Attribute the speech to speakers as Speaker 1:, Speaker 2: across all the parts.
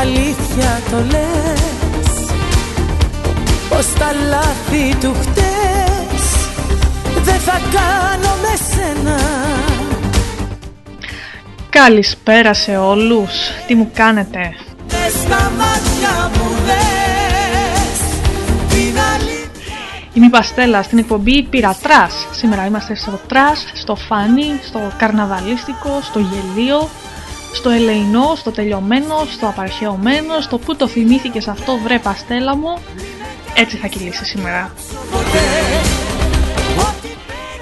Speaker 1: Αλήθεια το λες Πως
Speaker 2: τα λάθη του χτες Δεν θα κάνω με σένα
Speaker 3: Καλησπέρα σε όλους. Τι μου κάνετε;
Speaker 2: Δες στα μάτια μου δες Την αλήθεια
Speaker 3: Είμαι η Παστέλα στην εκπομπή Πειρατράς. Σήμερα είμαστε στο trash, στο funny, στο καρναβαλίστικο, στο γελοίο, στο ελεηνό, στο τελειωμένο, στο απαρχαιωμένο, στο που το θυμήθηκες αυτό βρε Παστέλα μου. Έτσι θα κυλήσει σήμερα.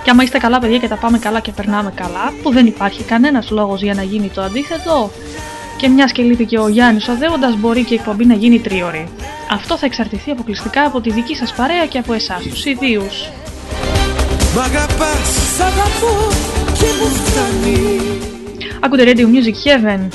Speaker 3: Και άμα είστε καλά παιδιά και τα πάμε καλά και περνάμε καλά, που δεν υπάρχει κανένας λόγος για να γίνει το αντίθετο,
Speaker 4: Και μιας και λείπει και ο Γιάννης οδεύοντα, μπορεί και η εκπομπή να γίνει τρίωρη. Αυτό θα εξαρτηθεί αποκλειστικά από τη δική σας παρέα και από εσάς, τους ιδίους. Ακούτε Radio Music Heaven,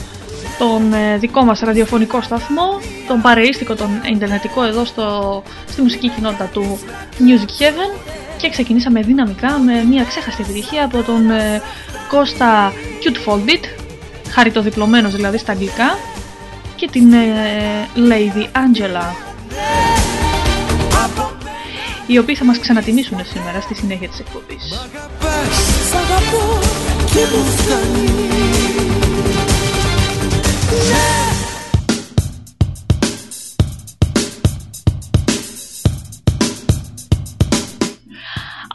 Speaker 4: τον ε, δικό μας ραδιοφωνικό σταθμό, τον παρεΐστικο, τον ιντερνετικό εδώ στο, στη μουσική κοινότητα του Music Heaven και ξεκινήσαμε δυναμικά με μια ξέχαστη επιτυχία από τον ε, Κώστα Cute Folded, χαριτοδιπλωμένος δηλαδή στα αγγλικά και την ε, Lady Angela οι οποίοι θα μας ξανατιμήσουν σήμερα στη συνέχεια της εκπομπής.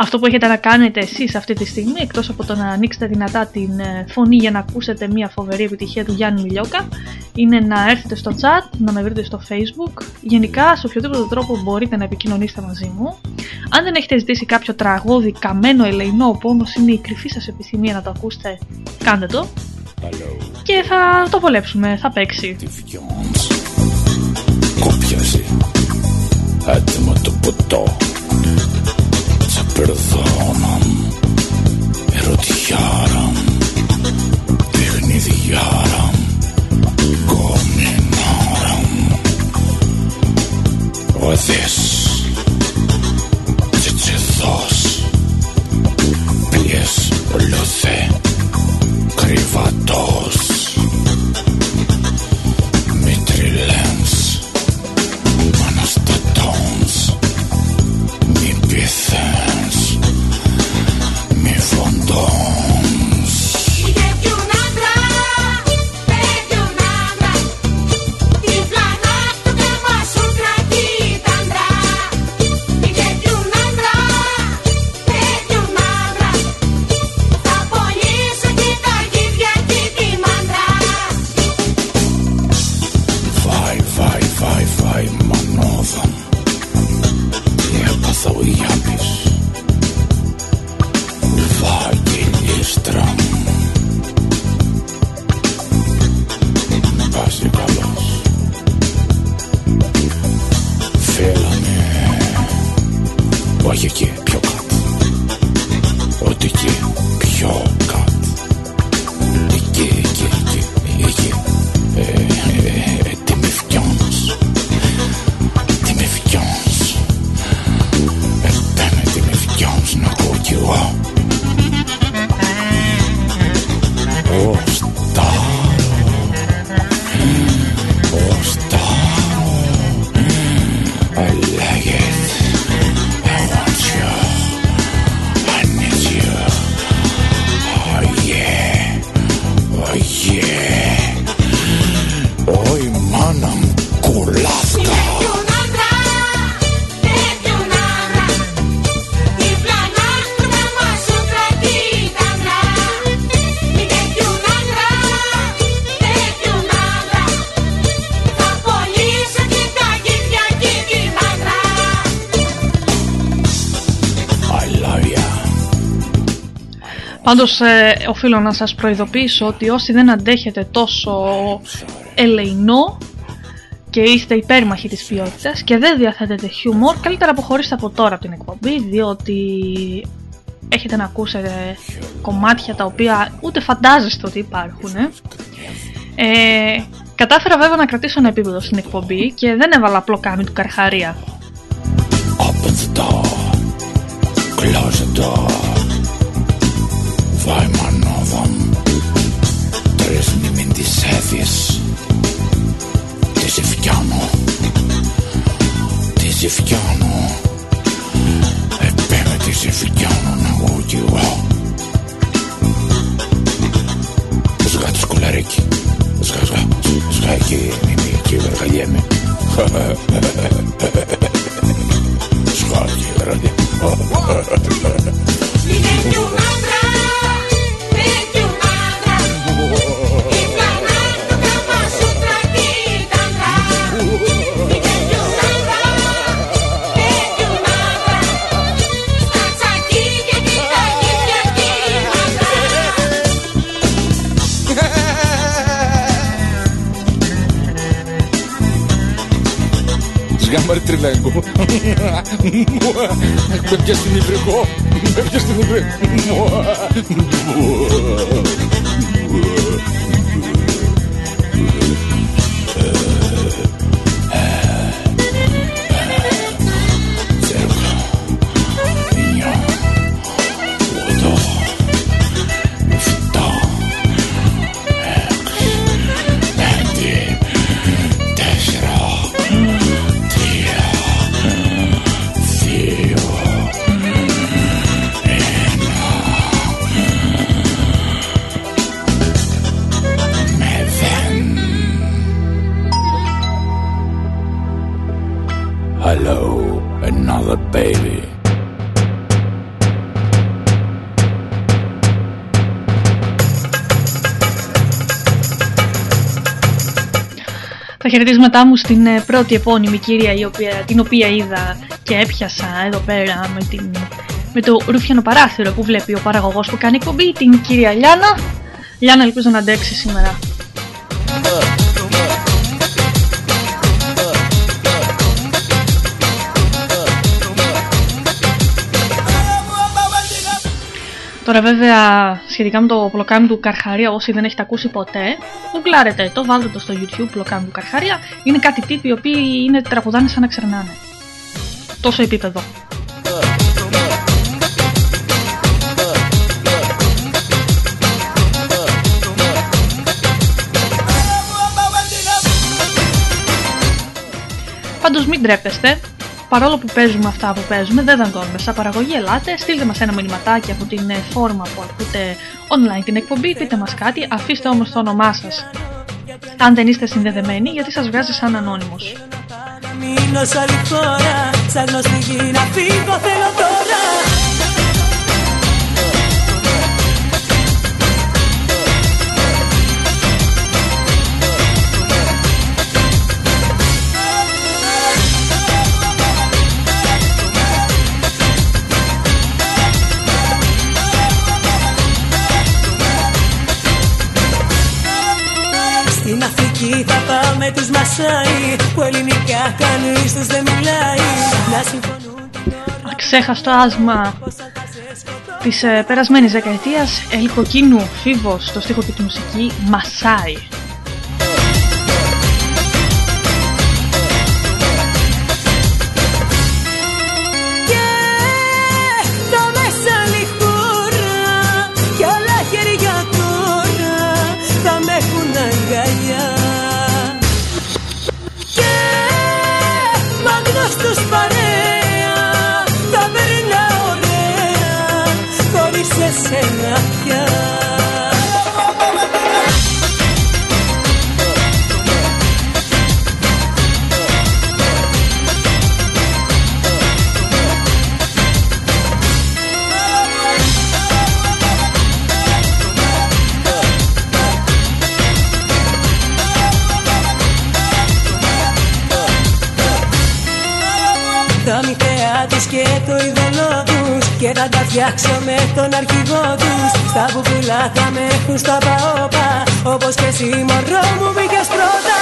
Speaker 4: Αυτό που έχετε να κάνετε εσείς αυτή τη στιγμή, εκτός από το να ανοίξετε δυνατά την ε, φωνή για να ακούσετε μια φοβερή επιτυχία του Γιάννη Μιλιόκα, είναι να έρθετε στο chat, να με βρείτε στο facebook, γενικά σε οποιοδήποτε τρόπο μπορείτε να επικοινωνήσετε μαζί μου. Αν δεν έχετε ζητήσει κάποιο τραγούδι καμένο ελεηνό που όμως είναι η κρυφή σας επιθυμία να το ακούσετε, κάντε το. Και θα το βολέψουμε, θα παίξει. έτοιμο το ποτό perdonan, erotillaran, dignidillaran, dominaran. Oasis, hechizos, pies, luce, crivatos. Πάντως ε, οφείλω να σας προειδοποιήσω ότι όσοι δεν αντέχετε τόσο ελεηνό και είστε υπέρμαχοι της ποιότητας και δεν διαθέτετε χιούμορ, καλύτερα αποχωρήστε από τώρα από την εκπομπή, διότι έχετε να ακούσετε κομμάτια τα οποία ούτε φαντάζεστε ότι υπάρχουν. Ε. Ε, κατάφερα βέβαια να κρατήσω ένα επίπεδο στην εκπομπή και δεν έβαλα απλό κάμι του Καρχαρία. Open the door, close the door. Βαϊμανόδων Τρεις μην τις έδιες Τις ευκιάνω Τις ευκιάνω Επέμε τις ευκιάνω να εγώ κι εγώ Σγά το σκουλαρίκι Σγά σγά Σγά εκεί μη εκεί βεργαλιέμαι Σγά εκεί βεργαλιέμαι γάμαρη τριλέγκο. Με πιάσει την υβρικό. Με πιάσει την υβρικό.
Speaker 3: Χαιρετίσματά μου στην ε, πρώτη επώνυμη κυρία η οποία, την οποία είδα και έπιασα εδώ πέρα με, την, με το ρούφιανο παράθυρο που βλέπει ο παραγωγός που κάνει εκπομπή, την κυρία Λιάνα. Λιάνα ελπίζω να αντέξεις σήμερα. Τώρα βέβαια σχετικά με το πλοκάμι του Καρχαρία όσοι δεν έχετε ακούσει ποτέ Γκουγκλάρετε το, βάλτε το στο YouTube πλοκάμι του Καρχαρία. Είναι κάτι τύποι οι οποίοι είναι τραγουδάνε σαν να ξερνάνε. Τόσο επίπεδο. Πάντως μην τρέπεστε παρόλο που παίζουμε αυτά που παίζουμε, δεν δαγκώνουμε. Σαν παραγωγή ελάτε, στείλτε μας ένα μηνυματάκι από την ε, φόρμα που ακούτε online την εκπομπή, πείτε μας κάτι, αφήστε όμως το όνομά σας. Αν δεν είστε συνδεδεμένοι, γιατί σας βγάζει σαν ανώνυμος.
Speaker 2: Αφρική θα πάμε τους Μασάι Που ελληνικά κανείς τους δεν μιλάει. Να συμφωνούν
Speaker 3: Αξέχαστο άσμα της ε, περασμένης δεκαετίας Ελκοκίνου Φίβος στο στίχο και τη μουσική Μασάι
Speaker 2: φτιάξω με τον αρχηγό τους Στα βουβουλά θα με έχουν στα παόπα. Όπως και εσύ μωρό μου μπήκες πρώτα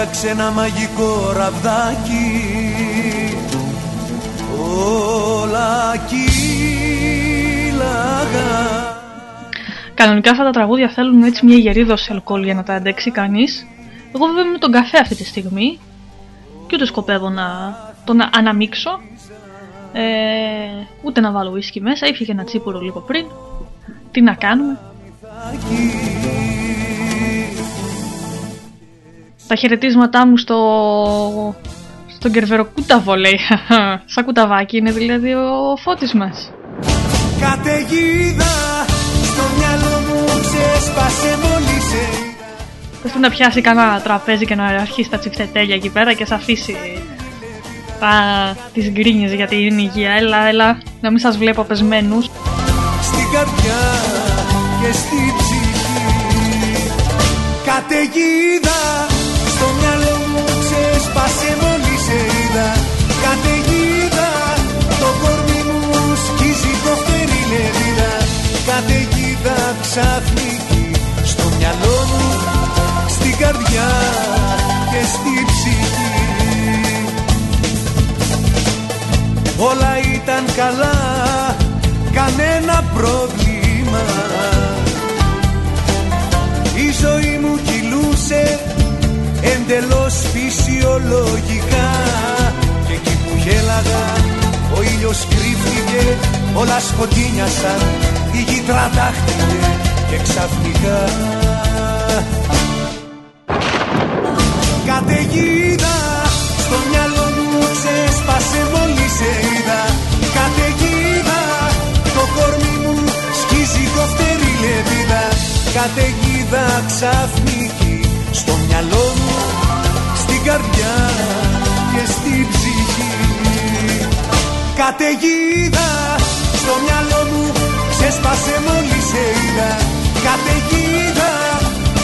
Speaker 5: να τα φτιάξε ένα μαγικό ραβδάκι όλα κύλαγα
Speaker 3: Κανονικά αυτά τα τραγούδια θέλουν έτσι μια γερή δόση αλκοόλ για να τα αντέξει κανείς. Εγώ βέβαια είμαι με τον καφέ αυτή τη στιγμή και ούτε σκοπεύω να τον αναμίξω. Ε, ούτε να βάλω ουίσκι μέσα, ήπια ένα τσίπουρο λίγο πριν. Τι να κάνουμε. Τα χαιρετίσματά μου στο, στον κερβεροκούταβο λέει. Σαν κουταβάκι είναι δηλαδή ο φώτης μας.
Speaker 5: Καταιγίδα στο μυαλό μου ξέσπασε μόλις σε
Speaker 3: Πες του να πιάσει κανένα τραπέζι και να αρχίσει τα τσιφτετέλια εκεί πέρα και σε αφήσει τα... τις γκρίνιες για την υγεία. Έλα, έλα, να μην σας βλέπω πεσμένους.
Speaker 5: στην καρδιά και στην ψυχή Καταιγίδα στο μυαλό μου ξέσπασε μόλις σε είδα. Καταιγίδα το κορμί μου σκίζει κοφτερή λεβίδα Καταιγίδα ξαφνική στο μυαλό μου στην καρδιά και στην ψυχή. Όλα ήταν καλά, κανένα πρόβλημα. Η ζωή μου κυλούσε εντελώς φυσιολογικά. Και εκεί που γέλαγα ο ήλιος κρύφτηκε Όλα σκοτίνιασαν, η γη τραντάχτηκε και ξαφνικά Καταιγίδα στο μυαλό μου ξέσπασε μόλις σε είδα. Καταιγίδα το κορμί μου σκίζει κοφτερή λεβίδα. Καταιγίδα ξαφνική στο μυαλό μου στην καρδιά και στην ψυχή. Καταιγίδα στο μυαλό μου ξέσπασε μόλις σε είδα. Καταιγίδα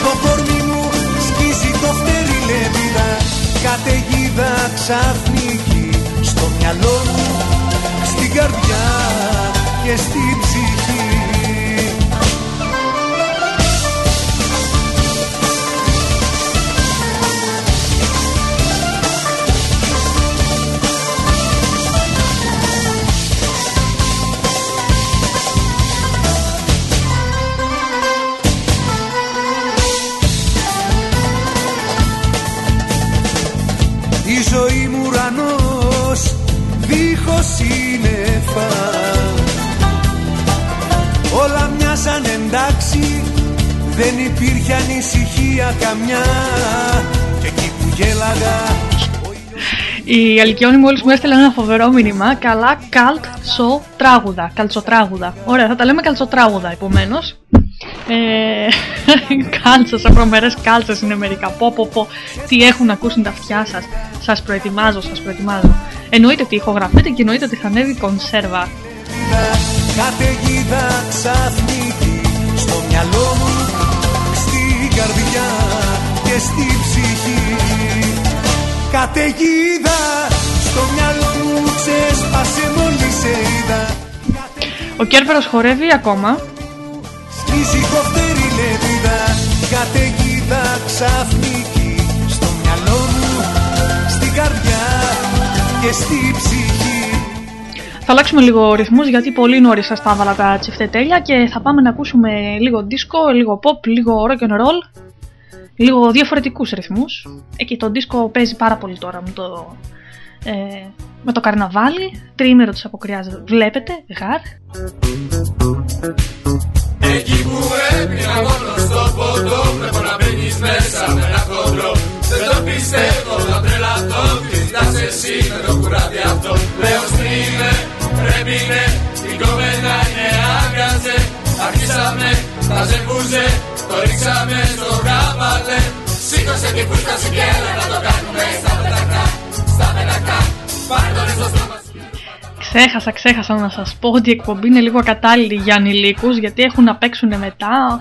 Speaker 5: το κορμί μου σκίζει κοφτερή λεβίδα. Καταιγίδα ξαφνική στο μυαλό μου στην καρδιά και στην Δεν υπήρχε ανησυχία καμιά Και εκεί που γέλαγα ο ήλιος
Speaker 3: Η Αλκιόνη μόλις μου έστειλε ένα φοβερό μήνυμα. Καλά, καλτ, σο, τράγουδα. Καλτσοτράγουδα. Ωραία, θα τα λέμε καλτσοτράγουδα επομένως. Ε, κάλτσες, απρομερές κάλτσες είναι μερικά. Πω, πω, πω. Τι έχουν να ακούσουν τα αυτιά σας. Σας προετοιμάζω, σας προετοιμάζω. Εννοείται ότι ηχογραφείτε και εννοείται ότι θα ανέβει κονσέρβα.
Speaker 5: Καταιγίδα ξαφνική στο μυαλό μου Στην καρδιά και στην ψυχή. Καταιγίδα στο μυαλό μου ξέσπασε μόλις σε είδα.
Speaker 3: Ο Κέρβερος χορεύει ακόμα.
Speaker 5: Σκίζει κοφτερή λεβίδα Καταιγίδα ξαφνική. Στο μυαλό μου Στην καρδιά και στην ψυχή
Speaker 3: Θα αλλάξουμε λίγο ρυθμούς γιατί πολύ νωρίς σας τα έβαλα τα τσιφτετέλια και θα πάμε να ακούσουμε λίγο disco, λίγο pop, λίγο rock and roll. Λίγο διαφορετικούς ρυθμούς. Εκεί το disco παίζει πάρα πολύ τώρα με το, ε, με το καρναβάλι. Τριήμερο της αποκριάζεται. Βλέπετε, γαρ.
Speaker 6: Εκεί που έμεινα μόνος στο ποτό Βλέπω να μπαίνεις μέσα με ένα χοντρό Δεν το πιστεύω, θα τρελαθώ Κοιτάς εσύ με το κουράδι αυτό Λέω στρίνε, πρέπει ναι Η κομμένα είναι άγκαζε. Αρχίσαμε, τα ζεμπούζε Το ρίξαμε στο καβαλέ Σήκωσε τη φούστα σου και έλα να το κάνουμε Στα πετακά, στα πετακά Πάρε το στο στόμα σου
Speaker 3: Ξέχασα, ξέχασα να σας πω ότι η εκπομπή είναι λίγο ακατάλληλη για ανηλίκους γιατί έχουν να παίξουν μετά.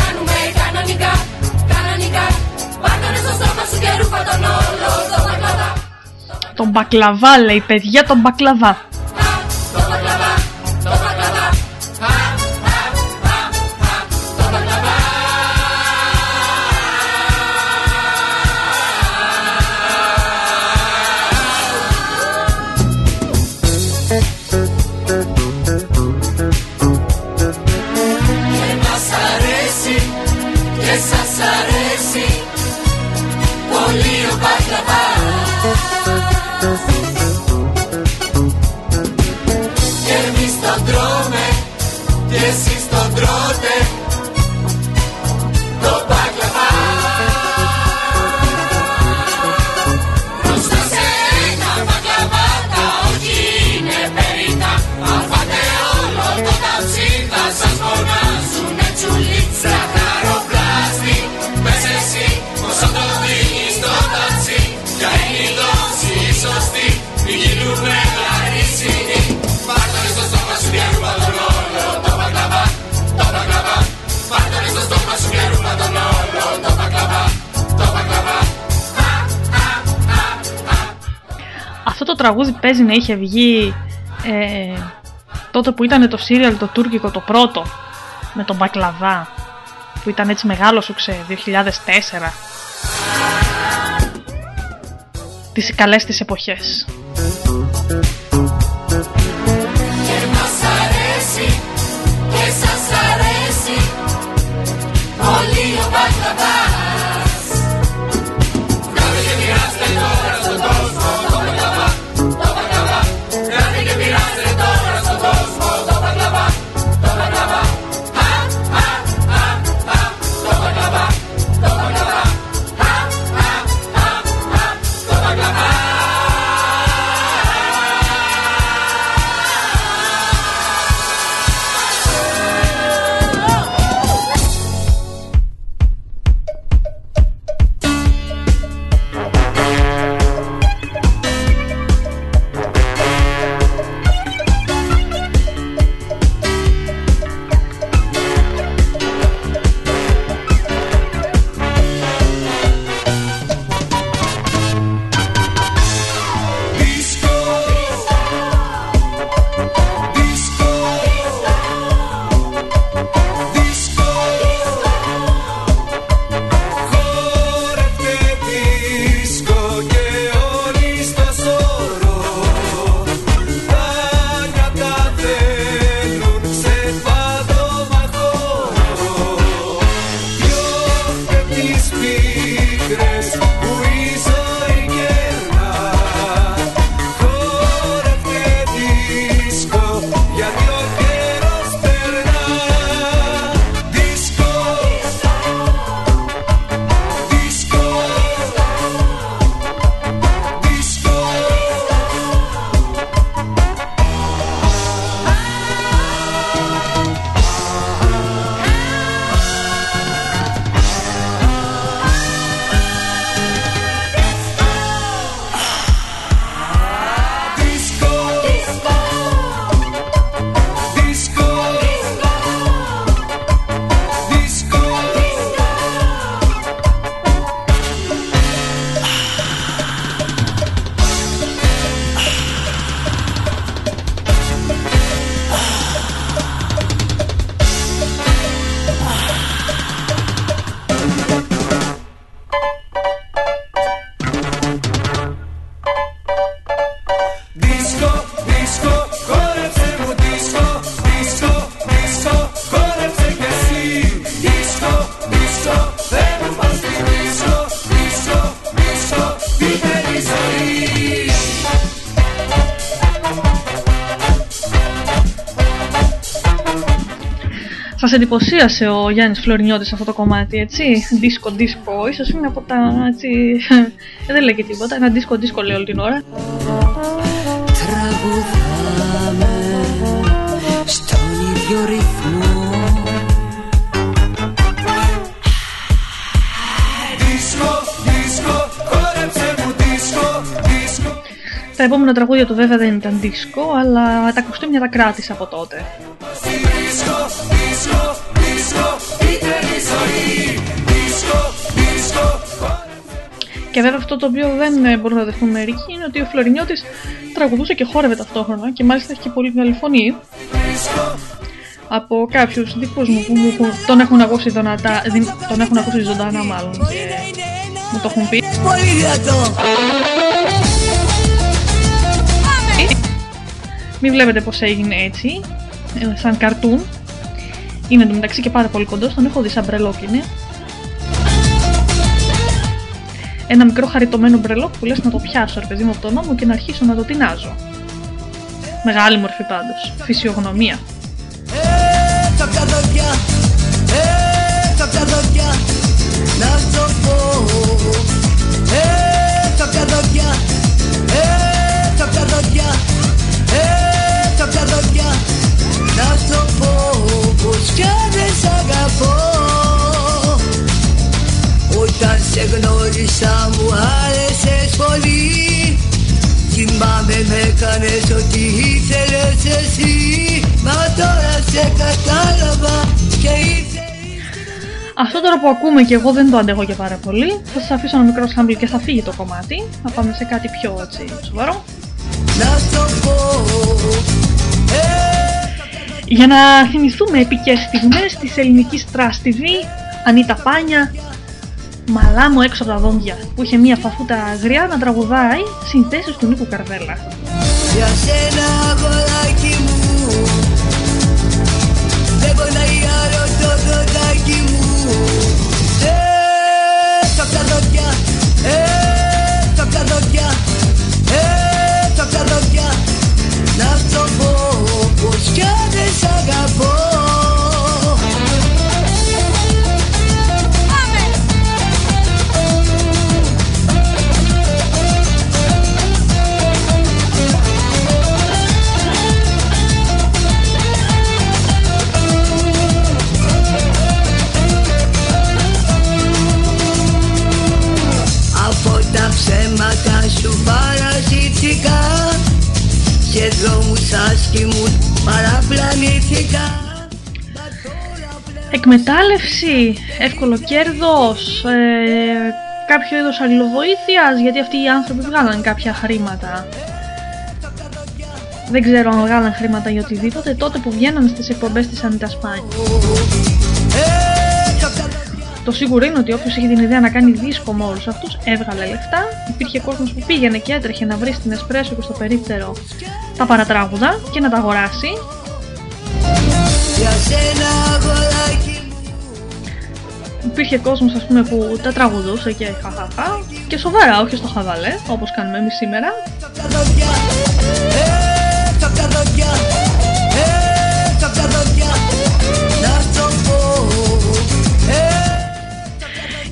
Speaker 7: Τον μπακλαβά λέει παιδιά τον μπακλαβά τραγούδι παίζει να είχε βγει ε, τότε που ήταν το σύριαλ το τουρκικό το πρώτο με τον Μπακλαβά που ήταν έτσι μεγάλο σου ξέ 2004 τις καλές τις εποχές
Speaker 3: μας
Speaker 7: εντυπωσίασε ο Γιάννης Φλωρινιώτης αυτό το κομμάτι, έτσι. Disco, δίσκο ίσως είναι από τα, έτσι, δεν λέει και τίποτα, ένα δίσκο disco λέει όλη την ώρα.
Speaker 8: Τα
Speaker 3: επόμενα τραγούδια του βέβαια δεν ήταν δίσκο, αλλά τα κοστούμια τα κράτησα από τότε. Και βέβαια αυτό το οποίο δεν μπορούμε να δεχτούμε μερικοί είναι ότι ο Φλωρινιώτης τραγουδούσε και χόρευε ταυτόχρονα και μάλιστα έχει και πολύ καλή φωνή. Από κάποιους δικούς μου που μου τον έχουν ακούσει δυνατά, τον έχουν ακούσει ζωντανά μάλλον και μου το έχουν πει. Μην βλέπετε πως έγινε έτσι, ε, σαν καρτούν. Είναι εντωμεταξύ και πάρα πολύ κοντός, τον έχω δει σαν μπρελόκινε. Ένα μικρό χαριτωμένο μπρελόκ που λες να το πιάσω ρε παιδί μου από τον νόμο και να αρχίσω να το τεινάζω. Μεγάλη μορφή πάντως. Φυσιογνωμία.
Speaker 9: Να το πω. Πως κι αν δεν σ' αγαπώ Όταν σε γνώρισα μου άρεσες πολύ Θυμάμαι με έκανες ό,τι ήθελες εσύ Μα τώρα σε κατάλαβα και ήθελες
Speaker 3: Αυτό τώρα που ακούμε και εγώ δεν το αντέχω και πάρα πολύ. Θα σας αφήσω ένα μικρό σάμπλ και θα φύγει το κομμάτι. Θα πάμε σε κάτι πιο έτσι σοβαρό.
Speaker 9: Να το πω
Speaker 3: Για να θυμηθούμε επικές στιγμές της ελληνικής Trust TV, Ανίτα Πάνια, μαλά μου έξω από τα δόντια, που είχε μια φαφούτα αγριά να τραγουδάει συνθέσεις του Νίκου Καρβέλα.
Speaker 9: Για σένα αγοράκι μου. Δεν πονάει άλλο το δοντάκι μου. Έξω απ' τα δόντια Έξω απ' τα δόντια Έξω απ' τα δόντια Να στο πω πως κι αν δεν σ' αγαπώ τα ψέματα σου παραζήθηκα Και δρόμους άσχημους παραπλανήθηκα
Speaker 3: Εκμετάλλευση, εύκολο κέρδος, ε, κάποιο είδος αλληλοβοήθειας, γιατί αυτοί οι άνθρωποι βγάλαν κάποια χρήματα. Δεν ξέρω αν βγάλαν χρήματα για οτιδήποτε, τότε που βγαίναν στις εκπομπές της Ανίτα Σπάνια. Το σίγουρο είναι ότι όποιος είχε την ιδέα να κάνει δίσκο με όλους αυτούς έβγαλε λεφτά. Υπήρχε κόσμος που πήγαινε και έτρεχε να βρει στην Εσπρέσο και στο περίπτερο τα παρατράγουδα και να τα αγοράσει.
Speaker 9: Για σένα αγοράκι μου
Speaker 3: Υπήρχε κόσμος ας πούμε που τα τραγουδούσε και χαχαχα και σοβαρά, όχι στο χαβαλέ, όπως κάνουμε εμείς σήμερα.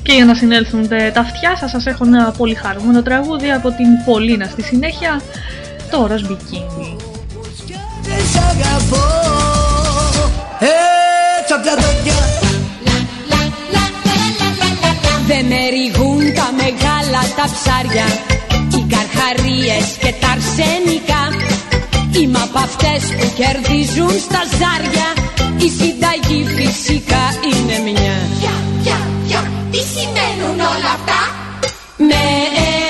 Speaker 3: Και για να συνέλθουν τε- τα αυτιά σας, σας έχω ένα πολύ χαρούμενο τραγούδι από την Πολίνα στη συνέχεια, το Ροζ Μπικίνι.
Speaker 9: Δεν σ' αγαπώ Έξω απ' τα δόντια
Speaker 10: Δεν με ρηγούν τα μεγάλα τα ψάρια. Οι καρχαρίες και τα αρσενικά Είμαι απ' αυτές που κερδίζουν στα ζάρια. Η συνταγή φυσικά είναι μια.
Speaker 11: Πια, πια, πια, τι σημαίνουν όλα αυτά;
Speaker 10: Με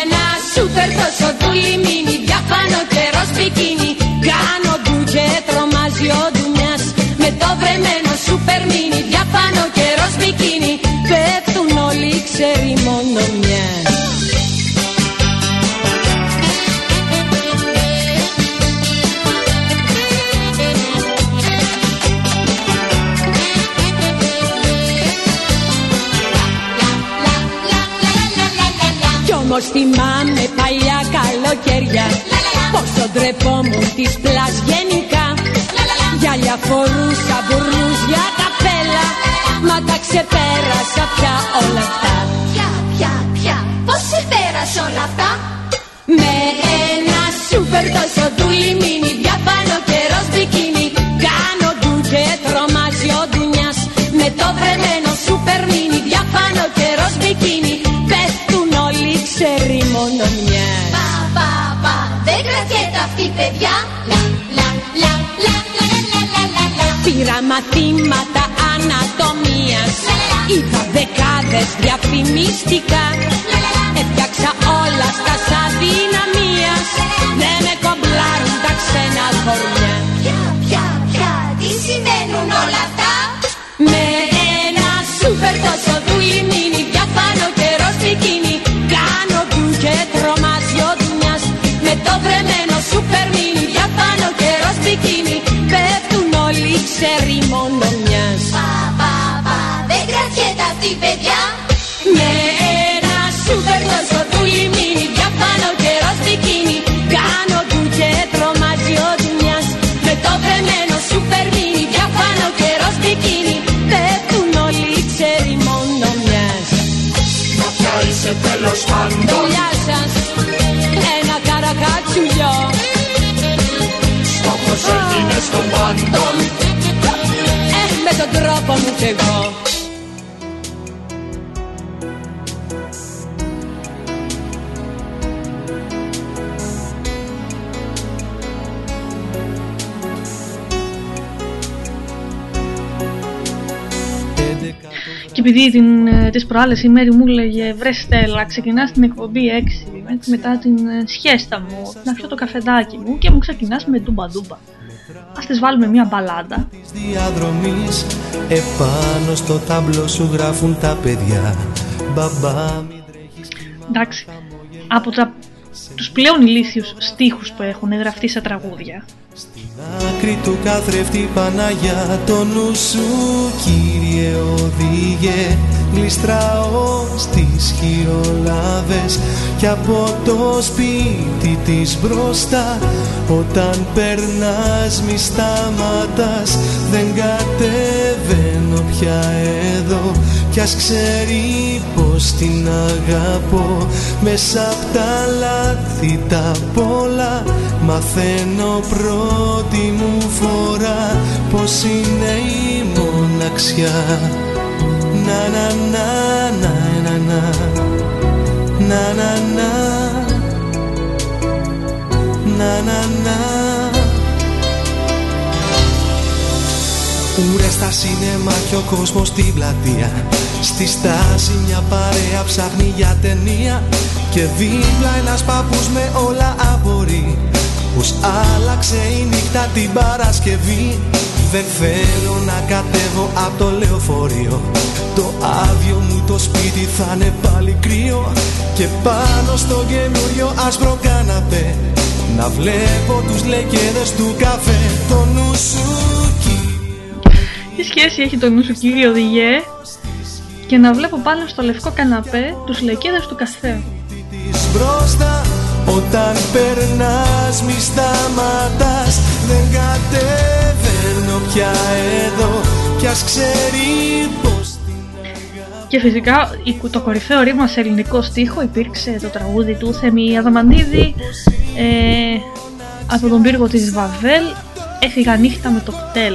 Speaker 10: ένα σούπερ τόσο δούλη μίνι Διαφάνω καιρός μπικίνι. Κάνω ντου και τρομάζει ο ντουνιάς. Με το βρεμένο σούπερ μίνι Διαφάνω καιρός μπικίνι. Πέφτουν όλοι ξέρει μόνο μιας Κι όμως θυμάμαι παλιά καλοκαίρια. Πόσο ντρεπόμουν τις πλάς γενικά. Γυαλιά φορούσα μπουρνούζια καπέλα Μα τα ξεπέρασα πια όλα αυτά.
Speaker 11: Πια, πια, πια, πώς σε πέρασε όλα αυτά;
Speaker 10: Με ένα σούπερ τόσο ντουλι μίνι Διαπάνω καιρός
Speaker 11: παιδιά. Πήρα
Speaker 10: μαθήματα ανατομίας. Ναι. Είδα δεκάδες διαφημιστικά. Ναι. Έφτιαξα όλα στα σαν Δεν ναι. με κομπλάρουν τα ξένα χωριά
Speaker 11: Πια, πια, πια, τι σημαίνουν όλα αυτά;
Speaker 10: Ξέρει μόνο μιας.
Speaker 11: Πα, πα, πα, δεν κρατιέται αυτή η παιδιά.
Speaker 10: Με ένα σούπερ τόσο δούλη μίνι Διαφάνω καιρό μπικίνι Κάνω του και τρομάζει ο δουλειάς Με το βρεμένο σούπερ μίνι Διαφάνω καιρό μπικίνι Πέφτουν όλοι ξέρει μόνο μιας.
Speaker 6: Ποια είσαι τέλος πάντων.
Speaker 10: Γεια σας, ένα καρακατσουλιό.
Speaker 6: Στόχος έγινες των πάντων.
Speaker 10: Ε, με τον τρόπο μου κι εγώ
Speaker 3: Και επειδή την, ε, τις προάλλες η Μέρη μου έλεγε Βρε Στέλλα, ξεκινάς την εκπομπή 6 έτσι, μετά την ε, σχέστα μου, να πιω το καφεδάκι μου και μου ξεκινάς με ντούμπα ντούμπα. Ας τις βάλουμε μια μπαλάντα.
Speaker 12: Της διαδρομής επάνω στο τάμπλο σου γράφουν τα παιδιά Μπαμπά μην τρέχεις
Speaker 3: Εντάξει, από τα, τους πλέον ηλίθιους στίχους που έχουν γραφτεί σε τραγούδια.
Speaker 12: Άκρη του καθρέφτη Παναγιά το νου σου Κύριε οδήγε Γλιστράω στις χειρολάβες Κι από το σπίτι της μπροστά. Όταν περνάς μη σταματάς Δεν κατεβαίνω πια εδώ Κι ας ξέρει πως την αγαπώ Μέσα απ' τα λάθη τα πολλά Μαθαίνω πρώτη μου φορά Πως είναι η μοναξιά Να να να να να να Να να να Να να να Ουρέ στα σινέμα και ο κόσμος στην πλατεία. Στη στάση μια παρέα ψάχνει για ταινία. Και δίπλα ένας παππούς με όλα απορεί. Πως άλλαξε η νύχτα την Παρασκευή. Δεν θέλω να κατέβω από το λεωφορείο. Το άδειο μου το σπίτι θα είναι πάλι κρύο. Και πάνω στο καινούριο άσπρο καναπέ. Να βλέπω τους λεκέδες του καφέ. Το νου σου
Speaker 3: Τι σχέση έχει το νου σου κύριε οδηγέ; Και να βλέπω πάνω στο λευκό καναπέ τους λεκέδες του καφέ.
Speaker 12: της μπροστά Όταν περνάς μη σταματάς. Δεν κατεβαίνω πια εδώ Κι ας ξέρει πως
Speaker 3: Και φυσικά η- το κορυφαίο ρήμα σε ελληνικό στίχο υπήρξε το τραγούδι του Θέμη Αδαμαντίδη ε, από τον πύργο της Βαβέλ. Έφυγα νύχτα με το κτέλ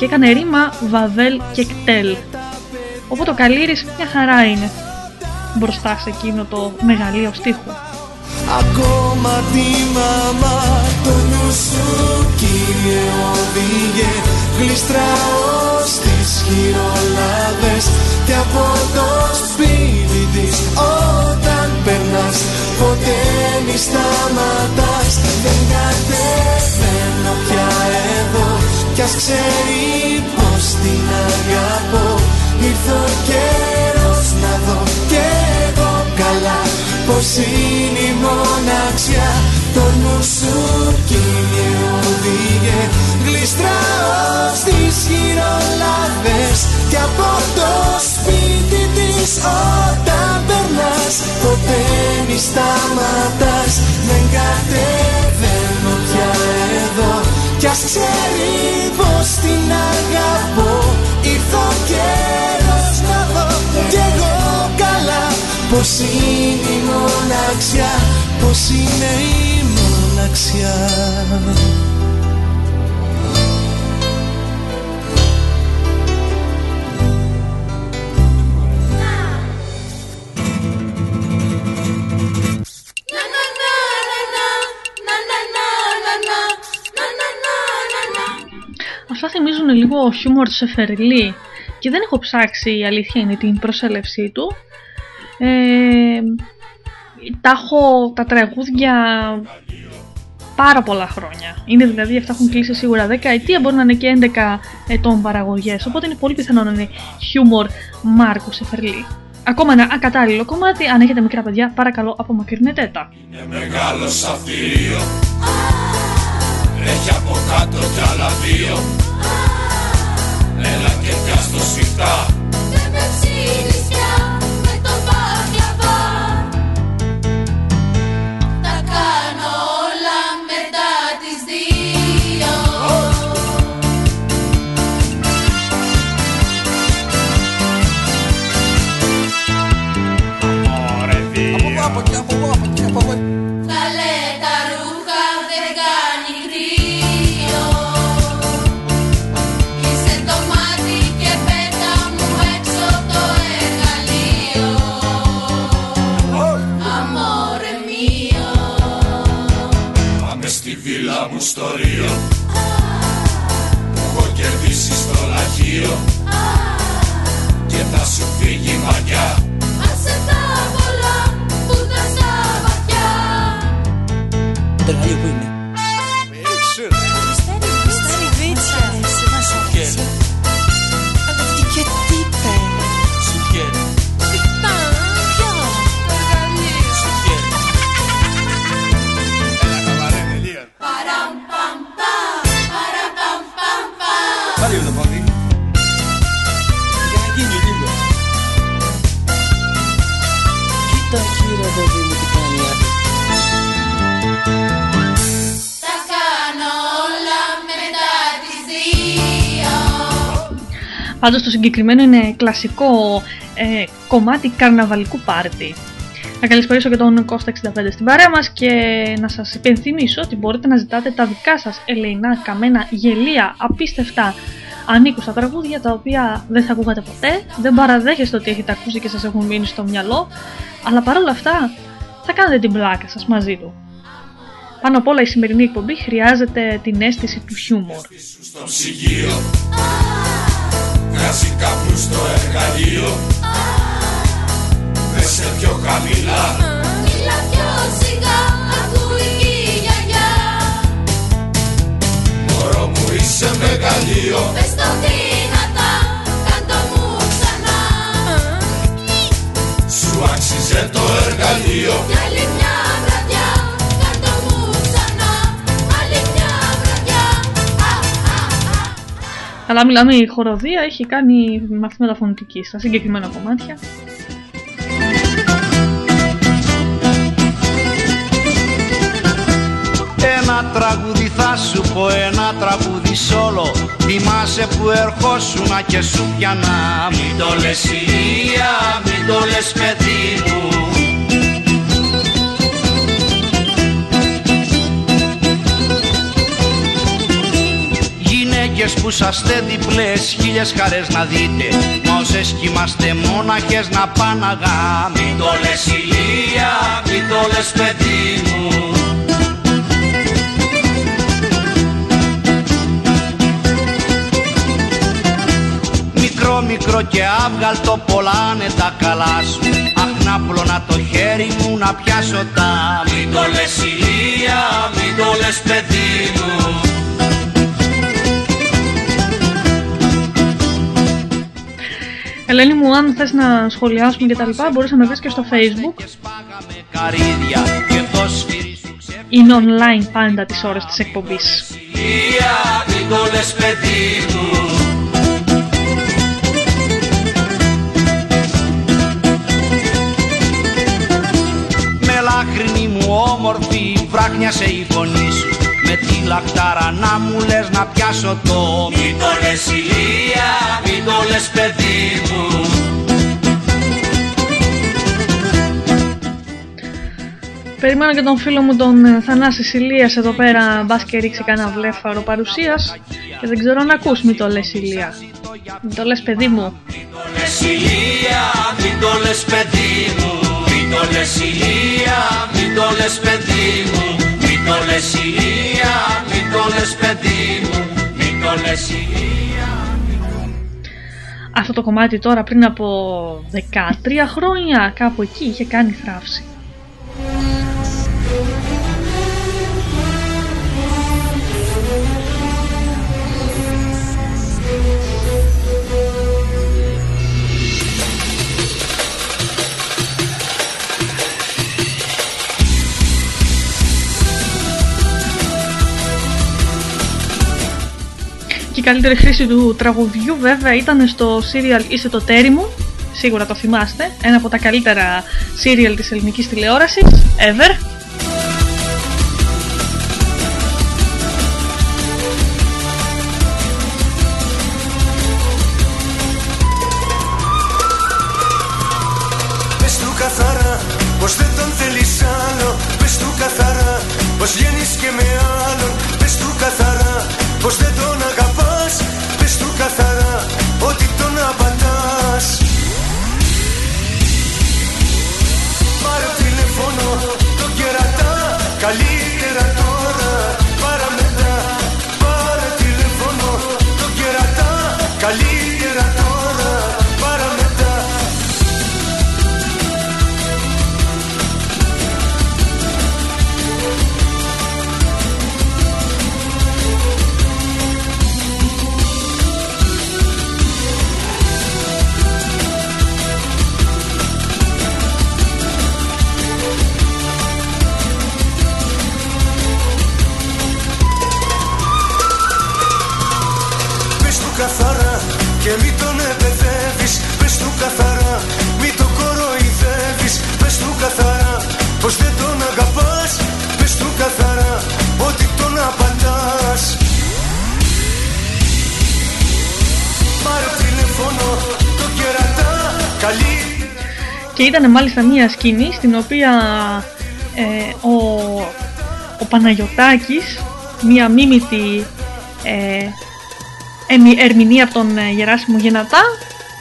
Speaker 3: και έκανε ρήμα Βαβέλ και κτέλ. Οπότε ο Καλύρης μια χαρά είναι μπροστά σε εκείνο το μεγαλείο στίχο.
Speaker 12: Ακόμα τη μαμά το νου σου κύριε οδηγέ Γλιστράω στις χειρολάβες Και από το σπίτι της όταν περνάς Ποτέ μη σταματάς. Δεν κατεβαίνω πια εδώ Κι ας ξέρει πως την αγαπώ. Ήρθε ο καιρός να δω κι εγώ καλά. Πως είναι η μοναξιά. Το νου σου κύριε οδηγέ Γλιστράω στις χειρολάβες. Κι από το σπίτι της όταν περνάς Ποτέ μη σταματάς. Δεν κατεβαίνω πια εδώ Κι ας ξέρει πως την αγαπώ. Ήρθε ο καιρός να δω. Κι εγώ καλά. Πως είναι η μοναξιά. Πως είναι η μοναξιά
Speaker 3: Αυτά θυμίζουν λίγο χιούμορ σε φερλί και δεν έχω ψάξει η αλήθεια είναι την προσέλευσή του. Ε, τα έχω τα τραγούδια πάρα πολλά χρόνια. Είναι δηλαδή αυτά έχουν κλείσει σίγουρα 10 ετία, μπορεί να είναι και 11 ετών παραγωγές. Οπότε είναι πολύ πιθανό να είναι χιούμορ Μάρκου Σεφερλί. Ακόμα ένα ακατάλληλο κομμάτι, αν έχετε μικρά παιδιά, παρακαλώ απομακρυνετε τα.
Speaker 6: Είναι μεγάλος σαφύριο Έχει από κάτω κι άλλα δύο. Έλα και πιάσ' το σφιχτά λαχείο Και θα σου φύγει η μαγιά.
Speaker 11: Άσε τα πολλά που τα στα βαθιά.
Speaker 4: Το εργαλείο που είναι.
Speaker 3: Πάντως το συγκεκριμένο είναι κλασικό ε, κομμάτι καρναβαλικού πάρτι. Να καλησπερίσω και τον Κώστα 65 στην παρέα μας και να σας υπενθυμίσω ότι μπορείτε να ζητάτε τα δικά σας ελεηνά, καμένα, γελία, απίστευτα ανήκουστα τραγούδια τα οποία δεν θα ακούγατε ποτέ, δεν παραδέχεστε ότι έχετε ακούσει και σας έχουν μείνει στο μυαλό, αλλά παρόλα αυτά θα κάνετε την πλάκα σας μαζί του. Πάνω απ' όλα η σημερινή εκπομπή χρειάζεται την αίσθηση του χιούμορ.
Speaker 6: Στο ψυγείο Βγάζει καπνού στο εργαλείο. Πέσε πιο χαμηλά.
Speaker 11: Μίλα πιο σιγά, ακούει και η γιαγιά.
Speaker 6: Μωρό μου είσαι μεγαλείο.
Speaker 11: Πες το δυνατά, κάντο μου ξανά.
Speaker 6: Σου άξιζε το εργαλείο
Speaker 3: Αλλά μιλάμε, η χοροδία έχει κάνει μαθήματα φωνητικής στα συγκεκριμένα κομμάτια.
Speaker 13: Ένα τραγούδι θα σου πω, ένα τραγούδι σόλο. Θυμάσαι που ερχόσουνα και σου πιανά. Μην το λες ηλία, μην το λες παιδί μου Γυναίκες που είσαστε διπλές, χίλιες χαρές να δείτε. Μα όσες κι είμαστε μόναχες να πάναγα Μην το λες ηλία, μην το λες παιδί μου. Μικρό μικρό και άβγαλτο πολλά είναι τα καλά σου. Αχ να πλώνα το χέρι μου να πιάσω τα Μην το λες ηλία, μην το λες παιδί μου
Speaker 3: Ελένη μου, αν θες να σχολιάσουμε και τα λοιπά, μπορείς να με βρεις και στο facebook.
Speaker 13: Και σπάγαμε καρύδια και το σφυρί σου ξέφυγε
Speaker 3: Είναι online πάντα τις ώρες της εκπομπής.
Speaker 13: ηλία, μην το λες παιδί μου Με λάχρινη μου όμορφη βράχνιασε η φωνή σου Με τη λαχτάρα να μου λες να πιάσω το Μην το λες ηλία, μην το λες παιδί μου
Speaker 3: Περιμένω και τον φίλο μου τον ε, Θανάση Ηλίας εδώ πέρα, μπας και ρίξει κανένα βλέφαρο παρουσίας και δεν ξέρω αν ακούς μη το λες Ηλία. Μη το λες παιδί μου.
Speaker 13: Μην το λες ηλία, μην το λες παιδί μου Μην το λες ηλία, μην το λες παιδί μου Μην το λες ηλία, μην το λες παιδί μου Μην το το λες ηλία
Speaker 3: Αυτό το κομμάτι τώρα πριν από 13 χρόνια κάπου εκεί είχε κάνει θράψη. Και η καλύτερη χρήση του τραγουδιού βέβαια ήταν στο serial Είσαι το τέρι μου, σίγουρα το θυμάστε, ένα από τα καλύτερα serial της ελληνικής τηλεόρασης, ever. Ήταν μάλιστα μία σκηνή στην οποία ε, ο, ο Παναγιωτάκης, μία μίμητη ε, εμι- ερμηνεία από τον ε, Γεράσιμο Γενατά,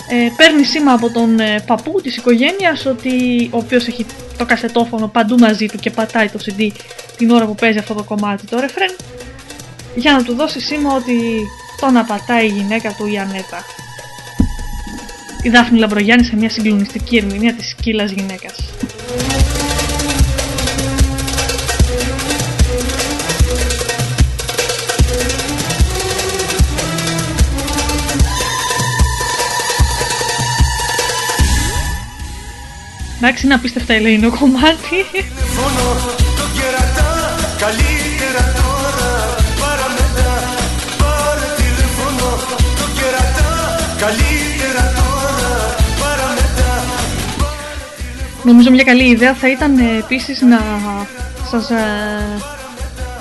Speaker 3: ε, παίρνει σήμα από τον ε, παππού της οικογένειας ότι ο οποίος έχει το κασετόφωνο παντού μαζί του και πατάει το CD την ώρα που παίζει αυτό το κομμάτι το ρεφρέν για να του δώσει σήμα ότι τον απατάει η γυναίκα του η Ανέτα. Η Δάφνη Λαμπρογιάννη σε μια συγκλονιστική ερμηνεία της σκύλας γυναίκας. Εντάξει, είναι απίστευτα ελεηνό κομμάτι. Νομίζω μια καλή ιδέα θα ήταν ε, επίσης να σας ε,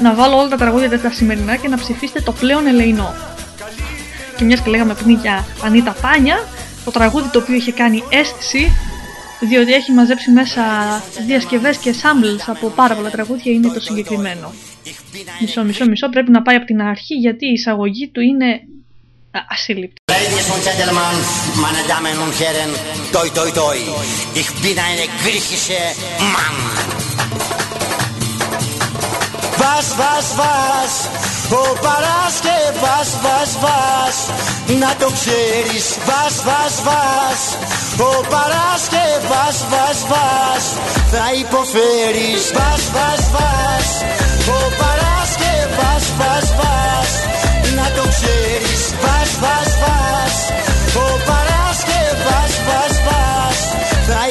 Speaker 3: να βάλω όλα τα τραγούδια τα σημερινά και να ψηφίσετε το πλέον ελεηνό. Και μιας και λέγαμε πριν για Ανίτα Πάνια, το τραγούδι το οποίο είχε κάνει αίσθηση διότι έχει μαζέψει μέσα διασκευές και samples από πάρα πολλά τραγούδια είναι το συγκεκριμένο. Μισό, μισό, μισό, πρέπει να πάει από την αρχή γιατί η εισαγωγή του είναι α, ασύλληπτη.
Speaker 14: Ladies and gentlemen, meine Damen und Herren, toi toi toi, ich bin eine griechische Mann. Was, was, was, ο παρασκευάς, βας, βας, να το ξέρεις Βας, βας, βας, οπαρασκε. παρασκευάς, βας, βας, θα υποφέρεις Βας, βας, βας, ο παρασκευάς, βας, βας, να το ξέρεις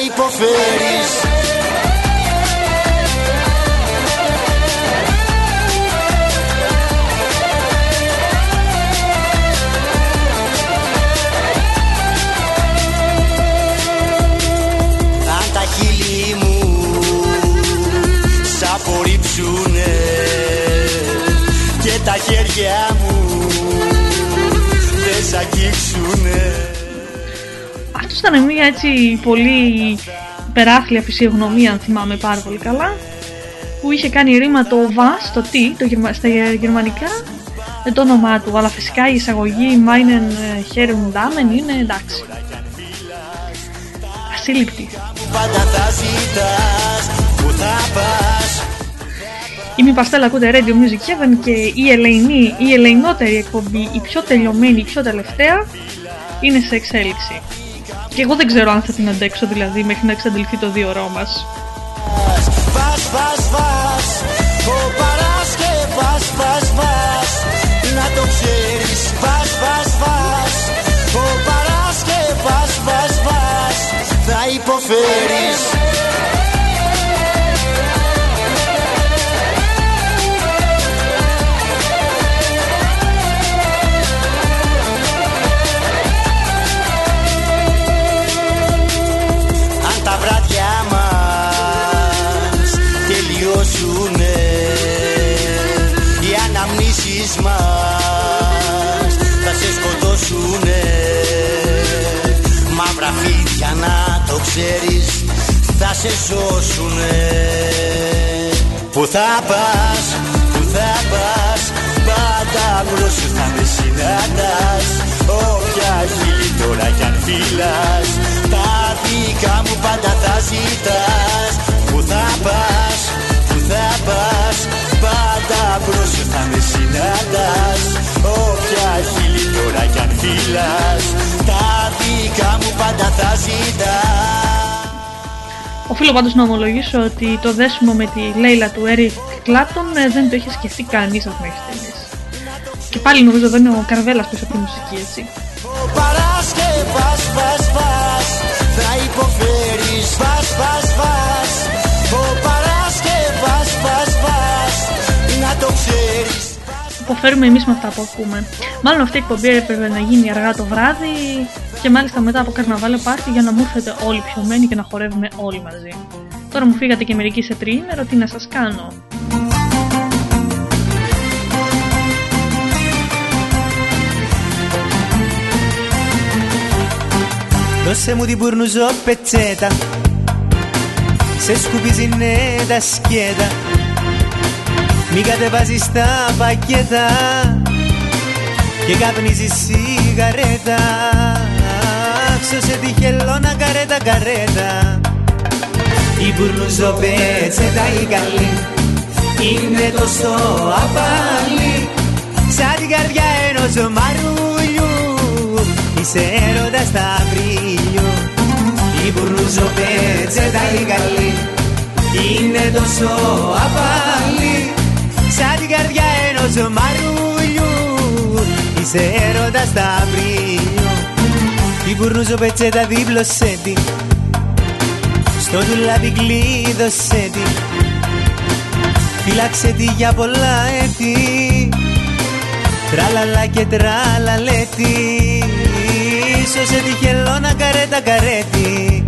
Speaker 14: υποφέρεις.
Speaker 3: Αυτό ήταν μια έτσι πολύ υπεράθλια φυσιογνωμία, αν θυμάμαι πάρα πολύ καλά, που είχε κάνει ρήμα το βα στο τι, το γερμα- στα γερμανικά, με το όνομά του. Αλλά φυσικά η εισαγωγή Meinen Herren Damen είναι εντάξει. Ασύλληπτη.
Speaker 14: Πάντα θα ζητάς που θα πας
Speaker 3: Είμαι η Παστέλα, ακούτε Radio Music Heaven και η ελεηνή, η ελεηνότερη εκπομπή, η πιο τελειωμένη, η πιο τελευταία, είναι σε εξέλιξη. Και εγώ δεν ξέρω αν θα την αντέξω δηλαδή μέχρι να εξαντληθεί το δύο ώρο μας.
Speaker 14: Βας, βας, βας Ο Παρασκευάς, βας, βας Να το ξέρεις Βας, βας, βας Ο Παρασκευάς, βας, βας Θα υποφέρεις το ξέρεις θα σε σώσουνε. Πού θα πας, πού θα πας Πάντα μπρος σου θα με συναντάς. Όποια χείλη τώρα κι αν φύλας Τα δικά μου πάντα θα ζητάς. Πού θα πας, πού θα πας Πάντα μπρος σου θα με συναντάς. Όποια χείλη τώρα κι αν φύλας Τα δικά μου πάντα θα ζητάς
Speaker 3: Οφείλω πάντως να ομολογήσω ότι το δέσιμο με τη Λέιλα του Eric Clapton ε, δεν το είχε σκεφτεί κανείς ως μέχρι στιγμής. Και πάλι νομίζω δεν είναι ο Καρβέλας πίσω από τη μουσική, έτσι.
Speaker 14: Ο
Speaker 3: Υποφέρουμε εμείς με αυτά που ακούμε. Μάλλον αυτή η εκπομπή έπρεπε να γίνει αργά το βράδυ και μάλιστα μετά από καρναβάλαιο πάρτι για να μου έρθετε όλοι πιωμένοι και να χορεύουμε όλοι μαζί. Τώρα μου φύγατε και μερικοί σε τριήμερο, τι να σας κάνω.
Speaker 15: Δώσε μου την πουρνουζό πετσέτα Σε σκουπίζει ναι τα σκέτα Μη κατεβάζεις τα πακέτα Και καπνίζεις σιγαρέτα. Σώσε τη χελώνα καρέτα καρέτα. Η πουρνουζό πετσέτα η καλή. Είναι τόσο απαλή. Σαν την καρδιά ενός μαρούλιου Είσαι έρωτας στα βρύλιο Η μπουρνούζο πετσέτα η καλή. Είναι τόσο απαλή Σαν την καρδιά ενός μαρούλιου Είσαι έρωτας στα βρύλιο Η μπουρνούζο πετσέτα δίπλωσέ τη Στο τουλάπι κλείδωσέ τη. Φύλαξε τη για πολλά έτη Τραλαλα και τραλαλέτη Σώσε τη χελώνα καρέτα καρέτη.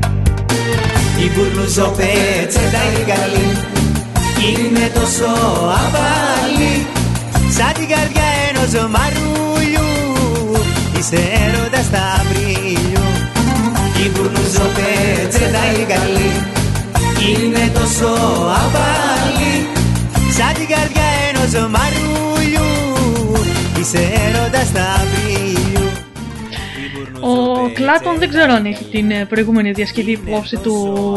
Speaker 15: Η μπουρνουζό πετσέτα η καλή Είναι τόσο απαλή Σαν την καρδιά ενός μαρούλιου Είσαι έρωτας στα βρύλιο Η μπουρνουζό πετσέτα η καλή Είναι τόσο απαλή Σαν την καρδιά ενός μαρούλιου Είσαι έρωτας στα βρύλιο
Speaker 3: Ο Κλάτον δεν ξέρω αν έχει την ε, προηγούμενη διασκευή υπόψη του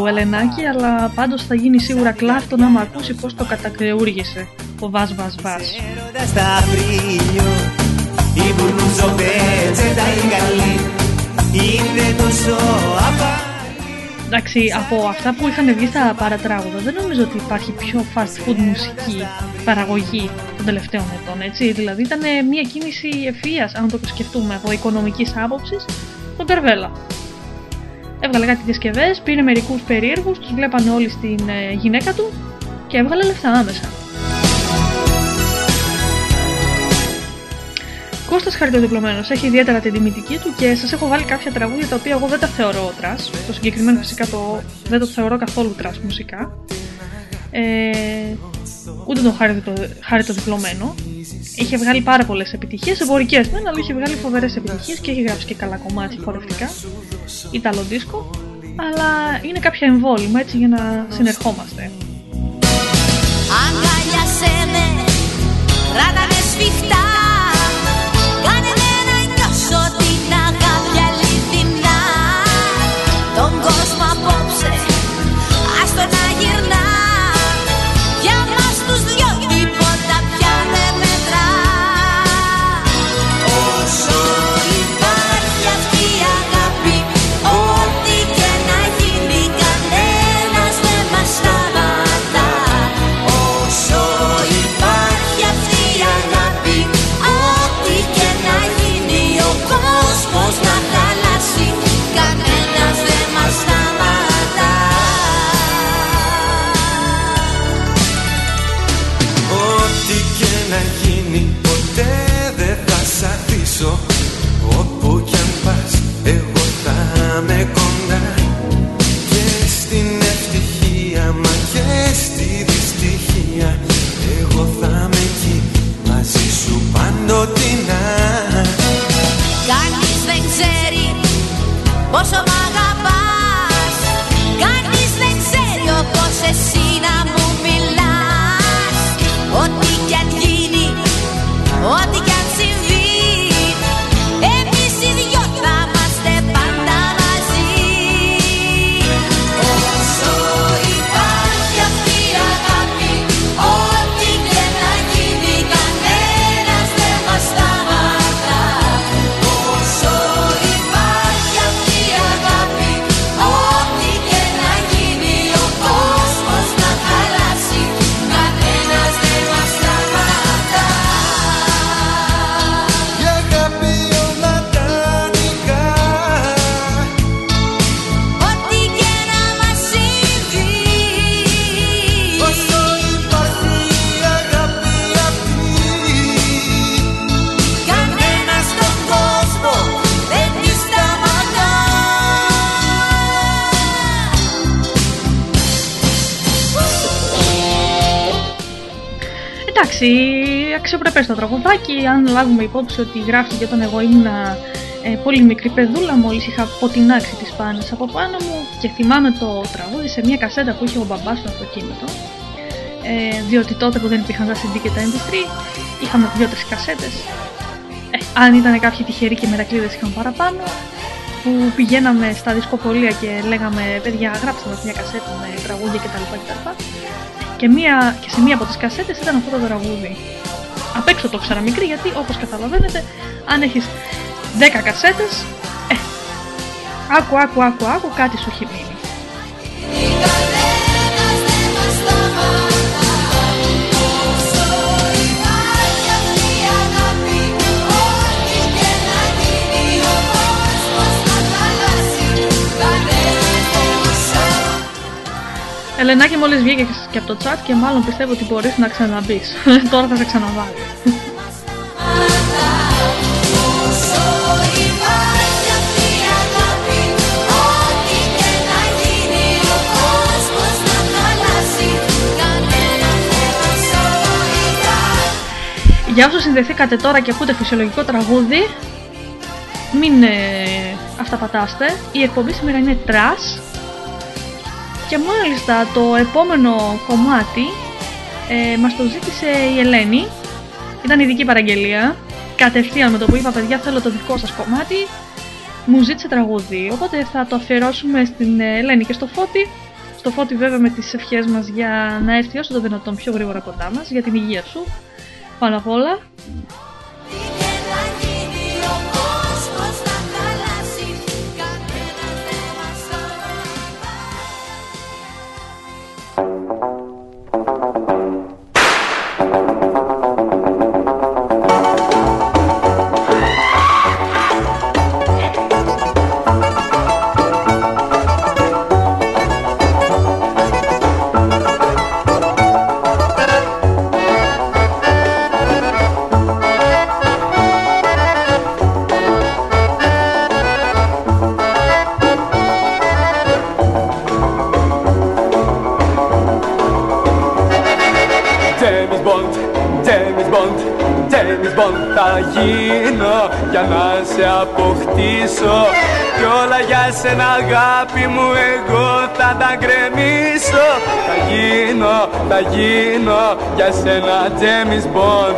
Speaker 3: Ελενάκη, αλλά πάντως θα γίνει σίγουρα Κλάτον άμα ακούσει πώς το κατακρεούργησε ο Βας Βας Βας.
Speaker 15: έρωτα στα βρύλιο Η μπουρνουζό πετσέτα η καλή Είναι τόσο απαλή
Speaker 3: Εντάξει, από αυτά που είχαν βγει στα παρατράγουδα, δεν νομίζω ότι υπάρχει πιο fast food μουσική παραγωγή των τελευταίων ετών, έτσι. Δηλαδή ήταν μια κίνηση ευφυΐας, αν το σκεφτούμε από οικονομικής άποψης, τον Καρβέλα. Έβγαλε κάτι διασκευές, πήρε μερικούς περίεργους, τους βλέπανε όλοι στην ε, γυναίκα του και έβγαλε λεφτά άμεσα. Κώστας Χαριτοδιπλωμένος έχει ιδιαίτερα την τιμητική του και σας έχω βάλει κάποια τραγούδια τα οποία εγώ δεν τα θεωρώ trash. Το συγκεκριμένο φυσικά το, δεν το θεωρώ καθόλου trash μουσικά. Ε, ούτε τον Χαρι, Χαριτοδιπλωμένο. Είχε βγάλει πάρα πολλές επιτυχίες, εμπορικές μεν, αλλά είχε βγάλει φοβερές επιτυχίες και έχει γράψει και καλά κομμάτια χορευτικά. Italo disco. Αλλά είναι κάποια εμβόλιμα έτσι για να συνερχόμαστε.
Speaker 11: Αγκαλιάσέ με, κράτα με σφιχτά πόσο μ' αγαπάς Κανείς δεν ξέρει όπως εσύ
Speaker 3: Εντάξει, αξιοπρεπές το τραγουδάκι, αν λάβουμε υπόψη ότι γράφτηκε όταν εγώ ήμουν πολύ μικρή παιδούλα, μόλις είχα ποτινάξει τις πάνες από πάνω μου και θυμάμαι το τραγούδι σε μια κασέτα που είχε ο μπαμπάς στο αυτοκίνητο. Ε, διότι τότε που δεν υπήρχαν τα CD και τα MP3, είχαμε δύο-τρεις κασέτες. Ε, αν ήταν κάποιοι τυχεροί και μερακλείδες είχαν παραπάνω, που πηγαίναμε στα δισκοπολία και λέγαμε παιδιά γράψτε μας μια κασέτα με τραγούδια κτλ. κτλ. Και, μία, και σε μία από τις κασέτες ήταν αυτό το τραγούδι. Απ' έξω το ξέρα μικρή γιατί όπως καταλαβαίνετε αν έχεις 10 κασέτες ε, άκου άκου άκου άκου κάτι σου έχει μείνει. Ελενάκη μόλις βγήκε και από το chat και μάλλον πιστεύω ότι μπορείς να ξαναμπείς. Τώρα θα σε ξαναβάλει.
Speaker 11: Όσο υπάρχει αυτή η αγάπη Ό,τι και να γίνει ο κόσμος να χαλάσει Κανένας δεν μας σταματά
Speaker 3: Για όσους συνδεθήκατε τώρα και ακούτε φυσιολογικό τραγούδι, μην ε, αυταπατάστε. Η εκπομπή σήμερα είναι trash και μάλιστα το επόμενο κομμάτι ε, μας το ζήτησε η Ελένη. Ήταν ειδική παραγγελία. Κατευθείαν με το που είπα παιδιά θέλω το δικό σας κομμάτι μου ζήτησε τραγούδι. Οπότε θα το αφιερώσουμε στην ε, Ελένη και στο Φώτη. Στο Φώτη βέβαια με τις ευχές μας για να έρθει όσο το δυνατόν πιο γρήγορα κοντά μας, για την υγεία σου. Πάνω απ' όλα.
Speaker 7: Αγάπη μου εγώ θα τα γκρεμίσω. Θα γίνω, θα γίνω για σένα James Bond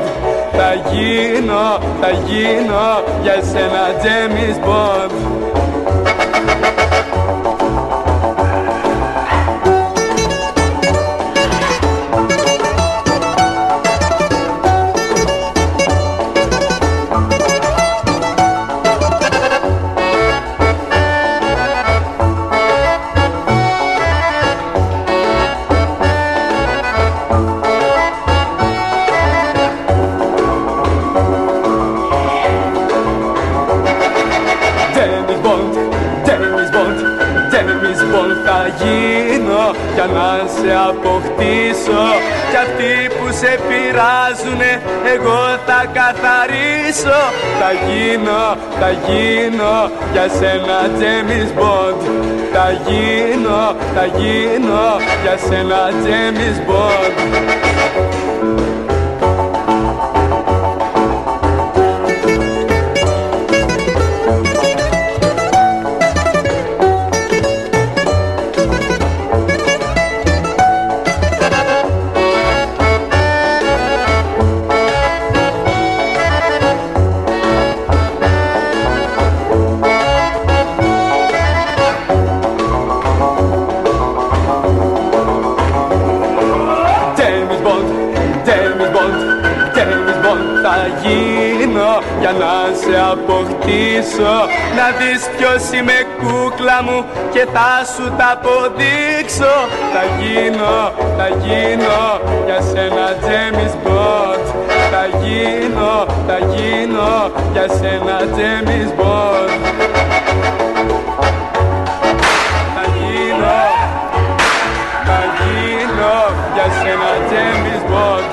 Speaker 7: Θα γίνω, θα γίνω για σένα James Bond θα γίνω για σένα James Bond Θα γίνω, θα γίνω για σένα James Bond
Speaker 16: δεις ποιος είμαι κούκλα μου και θα σου τα αποδείξω. Θα γίνω, θα γίνω για σένα James Bond Θα γίνω, θα γίνω για σένα James Bond Θα γίνω, θα γίνω για σένα James Bond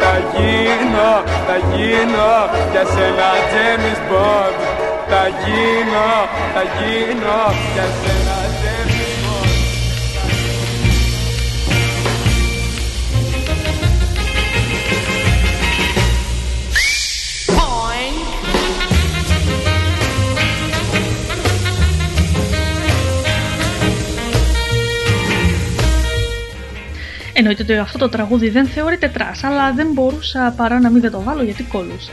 Speaker 16: Θα γίνω, θα γίνω για σένα James Bond Θα γίνω, θα γίνω για σένα James Bond
Speaker 3: Εννοείται ότι αυτό το τραγούδι δεν θεωρείται trash, αλλά δεν μπορούσα παρά να μην δεν το βάλω γιατί κολλούσε.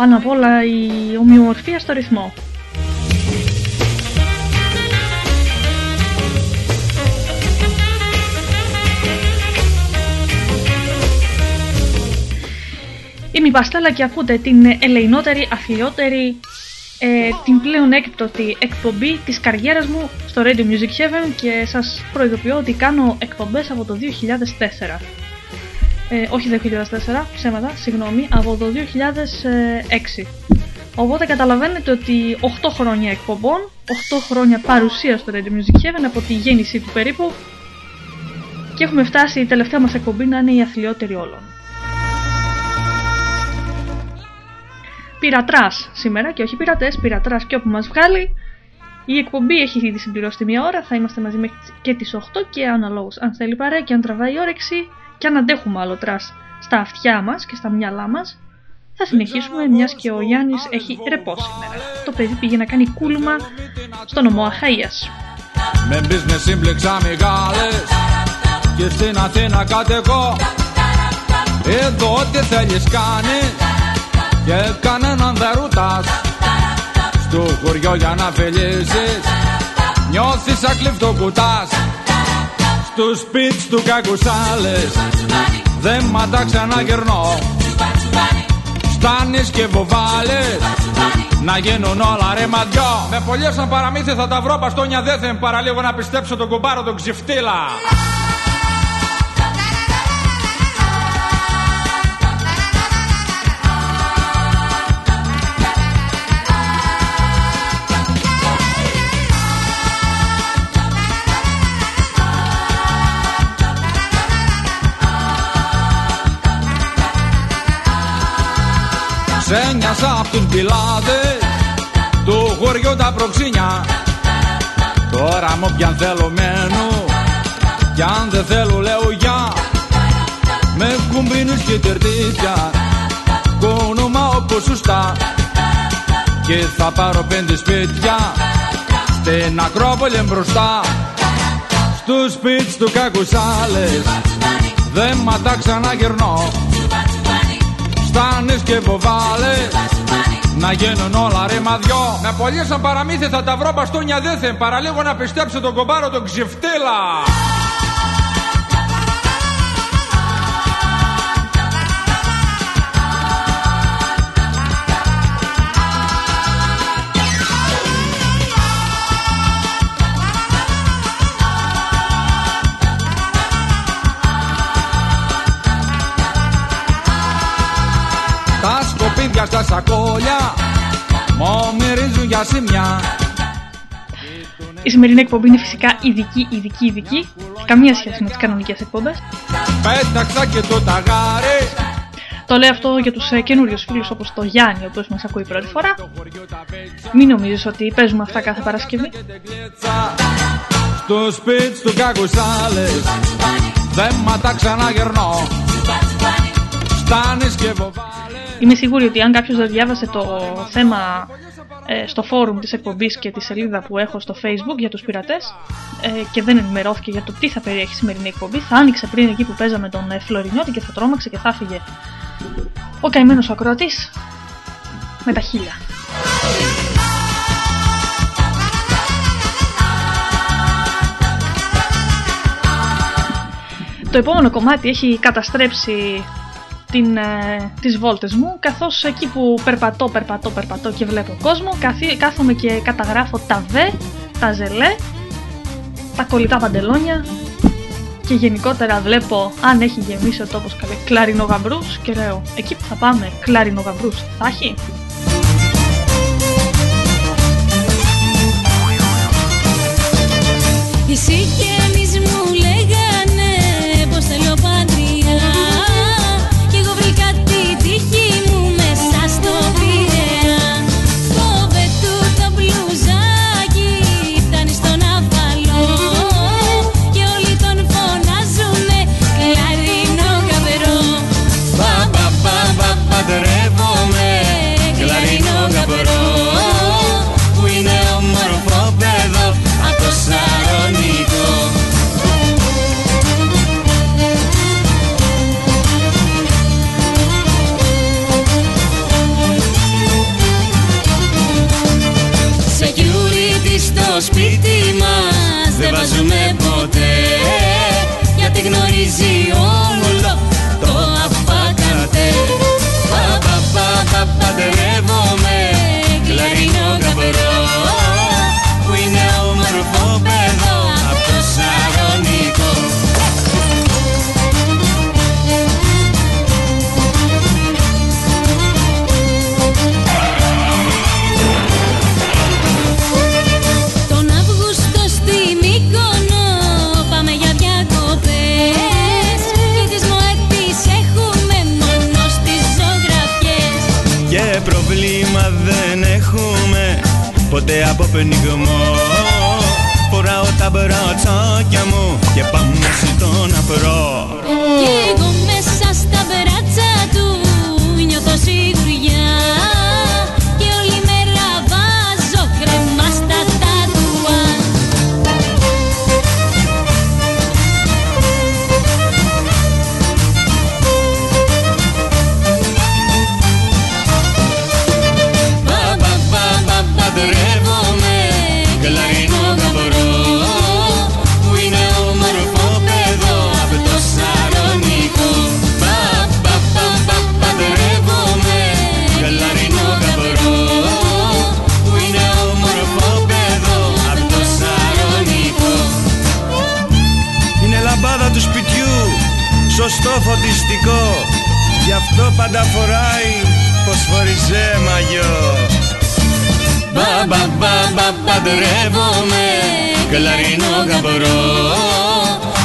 Speaker 3: Πάνω απ' όλα η ομοιομορφία στο ρυθμό. Είμαι η Παστέλα και ακούτε την ελεηνότερη, αθλιότερη, ε, την πλέον έκπτωτη εκπομπή της καριέρας μου στο Radio Music Heaven και σας προειδοποιώ ότι κάνω εκπομπές από το 2004. Ε, όχι 2004, ψέματα, συγγνώμη, από το 2006. Οπότε καταλαβαίνετε ότι 8 χρόνια εκπομπών, 8 χρόνια παρουσία στο Radio Music Heaven από τη γέννησή του περίπου και έχουμε φτάσει η τελευταία μας εκπομπή να είναι η αθλιότερη όλων. Πειρατράς σήμερα και όχι πειρατές, πειρατράς και όπου μας βγάλει. Η εκπομπή έχει ήδη συμπληρώσει τη μία ώρα, θα είμαστε μαζί μέχρι και τις 8 και αναλόγως αν θέλει παρέα και αν τραβάει η όρεξη και αν αντέχουμε άλλο trash στα αυτιά μας και στα μυαλά μας θα συνεχίσουμε μιας και ο Γιάννης έχει ρεπό σήμερα. Το παιδί πήγε να κάνει κούλουμα στο νομό Αχαΐας.
Speaker 17: Με business έμπλεξα μεγάλες Και στην Αθήνα κατοικώ Εδώ ό,τι θέλεις κάνεις Και κανέναν δεν ρωτάς Στο χωριό για να φιλήσεις Νιώθεις σαν κλειφτό κουτάς Στους σπίτς του κακουσάλες Δεν μ' τα ξαναγερνώ Στάνεις και βοβάλες. Να γίνουν όλα ρε μαντιό. Με πολλές σαν παραμύθι θα τα βρω Παστόνια δεν θα παραλίγο να πιστέψω τον κουμπάρο τον ξυφτήλα Ξένιασα απ' τους πιλάδες του χωριού τα προξίνια. Τώρα μου πιαν θέλω μένω κι αν δεν θέλω λέω για Με κουμπίνους και τερτίτια κόνομα όπως σωστά. Και θα πάρω πέντε σπίτια στην Ακρόπολη μπροστά. Στους σπίτς του κακουσάλες δεν μ' τα ξαναγερνώ Στάνες και βοβάλες να γίνουν όλα ρε μαδιό. Με πολλές σαν παραμύθι θα τα βρω μπαστούνια δέθεν Παραλίγο να πιστέψω τον κομπάρο τον ξεφτέλα σακόλια Μου μυρίζουν για σημιά
Speaker 3: Η σημερινή εκπομπή είναι φυσικά ειδική, ειδική, ειδική. Καμία σχέση με τις κανονικές εκπομπές.
Speaker 17: Πέταξα και το ταγάρι
Speaker 3: Το λέω αυτό για τους ε, καινούριους φίλους όπως το Γιάννη, ο οποίος μας ακούει πρώτη φορά. Μην νομίζεις ότι παίζουμε αυτά κάθε Παρασκευή.
Speaker 17: Στο σπίτι του κακουσάλες Δεν μ' τα ξαναγερνώ Στάνεις και βοβάλες
Speaker 3: Είμαι σίγουρη ότι αν κάποιος δεν διάβασε το θέμα ε, στο φόρουμ της εκπομπής και τη σελίδα που έχω στο facebook για τους πειρατές ε, και δεν ενημερώθηκε για το τι θα περιέχει η σημερινή εκπομπή θα άνοιξε πριν εκεί που παίζαμε τον ε, Φλωρινιώτη και θα τρόμαξε και θα φύγε ο καημένος ο ακροατής με τα χίλια. Το επόμενο κομμάτι έχει καταστρέψει την, ε, τις βόλτες μου καθώς εκεί που περπατώ, περπατώ, περπατώ και βλέπω κόσμο καθί, κάθομαι και καταγράφω τα βε, τα ζελέ, τα κολλητά παντελόνια και γενικότερα βλέπω αν έχει γεμίσει ο τόπος καλέ κλαρινογαμπρούς και λέω εκεί που θα πάμε κλαρινογαμπρούς θα έχει;
Speaker 18: Οι συγγενείς Ποτέ
Speaker 19: από πνιγμό Φοράω τα μπρατσάκια μου Και πάμε στον αφρό φωτιστικό. Γι' αυτό πάντα φοράει φωσφοριζέ μαγιό. Μπα μπα μπα μπα παντρεύομαι Κλαρινό γαμπρό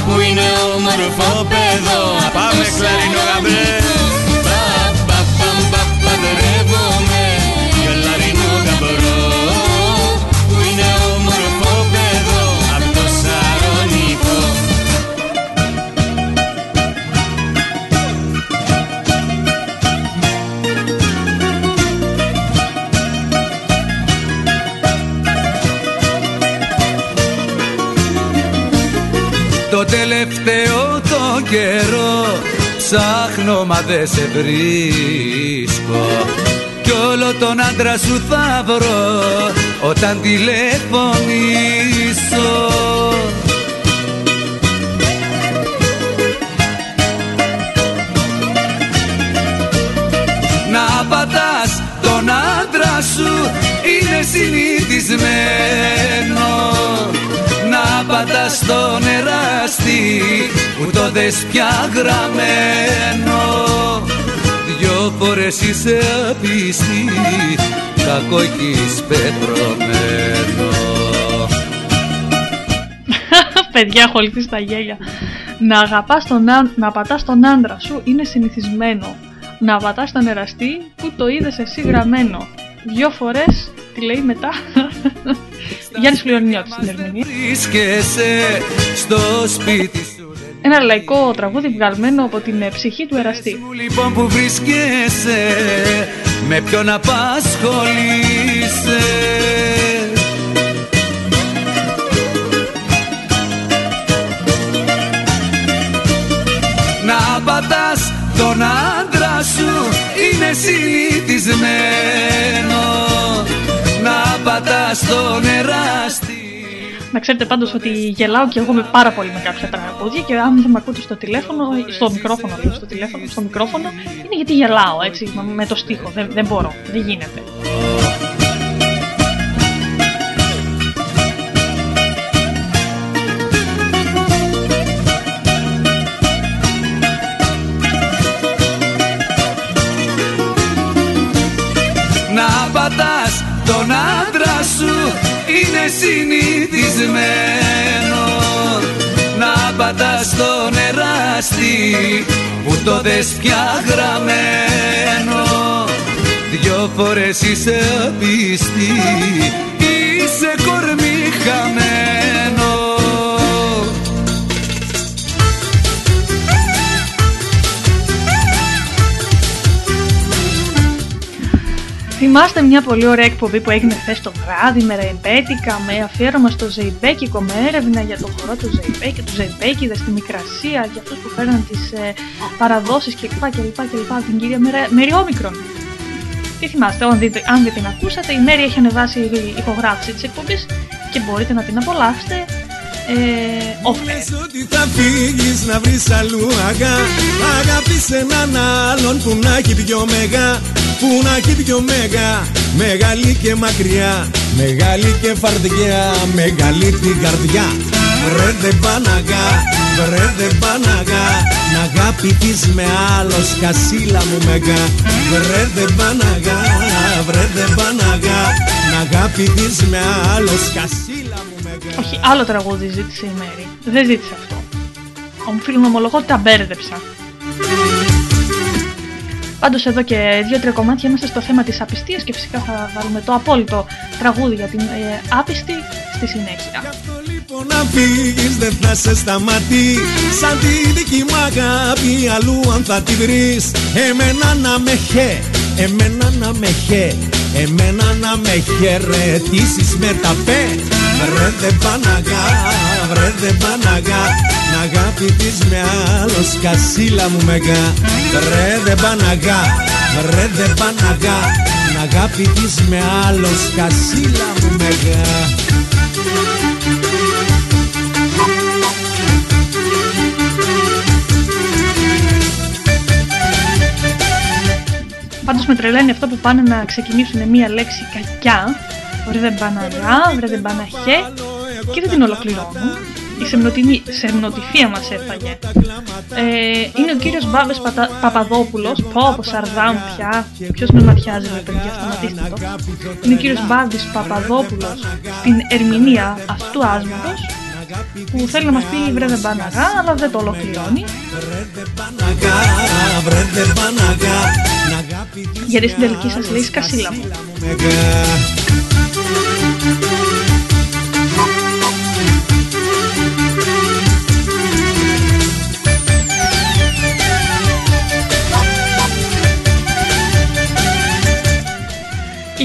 Speaker 19: Που είναι όμορφο παιδό Πάμε κλαρινό γαμπρέ. Μπα μπα μπα μπα παντρεύομαι Κλαρινό γαμπρό
Speaker 7: καιρό ψάχνω μα δεν σε βρίσκω. Κι όλο τον άντρα σου θα βρω όταν τηλεφωνήσω. Να πατάς τον άντρα σου είναι συνηθισμένο Να πατάς τον εράστη που το δες πια γραμμένο Δυο φορές είσαι απίστη κακό έχεις πετρωμένο
Speaker 3: Παιδιά, έχω λυθεί στα γέλια. Να αγαπάς τον άν... να πατάς τον άντρα σου είναι συνηθισμένο. Να πατάς τον εραστή που το είδες εσύ γραμμένο. Δυο φορές, τι λέει μετά. Γιάννης Φλιονιώτης στην ερμηνεία.
Speaker 7: Βρίσκεσαι στο σπίτι σου
Speaker 3: Ένα λαϊκό τραγούδι βγαλμένο από την ε, ψυχή του εραστή.
Speaker 7: λοιπόν που βρίσκεσαι με ποιον απασχολείσαι Να πατάς τον άντρα σου είναι συνηθισμένο Να πατάς τον εράστη
Speaker 3: Να ξέρετε πάντως ότι γελάω και εγώ με πάρα πολύ με κάποια τραγούδια και αν δεν με ακούτε στο τηλέφωνο, στο μικρόφωνο λέω, στο τηλέφωνο, στο μικρόφωνο, είναι γιατί γελάω έτσι με- με το στίχο. Δεν, δεν μπορώ, δεν γίνεται.
Speaker 20: Σου είναι συνηθισμένο. Να πατάς τον εράστη που το δες πια γραμμένο. Δυο φορές είσαι απίστη, είσαι κορμί χαμένος
Speaker 3: Θυμάστε μια πολύ ωραία εκπομπή που έγινε χθες το βράδυ με ρεμπέτικα, με αφιέρωμα στο Ζεϊμπέκικο, με έρευνα για το χορό του Ζεϊμπέκη, του Ζεϊμπέκηδες στη Μικρασία, για αυτούς που φέραν τις ε, παραδόσεις κλπ. κλπ, κλπ την κυρία Μερε- Μεριόμικρον. Τι θυμάστε, αν, δείτε, αν δεν την ακούσατε, η Μέρη έχει ανεβάσει η ηχογράφηση της εκπομπής και μπορείτε να την απολαύσετε ε, off air.
Speaker 5: Λες ότι θα φύγεις να βρεις αλλού αγά Αγάπης έναν άλλον που να έχει δυο μεγά Που να έχει δυο μεγά Μεγάλη και μακριά Μεγάλη και φαρδιά Μεγάλη την καρδιά Βρε δεν παναγά Βρε δεν παναγά Να αγαπηθείς με άλλος σκασίλα μου μεγά Βρε δεν παναγά Βρε δεν παναγά Να αγαπηθείς με άλλος σκασίλα μου μεγά
Speaker 3: Όχι, άλλο τραγούδι ζήτησε η Μέρη. Δεν ζήτησε αυτό. Ο φίλο μου ομολογώ ότι τα μπέρδεψα. Πάντως εδώ και δύο-τρία κομμάτια είμαστε στο θέμα της απιστίας και φυσικά θα βάλουμε το απόλυτο τραγούδι για την ε, άπιστη στη συνέχεια.
Speaker 5: Λοιπόν να φύγεις δεν θα σε σταματεί Σαν τη δική μου αγάπη αλλού αν θα τη βρεις. Εμένα να με χε, εμένα να με χε Εμένα να με χαιρετήσεις με τα πέ Βρε δεν παναγά, βρε δεν παναγά Να αγαπηθείς με άλλος σκασίλα μου μεγά. Βρε δεν παναγά, βρε δεν παναγά Να αγαπηθείς με άλλος σκασίλα μου μεγά.
Speaker 3: Πάντως με τρελαίνει αυτό που πάνε να ξεκινήσουν μία λέξη κακιά Βρε δεν πάνε αγά, βρε δεν πάνε χε Και δεν την ολοκληρώνουν. Η σεμνοτινή, σεμνοτυφία μας έφαγε. Ε, Είναι ο κύριος Μπάβες Πατα, Παπαδόπουλος. Πω από Σαρδάμ πια. Ποιος με ματιάζει με παιδιά σταματήστε το Είναι ο κύριος Μπάβης Παπαδόπουλος Στην ερμηνεία αυτού του άσματος που θέλει να μας πει βρε δεν πάνε αγά αλλά δεν το ολοκληρώνει.
Speaker 5: Βρε δεν παναγά Να αγαπηθείς
Speaker 3: γιατί στην τελική σας λέει σκασίλα μου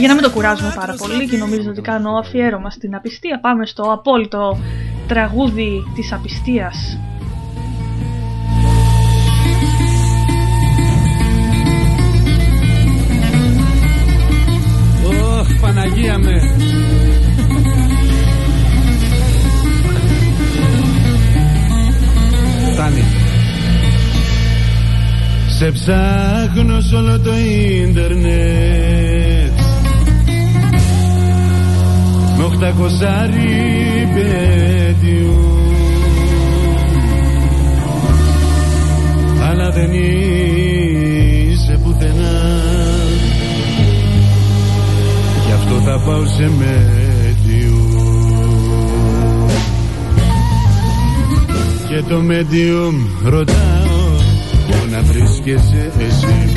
Speaker 3: για να μην το κουράζουμε πάρα πολύ και νομίζω ότι κάνω αφιέρωμα στην απιστία, πάμε στο απόλυτο τραγούδι της απιστίας.
Speaker 4: Ωχ, Παναγία με. Φτάνει.
Speaker 21: Σε ψάχνω σ' όλο το ίντερνετ οχτακοσάρι πέτειου Αλλά δεν είσαι πουθενά. Γι' αυτό θα πάω σε μέτιου Και το medium ρωτάω Πού να βρίσκεσαι εσύ;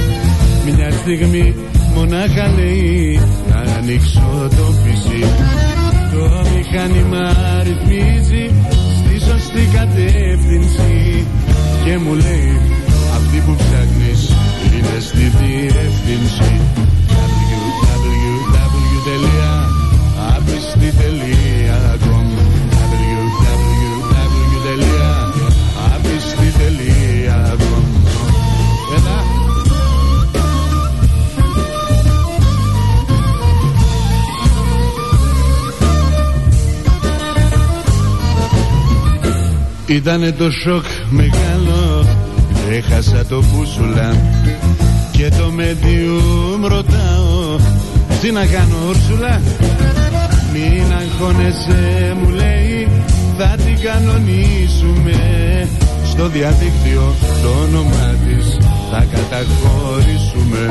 Speaker 21: Μια στιγμή μονάχα λέει Να ανοίξω το πισί Το μηχάνημα ρυθμίζει Στη σωστή κατεύθυνση Και μου λέει Αυτή που ψάχνεις Είναι στη διεύθυνση www.apisti.com Ήτανε το σοκ μεγάλο Έχασα το πούσουλα Και το medium ρωτάω Τι να κάνω Ούρσουλα; Μην αγχώνεσαι μου λέει Θα την κανονίσουμε Στο διαδίκτυο το όνομά της Θα καταχωρήσουμε.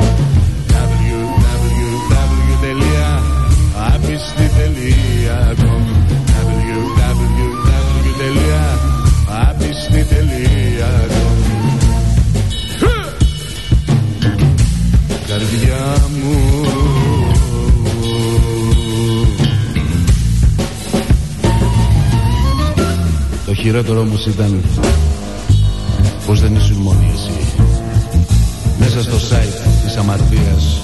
Speaker 21: www.apisti.com www.apisti.com Καρδιά μου. Το χειρότερο όμως ήταν πως δεν ήσουν μόνοι εσύ. Μέσα στο site της αμαρτίας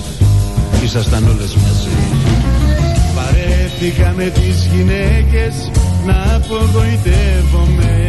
Speaker 21: ήσασταν όλες μαζί. Παρέθηκα με τις γυναίκες να απογοητεύομαι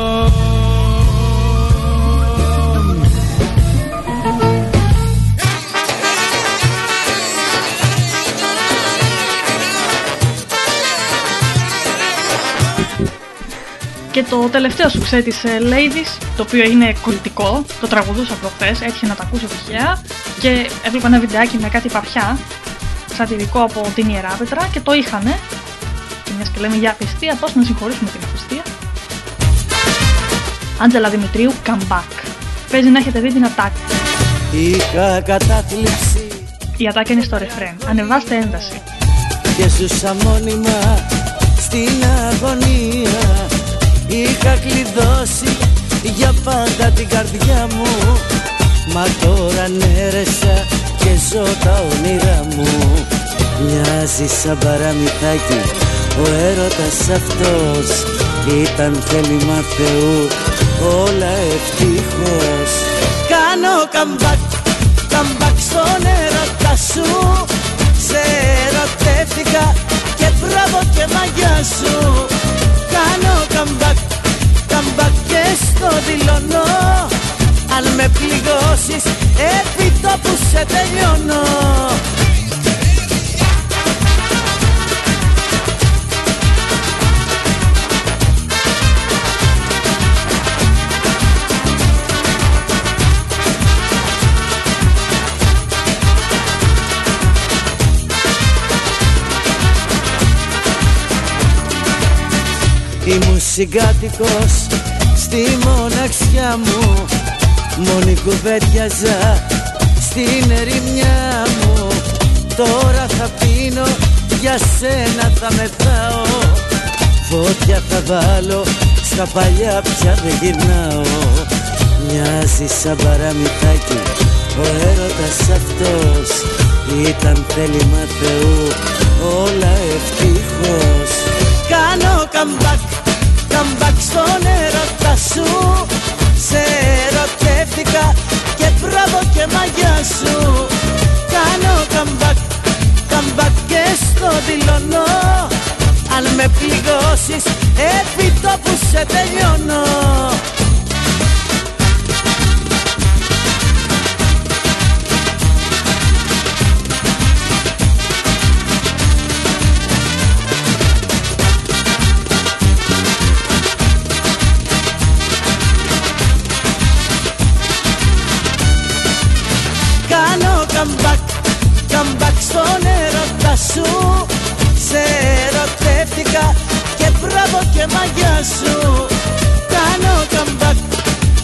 Speaker 21: Και
Speaker 3: το τελευταίο σου ξέρει της ε, Ladies, το οποίο είναι κολλητικό, το τραγουδούσα προχθές, έτυχε να το ακούσω τυχαία και έβλεπα ένα βιντεάκι με κάτι παπιά, σατυρικό από την Ιεράπετρα και το είχανε. Και μιας και λέμε για απιστία, πώς να συγχωρήσουμε την απιστία. Άντζελα Δημητρίου, come back. Παίζει να έχετε δει την ατάκ.
Speaker 9: Είχα κατάθλιψη
Speaker 3: Η ατάκ είναι στο ρεφρέν. Ανεβάστε ένταση.
Speaker 9: και ζούσα μόνιμα στην αγωνία Είχα κλειδώσει για πάντα την καρδιά μου. Μα τώρα νέρεσα και ζω τα όνειρά μου. Μοιάζει σαν παραμυθάκι ο έρωτας αυτός Ήταν θέλημα Θεού. Όλα ευτυχώς. Κάνω comeback, comeback στον έρωτα σου. Σε ερωτεύτηκα και μπράβο και μαγιά σου Κάνω comeback, comeback και στο δηλώνω. Αν με πληγώσεις επί τόπου σε τελειώνω Ήμουν συγκάτοικος στη μοναξιά μου. Μόνη κουβέντιαζα στην ερημιά μου. Τώρα θα πίνω, για σένα θα μετάω. Φώτια θα βάλω, στα παλιά πια δεν γυρνάω. Μοιάζει σαν παραμυθάκι, ο έρωτας αυτός. Ήταν θέλημα Θεού, όλα ευτυχώς. Κάνω comeback, comeback στον έρωτα σου. Σε ερωτεύτηκα και μπράβο και μαγιά σου. Κάνω comeback, comeback και στο δηλώνω. Αν με πληγώσεις επί τόπου σε τελειώνω στον έρωτα σου Σε ερωτεύτηκα και μπράβο και μαγιά σου. Κάνω comeback,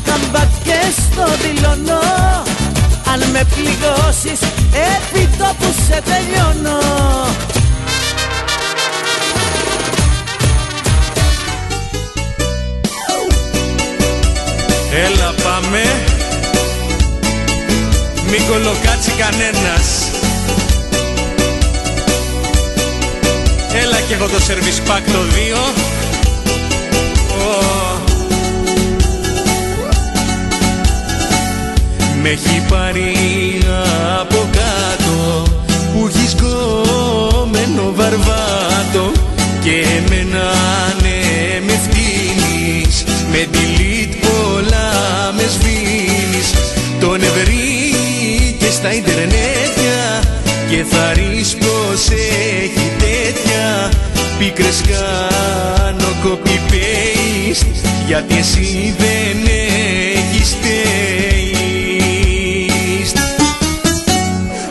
Speaker 9: comeback και στο δηλώνω. Αν με πληγώσεις επί τόπου σε τελειώνω.
Speaker 7: Έλα πάμε. Μην κολοκάτσει κανένας Έλα κι έχω το service pack το 2 Με έχει πάρει από κάτω Που έχεις σκομμένο βαρβάτο Και εμένα ναι με φτύνεις. Με delete πολλά με σβήνεις. Τον βρήκε στα ιντερνέτια Και θα ρεις πως έχει τέτοια. Πίκρες κάνω copy paste Γιατί εσύ δεν έχεις taste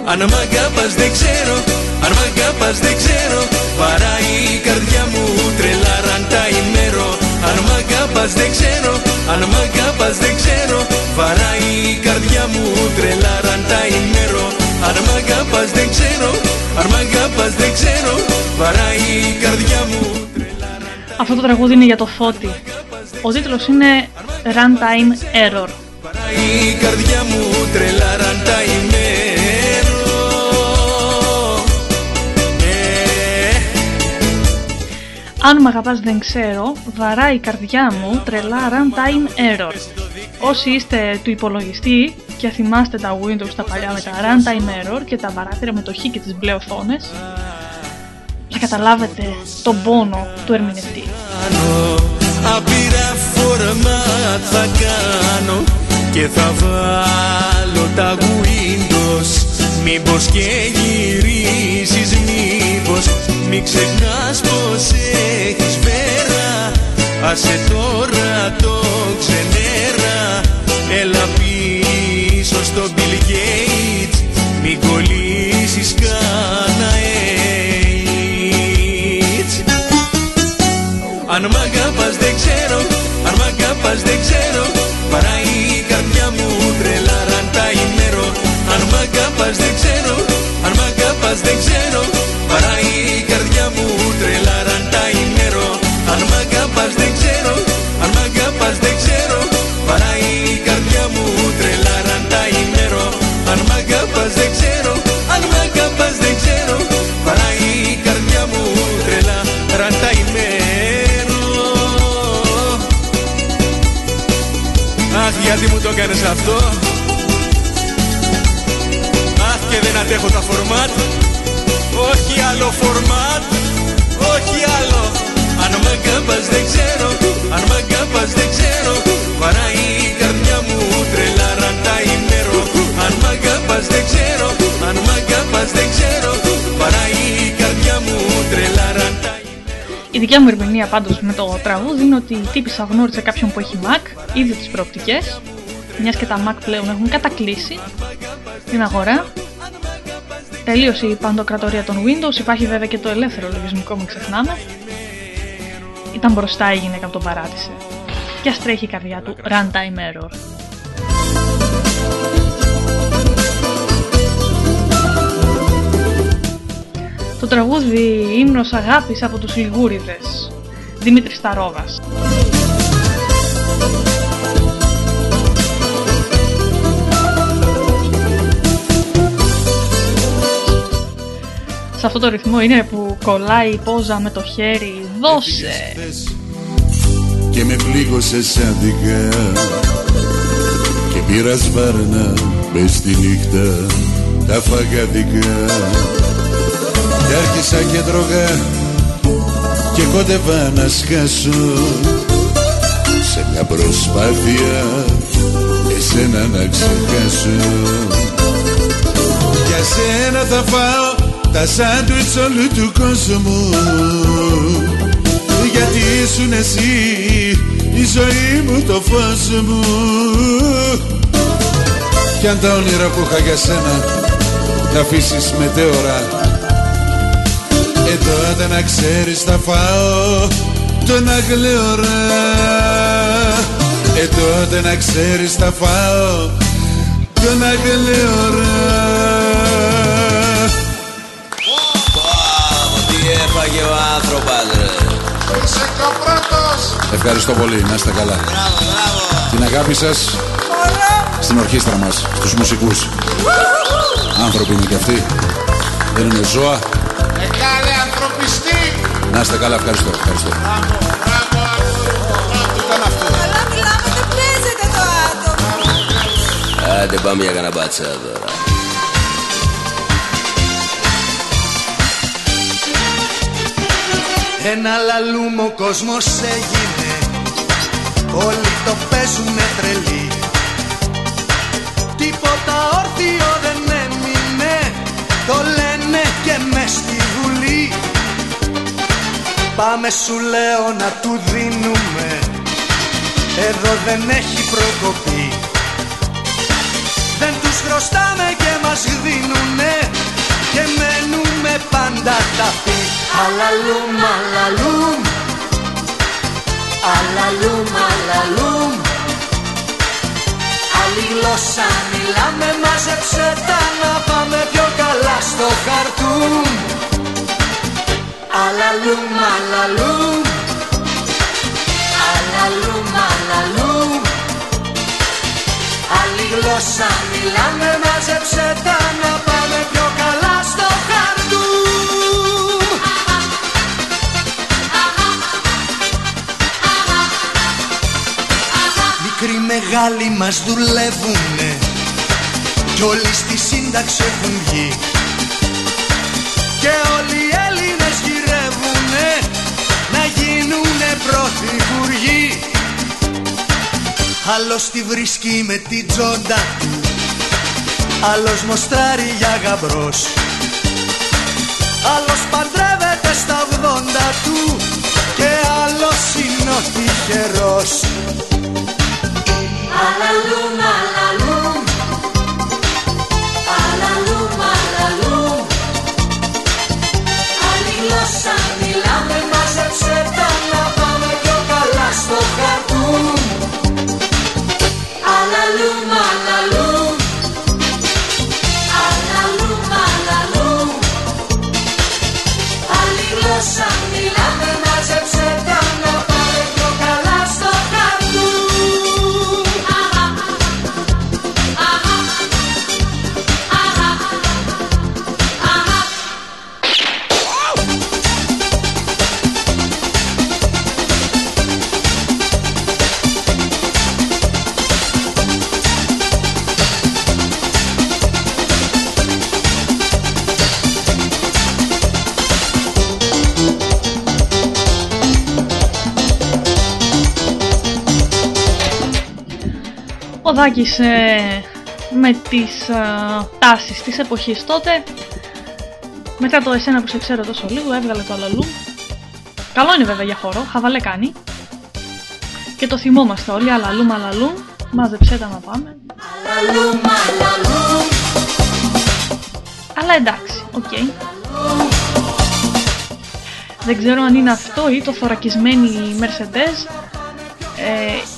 Speaker 7: Αν μ' αγαπάς δεν ξέρω Αν μ' αγαπάς δεν ξέρω. Παράει η καρδιά μου τρελά ραντά ημέρο. Αν μ' αγαπάς δεν ξέρω Αν μ' αγαπάς δεν ξέρω. Βαράει η καρδιά μου τρελά ραντά ημέρο Αν μ' αγαπάς δεν ξέρω Αν μ' αγαπάς δεν ξέρω Βαράει η καρδιά μου
Speaker 3: Αυτό το τραγούδι είναι για το φώτι. Ο τίτλος είναι Runtime Error.
Speaker 7: η καρδιά μου τρελά ραντά ημέρο Ε,
Speaker 3: Αν μ' αγαπάς δεν ξέρω, βαράει η καρδιά μου τρελά runtime error. Όσοι είστε του υπολογιστή και θυμάστε τα Windows τα παλιά με τα runtime error και τα παράθυρα με το χ και τις μπλε οθόνες, θα καταλάβετε τον πόνο του ερμηνευτή.
Speaker 7: Απειρά φορμάτ θα κάνω και θα βάλω τα Windows Μήπως και γυρίσεις μήπως Μη ξεχνάς πως έχεις βέρα Άσε τώρα το ξενέρα Έλα πίσω στο Bill αυτό. Αχ, και δεν αντέχω τα φορμάτ. Όχι άλλο φορμάτ. Όχι άλλο. Αν μ' αγαπάς δεν ξέρω Αν μ' αγαπάς δεν ξέρω Βαράει η καρδιά μου τρελά ραντά ημέρο Αν μ' αγαπάς δεν ξέρω Αν μ' αγαπάς δεν ξέρω Βαράει η καρδιά μου τρελά ραντά
Speaker 3: Η δικιά μου ερμηνεία πάντως με το τραγούδι είναι ότι η τύπησα γνώρισε κάποιον που έχει Mac, είδε τις προοπτικές, μιας και τα Mac πλέον έχουν κατακλείσει την αγορά. Τελείωσε η παντοκρατορία των Windows, υπάρχει βέβαια και το ελεύθερο λογισμικό, μην ξεχνάμε. Ήταν μπροστά η γυναίκα που τον παράτησε. Και ας τρέχει η καρδιά του runtime error. Το τραγούδι ύμνος αγάπης από τους Λιγούριδες. Δημήτρης Σταρόβας. Σε αυτό το ρυθμό είναι που κολλάει η πόζα με το χέρι. Δώσε!
Speaker 22: και με πλήγωσε αντικά και πήρα σβάρνα μες στη νύχτα τα φαγαδικά και άρχισα και τρώγα και κόντευα να σκάσω σε μια προσπάθεια εσένα να ξεχάσω Για σένα θα φάω τα σάντουιτς όλου του κόσμου. Γιατί ήσουν εσύ η ζωή μου το φως μου. Κι αν τα όνειρα που είχα για σένα τα αφήσεις μετέωρα ε τότε να ξέρεις θα φάω τον αγλαιόρα ε τότε να ξέρεις θα φάω τον αγλαιόρα
Speaker 23: Ευχαριστώ πολύ, να είστε καλά. Την αγάπη σας στην ορχήστρα μας, στους μουσικούς. Άνθρωποι είναι και αυτοί. Δεν είναι ζώα.
Speaker 24: Μεγάλε ανθρωπιστή
Speaker 23: Να είστε καλά, ευχαριστώ. ευχαριστώ.
Speaker 25: Αλλά μιλάμε δεν παίζεται το άτομο
Speaker 26: Άντε πάμε για κανένα μπάτσα τώρα
Speaker 5: Ένα λαλούμ ο κόσμος έγινε. Όλοι το παίζουνε τρελή. Τίποτα όρθιο δεν έμεινε. Το λένε και μες στη βουλή. Πάμε σου λέω να του δίνουμε. Εδώ δεν έχει προκοπή. Δεν τους χρωστάμε και μας δίνουνε. Και μένουμε πάντα ταπεί Αλαλούμ, αλαλούμ. Αλαλούμ, αλαλούμ Άλλη γλώσσα μιλάμε Μάζεψε τα να πάμε πιο καλά στο χαρτούμ. Αλαλούμ, αλαλούμ Αλαλούμ, αλαλούμ Άλλη γλώσσα μιλάμε Μάζεψε τα να Μικροί μεγάλοι μας δουλεύουνε Κι όλοι στη σύνταξη έχουν βγει. Και όλοι οι Έλληνες γυρεύουνε Να γίνουνε πρωθυπουργοί. Άλλος τη βρίσκει με την τζόντα του Άλλος μοστράρει για γαμπρός. Άλλος παντρεύεται στα 80 του Και άλλος είναι ο τυχερός
Speaker 27: Αλαλούμ,
Speaker 3: Ο Δάκης ε, με τις ε, τάσεις της εποχής τότε. Μετά το εσένα που σε ξέρω τόσο λίγο έβγαλε το αλαλούμ καλό είναι βέβαια για χώρο, χαβαλέ κάνει. Και το θυμόμαστε όλοι αλαλούμ αλαλούμ. Μάζεψέ τα να πάμε.
Speaker 27: Αλαλούμ, αλαλούμ.
Speaker 3: Αλλά εντάξει, οκ. Δεν ξέρω αν είναι αυτό ή το θωρακισμένη Mercedes. Ε,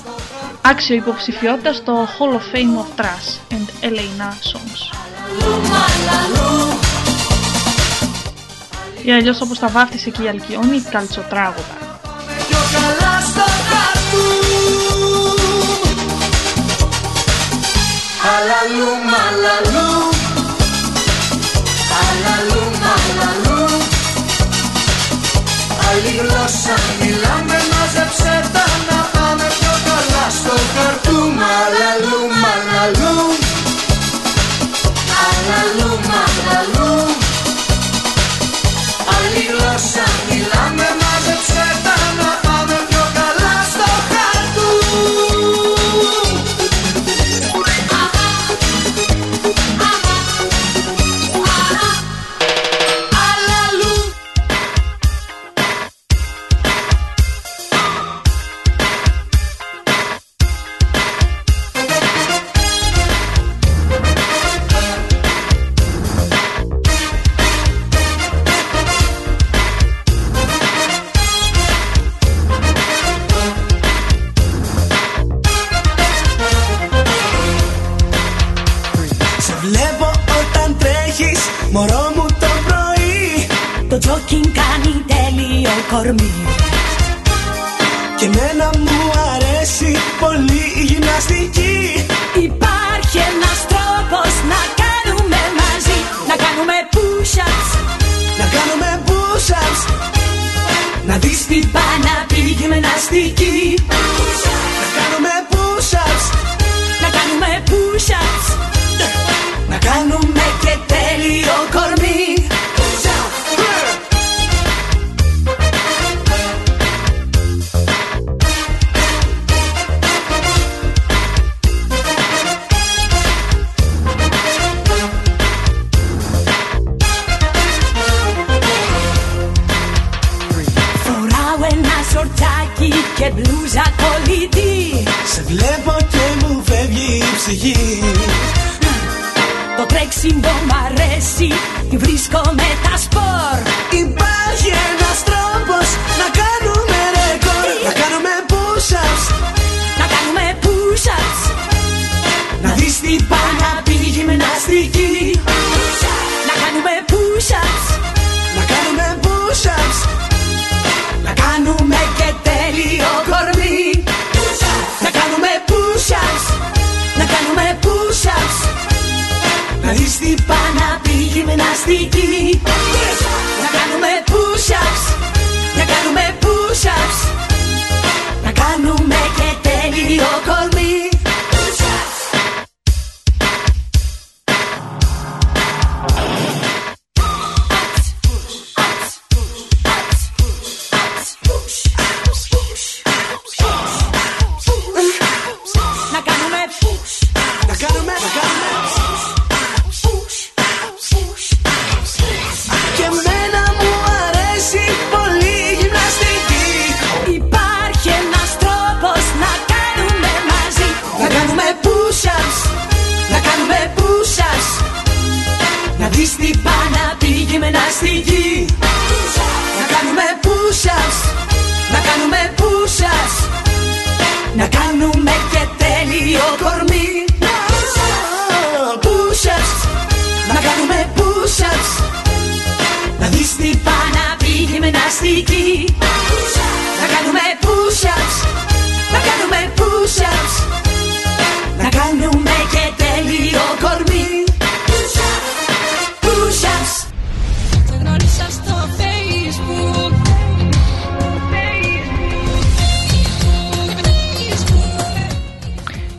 Speaker 3: άξιο υποψηφιότητα στο Hall of Fame of Trash and Elena Songs. Ή αλλιώς όπως τα βάφτισε και η Αλκιόνη, καλτσοτράγουδα.
Speaker 5: πιο καλά στο χαρτούμ Αλαλούμ, αλαλούμ Αλαλούμ, αλαλούμ Άλλη γλώσσα μιλάμε Μάζεψε τα στο χαρτούμ Αλαλούμ, αλαλούμ Αλαλούμ, αλαλούμ Άλλη γλώσσα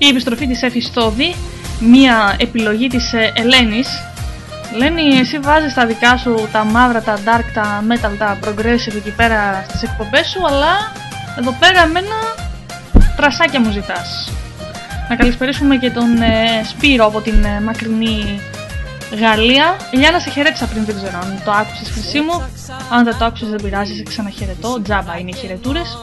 Speaker 9: Η
Speaker 3: επιστροφή της Εφη Στόδη, μία επιλογή της ε, Ελένης. Λένε εσύ βάζεις τα δικά σου, τα μαύρα, τα dark, τα metal, τα progressive εκεί πέρα στις εκπομπές σου, αλλά εδώ πέρα εμένα τρασάκια μου ζητάς. Να καλησπερίσουμε και τον ε, Σπύρο από την ε, μακρινή Γαλλία. Ηλιάνα, σε χαιρέτησα πριν, δεν ξέρω αν το άκουσες χρυσή μου. Αν δεν το άκουσες δεν πειράζει, σε ξαναχαιρετώ. Τζάμπα είναι οι χαιρετούρες.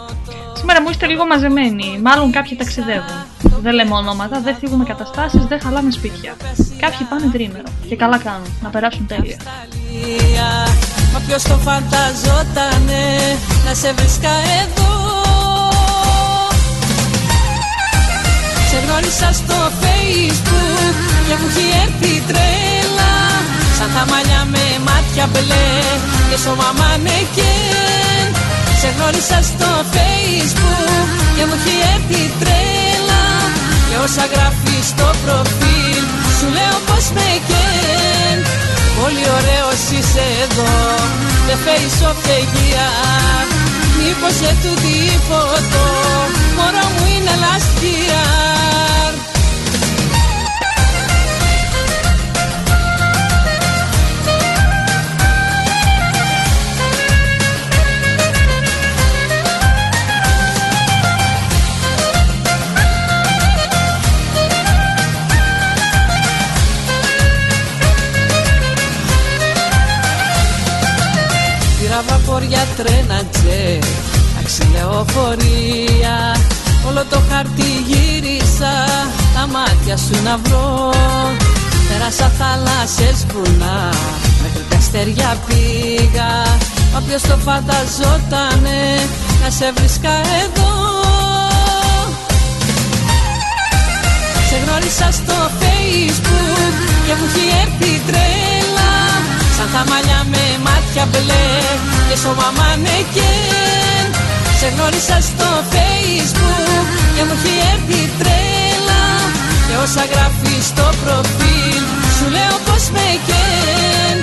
Speaker 3: Σήμερα μου είστε λίγο μαζεμένοι. Μάλλον κάποιοι ταξιδεύουν. Δεν λέμε ονόματα, δεν θίγουμε καταστάσεις, δεν χαλάμε σπίτια. Κάποιοι πάνε τρίμερο. Και καλά κάνουν. Να περάσουν τέλεια.
Speaker 27: Μα ποιος το φανταζότανε να σε βρίσκα εδώ Σε γνώρισα στο facebook και μου έχει έρθει τρέλα Σαν τα μαλλιά με μάτια μπλε και σώμα μανεκέν Σε γνώρισα στο facebook και μου έχει έρθει τρέλα. Και όσα γράφει στο προφίλ σου λέω πως με καίν. Πολύ ωραίος είσαι εδώ Δεν face off και γεια Μήπως σε τούτη η φωτό Μωρό μου είναι λαστιάρ Πήρα βαπόρια τρένα τζετ Ταξιλεοφορία Όλο το χαρτί γύρισα. Τα μάτια σου να βρω. Πέρασα θάλασσες βουνά Μέχρι τα αστέρια πήγα. Μα ποιος το φανταζότανε Να σε βρίσκα εδώ. Σε γνώρισα στο facebook Και μου έχει έρθει τρέλα Σαν τα μαλλιά με μάτια μπλε Και σώμα μανεκέν. Σε γνώρισα στο facebook Και μου έχει έρθει τρέλα. Και όσα γράφεις στο προφίλ Σου λέω πως με καίν.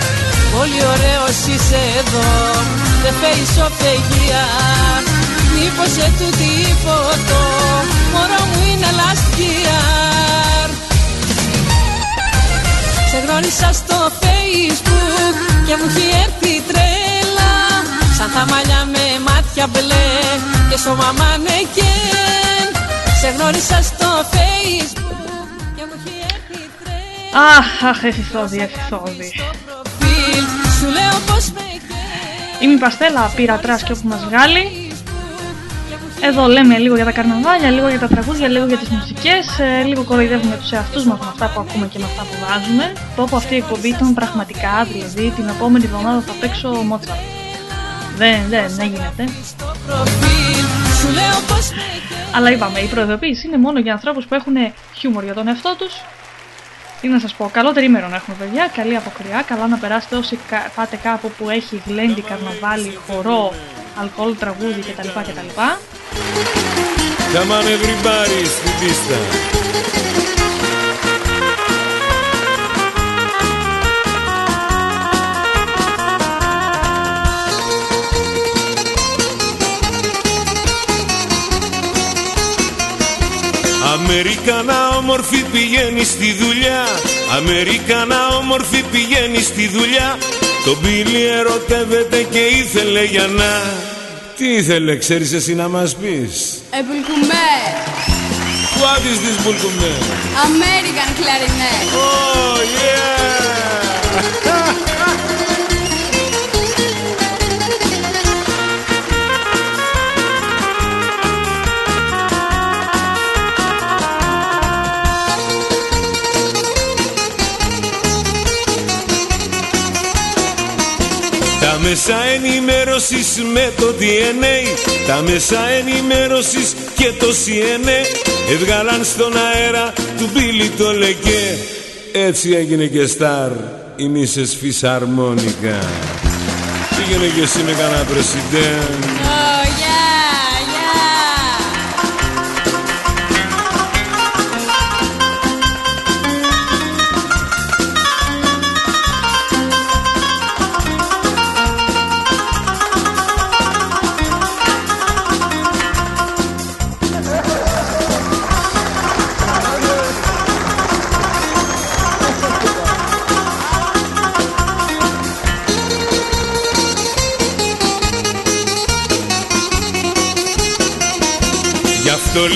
Speaker 27: Πολύ ωραίος είσαι εδώ Δεν face off γεια Μήπως σε τούτη η φωτό Μωρό μου είναι λαστιάρ Σε γνώρισα στο facebook Και μου έχει έρθει τρέλα. Σαν τα μαλλιά με μάτια μπλε Και σώμα μανεκέν. Σε γνώρισα στο facebook Και μου έχει έρθει
Speaker 3: Αχ, αχ, εθιθώδη, εθιθώδη.
Speaker 27: προφίλ. Σου λέω πως με
Speaker 3: Είμαι η Παστέλα, πήρα τρας και όπου μας βγάλει. Εδώ λέμε λίγο για τα καρναβάλια, λίγο για τα τραγούδια, λίγο για τις μουσικές, ε, λίγο κοροϊδεύουμε τους εαυτούς μας με αυτά που ακούμε και με αυτά που βάζουμε. Το πω αυτή η εκπομπή ήταν πραγματικά, δηλαδή την επόμενη εβδομάδα θα παίξω Μότσαρτ. Δεν, δεν, δεν γίνεται. Αλλά είπαμε, η προειδοποίηση είναι μόνο για ανθρώπους που έχουν χιούμορ για τον εαυτό τους. Τι να σας πω, καλό τρίμερο να έχουμε παιδιά, καλή αποκριά, καλά να περάσετε όσοι κα- πάτε κάπου που έχει γλέντι, καρναβάλι, χορό, αλκοόλ, τραγούδι κτλ. κτλ.
Speaker 28: Come on everybody στην πίστα. Αμερικανά όμορφη πηγαίνει στη δουλειά Αμερικανά όμορφη πηγαίνει στη δουλειά Το Μπίλι ερωτεύεται και ήθελε για να Τι ήθελε ξέρεις εσύ να μας πεις;
Speaker 29: Επουλκουμέ.
Speaker 28: What is this Bulkume?
Speaker 29: American clarinet.
Speaker 28: Oh yeah! Μέσα ενημέρωσης με το DNA Τα μέσα ενημέρωσης και το CNN Έβγαλαν στον αέρα του Μπίλι το λεκέ Έτσι έγινε και στάρ η Μίσες Φυσαρμόνικα. Πήγαινε και εσύ με κανένα πρεσιντέν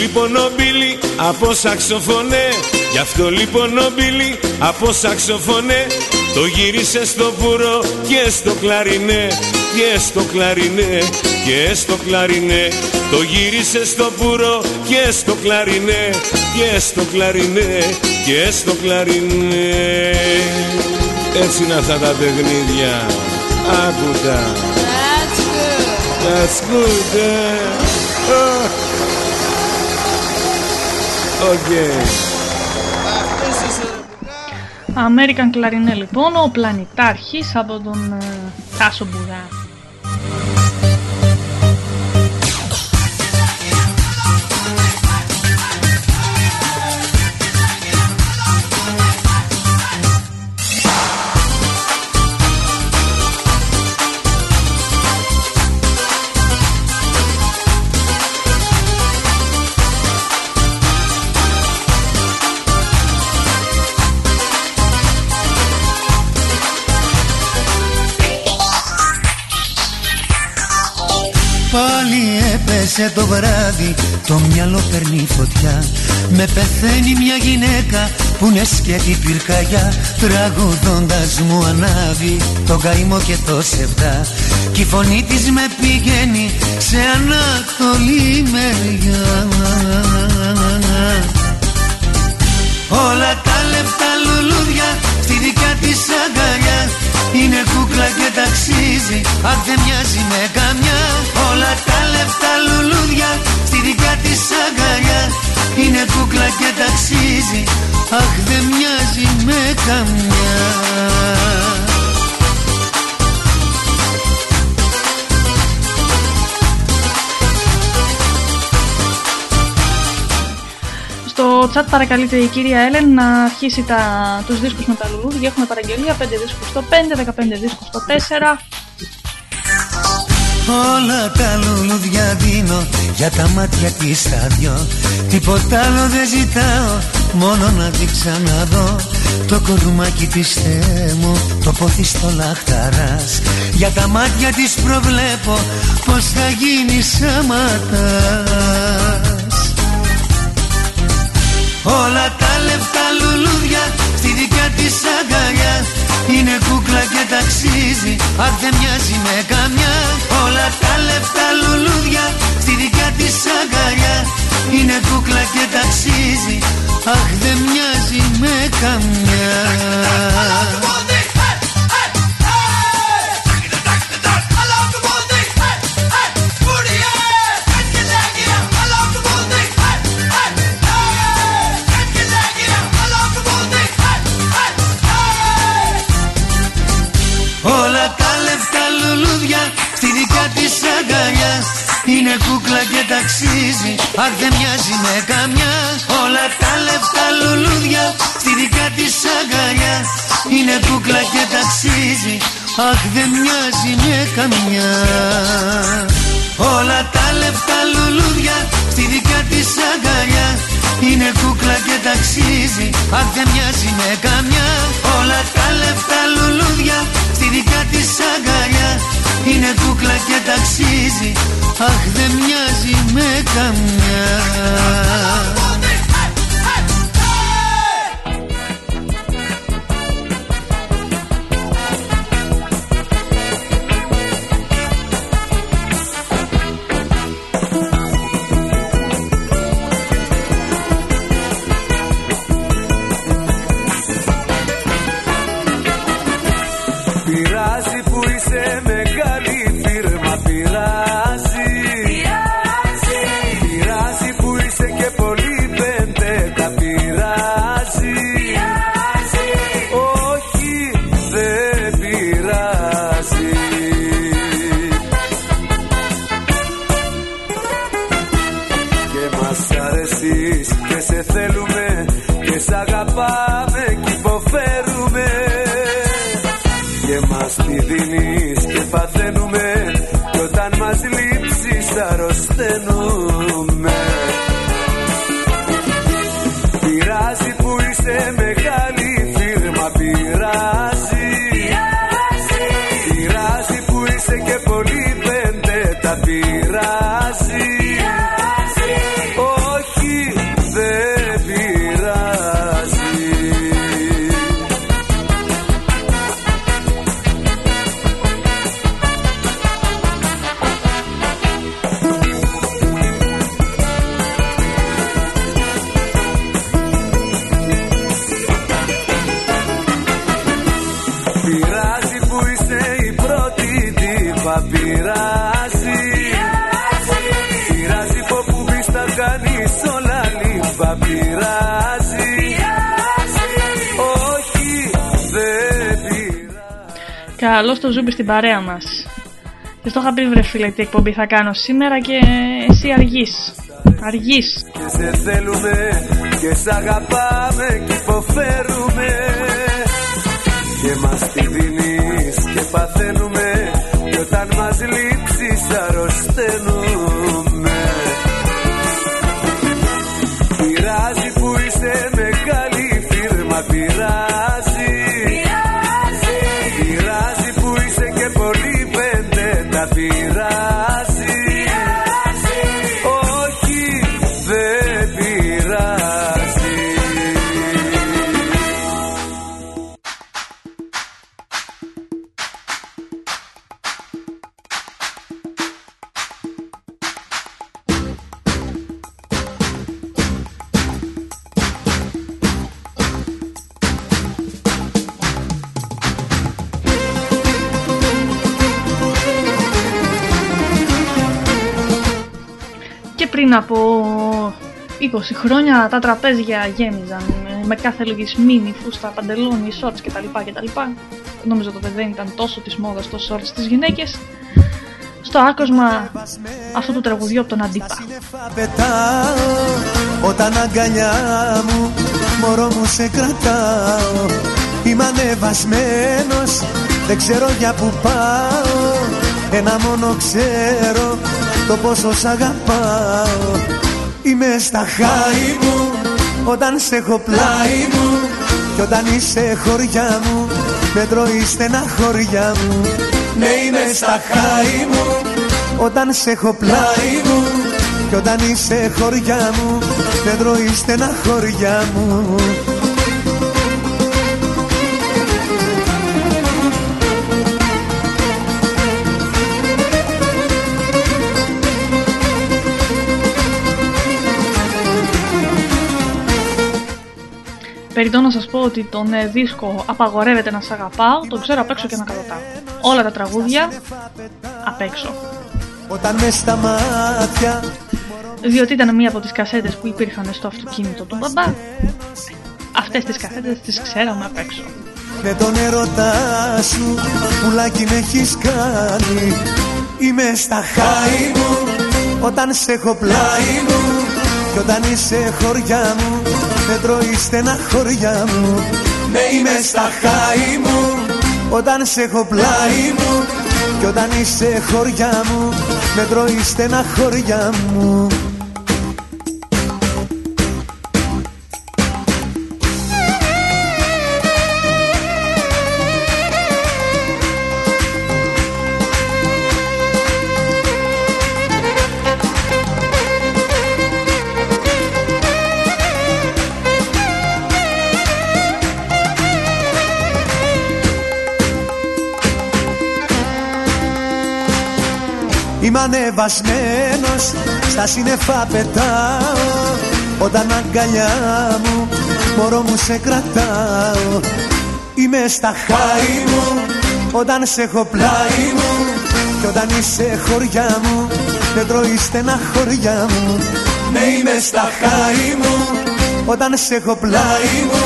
Speaker 28: λοιπόν ο Μπίλι από σαξοφωνέ Γι' αυτό λοιπόν ο Μπίλι από σαξοφωνέ Το γύρισε στο πουρο και στο κλαρινέ Και στο κλαρινέ και στο κλαρινέ Το γύρισε στο πουρο και στο κλαρινέ Και στο κλαρινέ και στο κλαρινέ Έτσι είναι αυτά τα παιχνίδια Άκουτα
Speaker 29: That's good.
Speaker 28: That's good, eh? Oh. Okay.
Speaker 3: American Clarinet λοιπόν, ο πλανητάρχης από τον ε, Τάσο Μπουδά.
Speaker 15: Έπεσε το βράδυ Το μυαλό παίρνει φωτιά. Με πεθαίνει μια γυναίκα Που είναι σκέτη πυρκαγιά. Τραγουδώντας μου ανάβει Το καημό και το σεβδά. Κι η φωνή της με πηγαίνει Σε ανατολή μεριά Όλα τα λεπτά λουλούδια στη δικιά της αγκαλιά. Είναι κούκλα και ταξίζει, αχ δεν μοιάζει με καμιά. Όλα τα λεπτά λουλούδια στη δικιά της αγκαλιά. Είναι κούκλα και ταξίζει, αχ δεν μοιάζει με καμιά
Speaker 3: Στο chat παρακαλείται η κυρία Έλεν να αρχίσει τα, τους δίσκους με τα λουλούδια. Έχουμε παραγγελία 5 δίσκους στο 5, 15 δίσκους στο 4.
Speaker 15: Όλα τα λουλούδια δίνω για τα μάτια της τα δυο Τίποτα άλλο δεν ζητάω μόνο να τη ξαναδώ Το κορμάκι της Θεέ μου το πόθι στο λαχταράς Για τα μάτια της προβλέπω πως θα γίνει σαματάς Όλα τα λεφτά λουλούδια στη δικιά της αγκαλιά. Είναι κούκλα και ταξίζει Αχ δεν μοιάζει με καμιά. Όλα τα λεφτά λουλούδια Στη δικιά της αγκαλιά. Είναι κούκλα και ταξίζει Αχ δεν μοιάζει με καμιά της αγκαλιά. Είναι κούκλα και ταξίζει, αχ δεν μοιάζει με καμιά. Όλα τα λεφτά λουλούδια στη δικιά της αγκαλιά. Είναι κούκλα και ταξίζει, αχ δεν μοιάζει με καμιά. Όλα τα λεφτά λουλούδια στη δικιά της αγκαλιά είναι κούκλα και ταξίζει. Αχ δεν μοιάζει με καμιά. Όλα τα λεφτά λουλούδια Στη δικιά της αγκαλιά. Είναι κούκλα και ταξίζει. Αχ δεν μοιάζει με καμιά
Speaker 3: ζούμπι στην παρέα μας. Και στο είχα πει βρε φίλε τι εκπομπή θα κάνω σήμερα και εσύ αργείς. Αργείς.
Speaker 7: Και σε θέλουμε και σ' αγαπάμε και υποφέρουμε Και μας τη δίνεις και παθαίνουμε Και όταν μας λείψεις αρρωσταίνουμε
Speaker 3: χρόνια τα τραπέζια γέμιζαν με- με κάθε λογισμίνη, φούστα, παντελόνι, shorts κτλ. κτλ. Νομίζω τότε δεν ήταν τόσο της μόδας το shorts στις γυναίκες. Στο άκουσμα αυτού του τραγουδιού από τον Αντίπα.
Speaker 5: πετάω Όταν αγκαλιά μου μωρό μου σε κρατάω Είμαι ανεβασμένος δεν ξέρω για που πάω Ένα μόνο ξέρω το πόσο σ' αγαπάω Είμαι στα χάη μου όταν σε έχω πλάι μου Κι όταν είσαι χωριά μου με τρώει στενά χωριά μου. Ναι είμαι στα χάη μου όταν σε έχω πλάι μου Κι όταν είσαι χωριά μου με τρώει στενά χωριά μου
Speaker 3: Περιτώ να σας πω ότι τον ε, δίσκο «Απαγορεύεται να σ' αγαπάω» τον ξέρω απ' έξω και να κατωτάω. Όλα τα τραγούδια απ' έξω.
Speaker 15: Όταν μες στα μάτια
Speaker 3: Διότι ήταν μία από τις κασέτες που υπήρχαν στο αυτοκίνητο του μπαμπά. Αυτές τις κασέτες τις ξέραμε απ' έξω.
Speaker 15: Με τον ερωτάς σου πουλάκι με έχεις κάνει Είμαι στα χάη μου όταν σε έχω πλάι μου Κι όταν είσαι χωριά μου με τρώει στενά χωριά μου. Ναι είμαι στα χάη μου όταν σε έχω πλάι μου. Κι όταν είσαι χωριά μου με τρώει στενά χωριά μου ανεβασμένος, στα σύννεφα πετάω Όταν αγκαλιά μου, μωρό μου σε κρατάω. Είμαι στα χάη μου, όταν σε έχω πλάι μου Κι όταν είσαι χωριά μου, δεν τρώει στενά χωριά μου. Ναι είμαι στα χάη μου, όταν σε έχω πλάι μου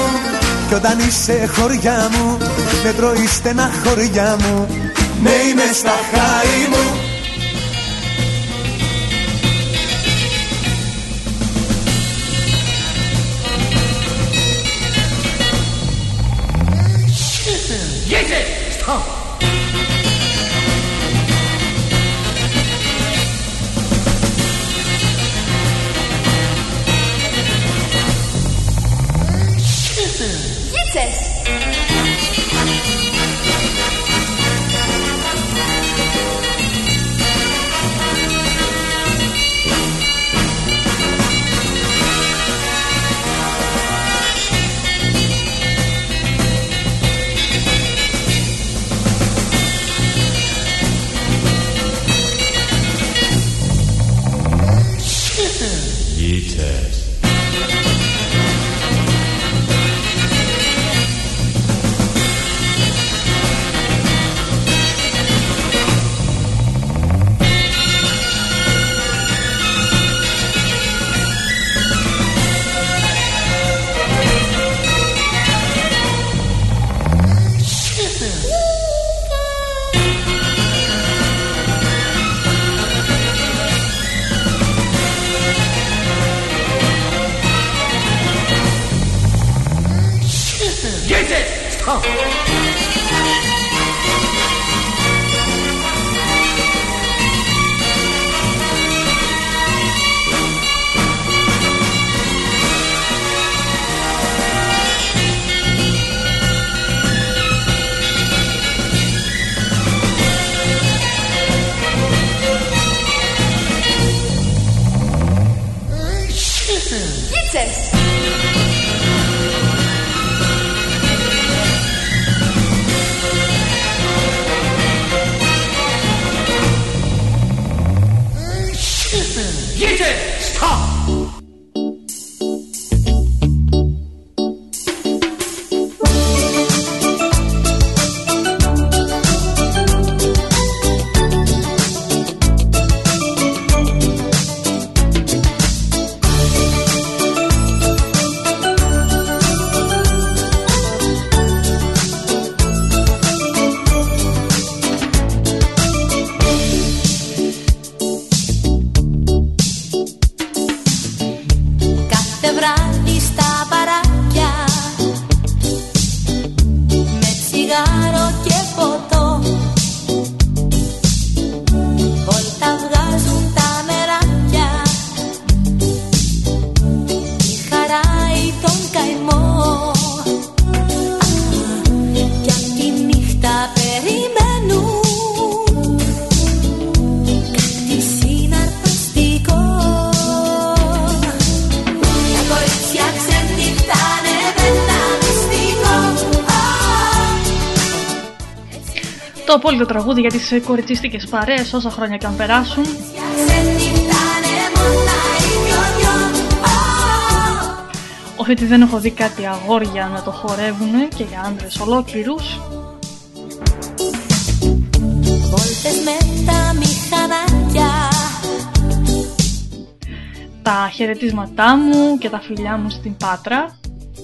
Speaker 15: Κι όταν είσαι χωριά μου, δεν τρώει στενά χωριά μου. Ναι είμαι στα χάη μου
Speaker 11: 上
Speaker 3: Το απόλυτο τραγούδι για τις ε, κοριτσίστικες παρέες όσα χρόνια και αν περάσουν.
Speaker 11: Όχι ότι δεν έχω δει κάτι αγόρια να το χορεύουν και για άντρες ολόκληρους.
Speaker 30: Βόλτες με τα μηχανάκια
Speaker 11: Τα χαιρετίσματά μου και τα φιλιά μου στην Πάτρα.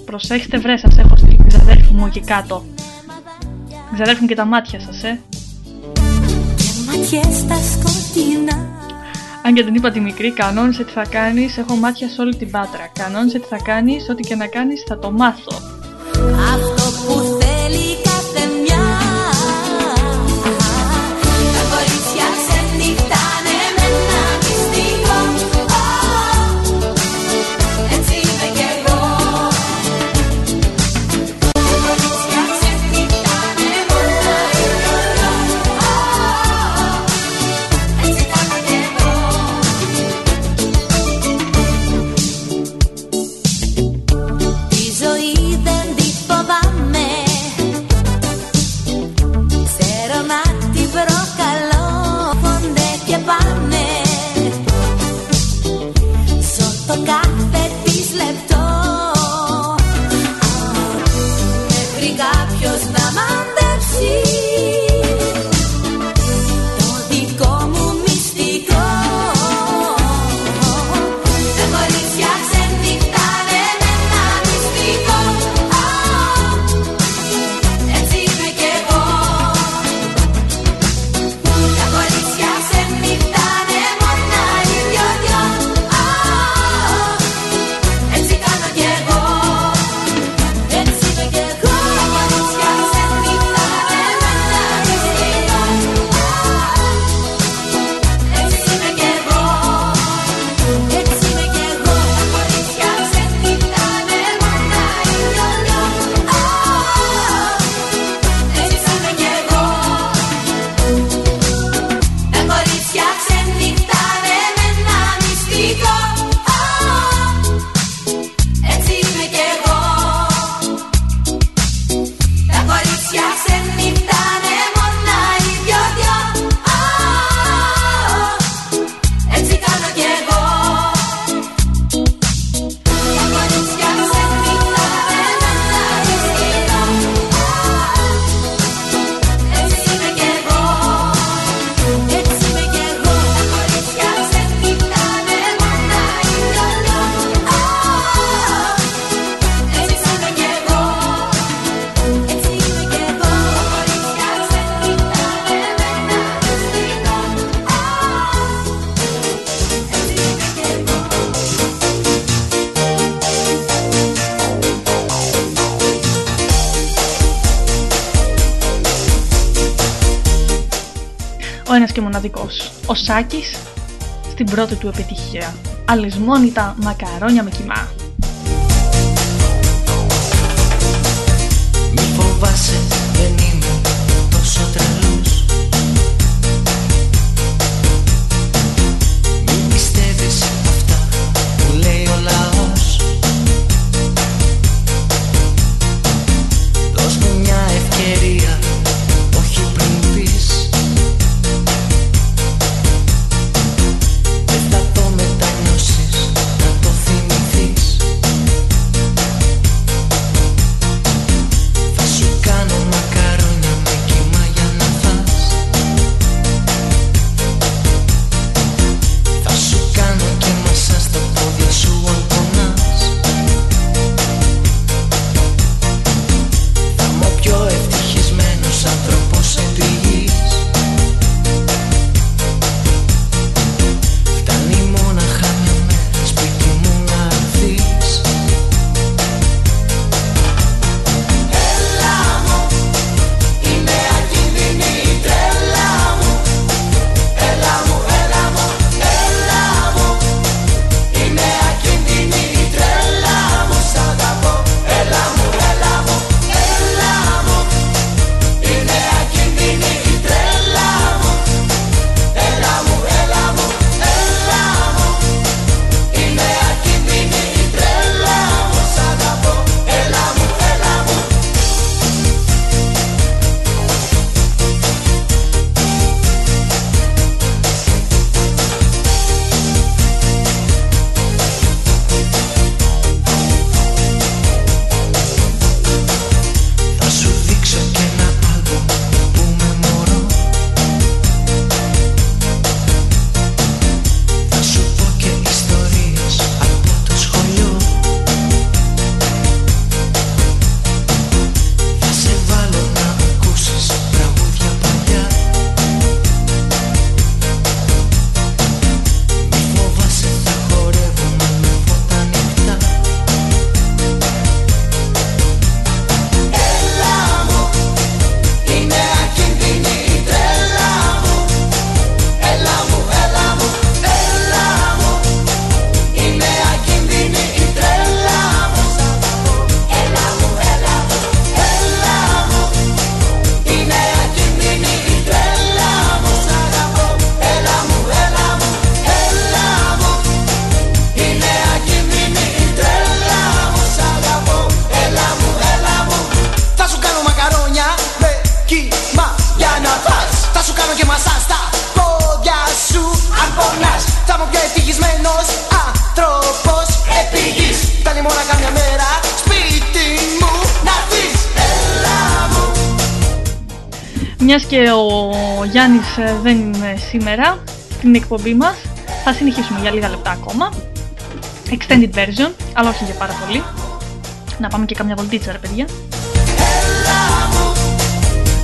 Speaker 11: Προσέξτε βρε σας έχω στείλει την ξαδέρφη μου εκεί κάτω. Ξαδέρφουν και τα μάτια σας, ε.
Speaker 30: Ματιές στα σκοτεινά
Speaker 11: Αν και την είπα τη μικρή, κανόνισε τι θα κάνεις, έχω μάτια σε όλη την Πάτρα. Κανόνισε τι θα κάνεις, ό,τι και να κάνεις θα το μάθω. Μοναδικός. Ο Σάκης στην πρώτη του επιτυχία. Αλυσμόνητα μακαρόνια με κοιμά.
Speaker 3: Μιας και ο Γιάννης ε, δεν είναι σήμερα στην εκπομπή μας, θα συνεχίσουμε για λίγα λεπτά ακόμα. Extended version, αλλά όχι για πάρα πολύ. Να πάμε και καμιά βολτίτσα ρε παιδιά.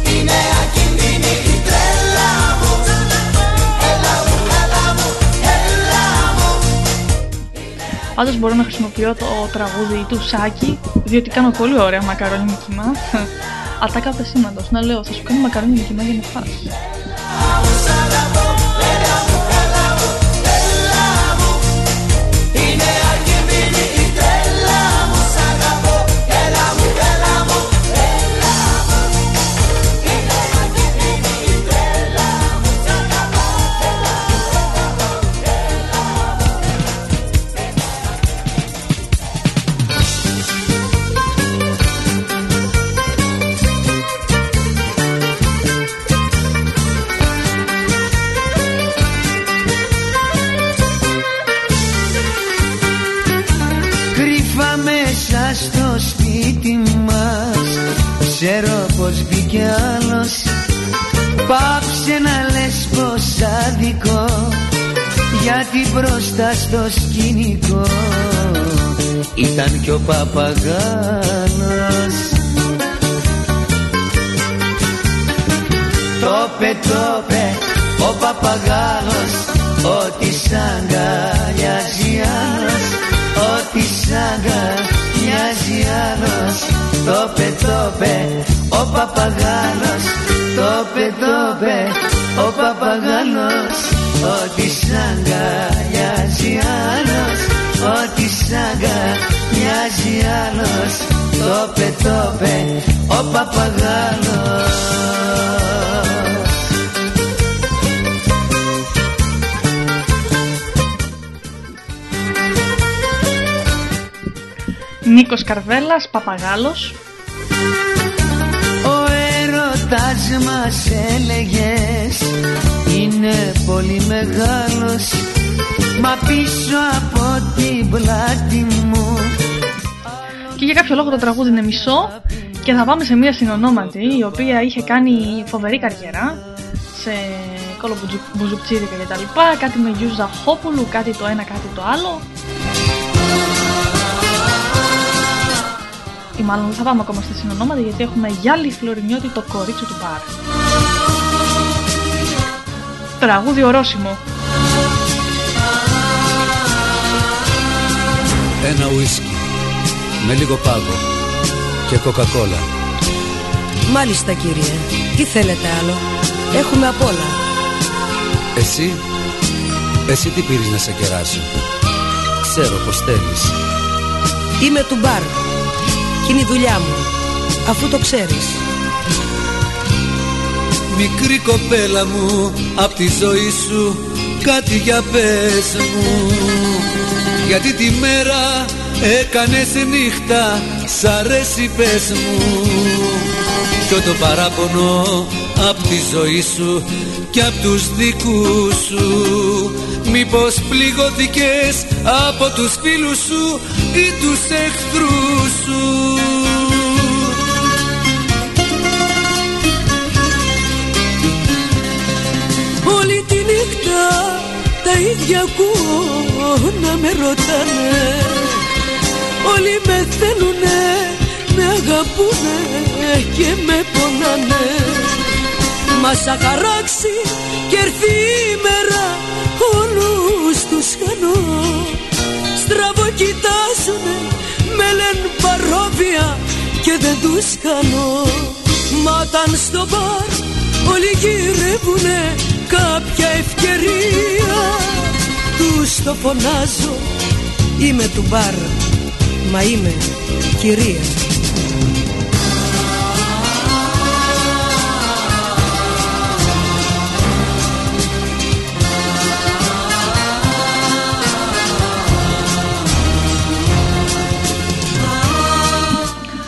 Speaker 31: Είναι ακίνδυνη η τρέλα μου Έλα μου, έλα μου, έλα μου
Speaker 3: Πάντως μπορώ να χρησιμοποιώ το τραγούδι του Σάκη, διότι κάνω πολύ ωραία μακαρόνι με κοιμά. Ατάκα πεσήματος, να λέω, θα σου κάνει μακαρόνι με κοιμά για να φας.
Speaker 15: Γιατί μπροστά στο σκηνικό. Ήταν κι ο παπαγάλος Το πε, το πε, ο παπαγάλος Ότι σ' αγκαλιάζει άλλος Ότι σ' αγκαλιάζει άλλος. Το πε, το πε, ο παπαγάλος Το πε, το πε, ο παπαγάλος Ότι σ' αγκαλιάζει άλλος Ότι σ' αγκαλιάζει άλλος Το πε, το πε, ο παπαγάλος
Speaker 3: Νίκος Καρβέλας, Παπαγάλος.
Speaker 15: Ο έρωτας μας έλεγες είναι πολύ μεγάλος Μα πίσω από την πλάτη μου
Speaker 3: Και για κάποιο λόγο το τραγούδι είναι μισό και θα πάμε σε μια συνονόματη η οποία είχε κάνει φοβερή καριέρα σε κόλλο μπουζουκτσίρικα και τα λοιπά, κάτι με Γιου Ζαχόπουλου, κάτι το ένα, κάτι το άλλο. Ή μάλλον δεν θα πάμε ακόμα στη συνονόματη γιατί έχουμε Γιάλη Φλωρινιώτη το κορίτσι του μπαρ. Τραγούδι ορόσημο.
Speaker 7: Ένα ουίσκι με λίγο πάγο και κοκακόλα.
Speaker 32: Μάλιστα κύριε, τι θέλετε άλλο; Έχουμε απ' όλα.
Speaker 7: Εσύ, εσύ τι πήρες να σε κεράσω. Ξέρω πως θέλεις.
Speaker 32: Είμαι του μπαρ. Και είναι η δουλειά μου. Αφού το ξέρεις.
Speaker 7: Μικρή κοπέλα μου, απ' τη ζωή σου κάτι για πες μου. Γιατί τη μέρα έκανες νύχτα, σ' αρέσει πες μου. Ποιο το παράπονο απ' τη ζωή σου και απ' τους δικούς σου. Μήπως πληγώθηκες από τους φίλους σου ή τους εχθρούς σου
Speaker 2: τη νύχτα τα ίδια ακούω να με ρωτάνε. Όλοι με θέλουνε, με αγαπούνε και με πονάνε. Μας σαν χαράξει και έρθει η μέρα όλους τους χάνω. Στραβό κοιτάζουνε, με λένε παρόβια και δεν τους κάνω Μα όταν στο μπαρ όλοι γυρεύουνε κάποια ευκαιρία. Τους το φωνάζω Είμαι του μπαρ Μα είμαι κυρία.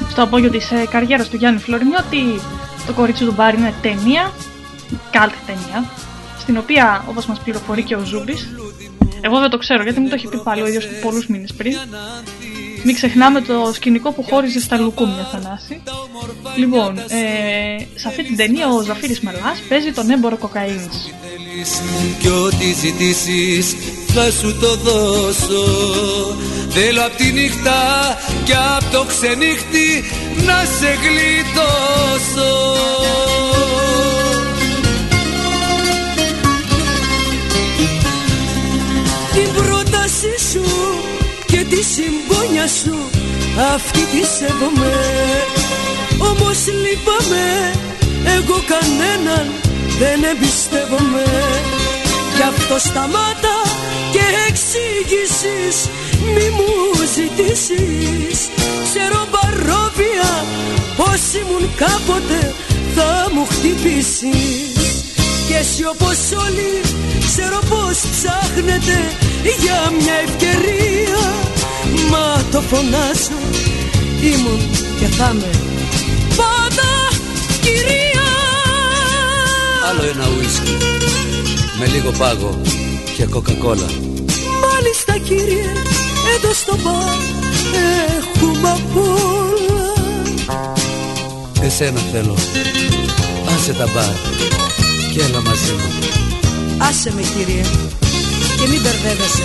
Speaker 3: Στο απόγειο της ε, καριέρας του Γιάννη Φλωρινιώτη το κορίτσι του μπαρ είναι ταινία, καλτ ταινία, στην οποία όπως μας πληροφορεί και ο Ζούμπης, εγώ δεν το ξέρω γιατί μου το έχει πει πάλι ο ίδιος πολλούς μήνες πριν, μην ξεχνάμε το σκηνικό που χώριζε στα Λουκούμια Θανάση. Λοιπόν, ε, σε αυτή την ταινία ο Ζαφύρης Μελάς παίζει τον έμπορο κοκαίνης.
Speaker 33: Κι ό,τι ζητήσεις θα σου το δώσω Θέλω απ' τη νύχτα και απ' το ξενύχτη να σε γλιτώσω
Speaker 2: Την πρότασή σου και τη συμπόνια σου αυτή τη σέβομαι. Όμως λυπάμαι εγώ κανέναν δεν εμπιστεύομαι. Γι' αυτό σταμάτα και εξήγησης μη μου ζητήσεις. Ξέρω παρόπια πως ήμουν κάποτε θα μου χτυπήσεις Κι εσύ όπως όλοι ξέρω πως ψάχνετε για μια ευκαιρία. Μα το φωνάζω ήμουν και θα είμαι πάντα κυρία.
Speaker 33: Άλλο ένα ουίσκι με λίγο πάγο και κοκακόλα.
Speaker 2: Μάλιστα κύριε εδώ στο μπαρ έχουμε απ' όλα
Speaker 33: Εσένα θέλω Άσε τα μπαρ και έλα μαζί μου.
Speaker 34: Άσε με κύριε και μην μπερδεύεσαι.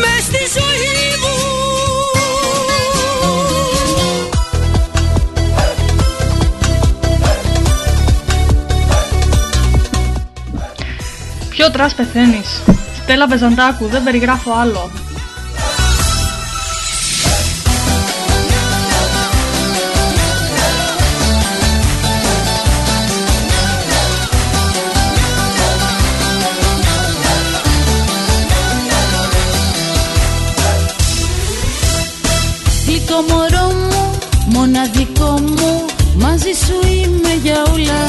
Speaker 2: Μες στη ζωή μου.
Speaker 3: Ποιο trash πεθαίνεις; Στέλλα Μπεζαντάκου, δεν περιγράφω άλλο
Speaker 35: μοναδικό μου Μαζί σου είμαι για όλα.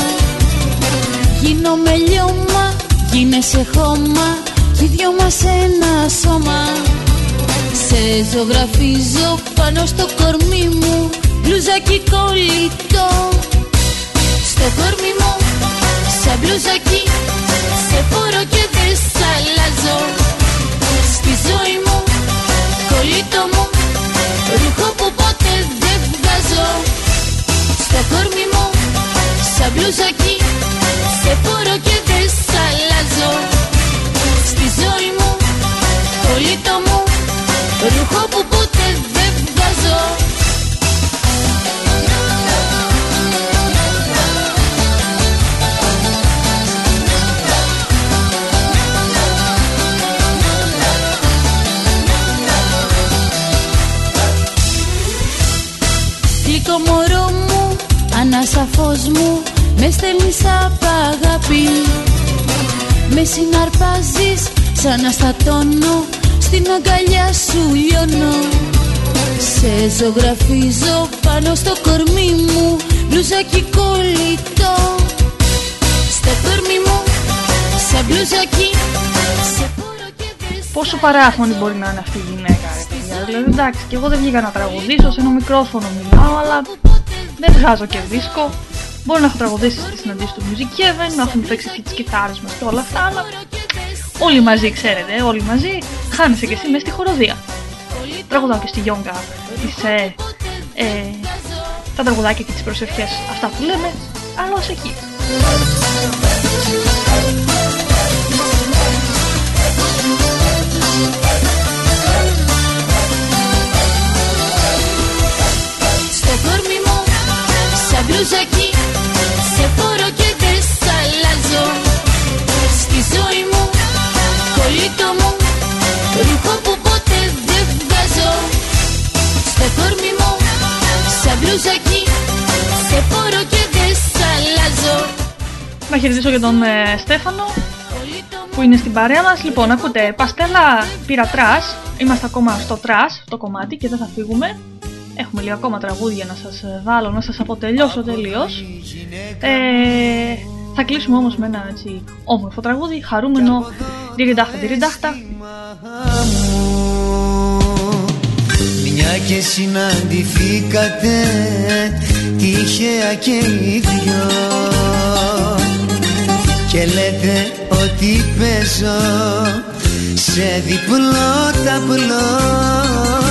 Speaker 35: Γίνομαι λιώμα, γίνεσαι χώμα Κι οι δυο μας ένα σώμα. Σε ζωγραφίζω πάνω στο κορμί μου Μπλουζάκι κολλητό. Στο κορμί μου σαν μπλουζάκι Σε φορώ και δεν σ' αλλάζω. Στη ζωή μου κολλητό μου Ρούχο που ποτέ δεν βγάζω Στο κορμί μου σαν μπλουζάκι Σε φορώ και δεν σ' αλλάζω. Στη ζωή μου κολλητό μου Ρούχο που ποτέ δεν βγάζω Γλυκό μωρό μου, ανάσα φως μου Με στέλνεις απ' αγάπη Με συναρπάζεις σαν να στατώνω Στην αγκαλιά σου λιώνω. Σε ζωγραφίζω πάνω στο κορμί μου Μπλουζάκι κολλητό. Στο κορμί μου σαν μπλουζάκι Σε
Speaker 3: Πόσο παράφωνη μπορεί να είναι αυτή η γυναίκα, ρε; παιδιά. Δηλαδή, εντάξει, και εγώ δεν βγήκα να τραγουδήσω, σε ένα μικρόφωνο μιλάω, αλλά δεν βγάζω και δίσκο. Μπορεί να έχω τραγουδήσει στη συναντήση του Music Heaven, να έχουμε παίξει και τις κιθάρες μας και όλα αυτά, αλλά όλοι μαζί, ξέρετε, όλοι μαζί, χάνεσαι κι εσύ μέσα στη χοροδία. Τραγουδάω και στη Γιόγκα τις, ε, ε, τα τραγουδάκια και τις προσευχές, αυτά που λέμε, αλλά ως εκεί.
Speaker 35: Μπλουζάκι Σε φορώ και δεν σ' αλλάζω Στη ζωή μου κολλητό μου Ρούχο που ποτέ δεν βγάζω Στο κορμί μου σαν μπλουζάκι Σε φορώ και δεν σ' αλλάζω
Speaker 3: Να χαιρετήσω και τον ε, Στέφανο που είναι στην παρέα μας. Λοιπόν, ακούτε, Παστέλα πήρα trash. Είμαστε ακόμα στο trash, το κομμάτι και δεν θα φύγουμε. Έχουμε λίγα ακόμα τραγούδια να σας ε, βάλω, να σας αποτελειώσω τελείως. Ε, θα κλείσουμε όμως με ένα έτσι όμορφο τραγούδι, χαρούμενο, διριντάχτα, διριντάχτα.
Speaker 15: Μια και συναντηθήκατε τυχαία και οι δυο Και λέτε ότι παίζω σε διπλό ταμπλό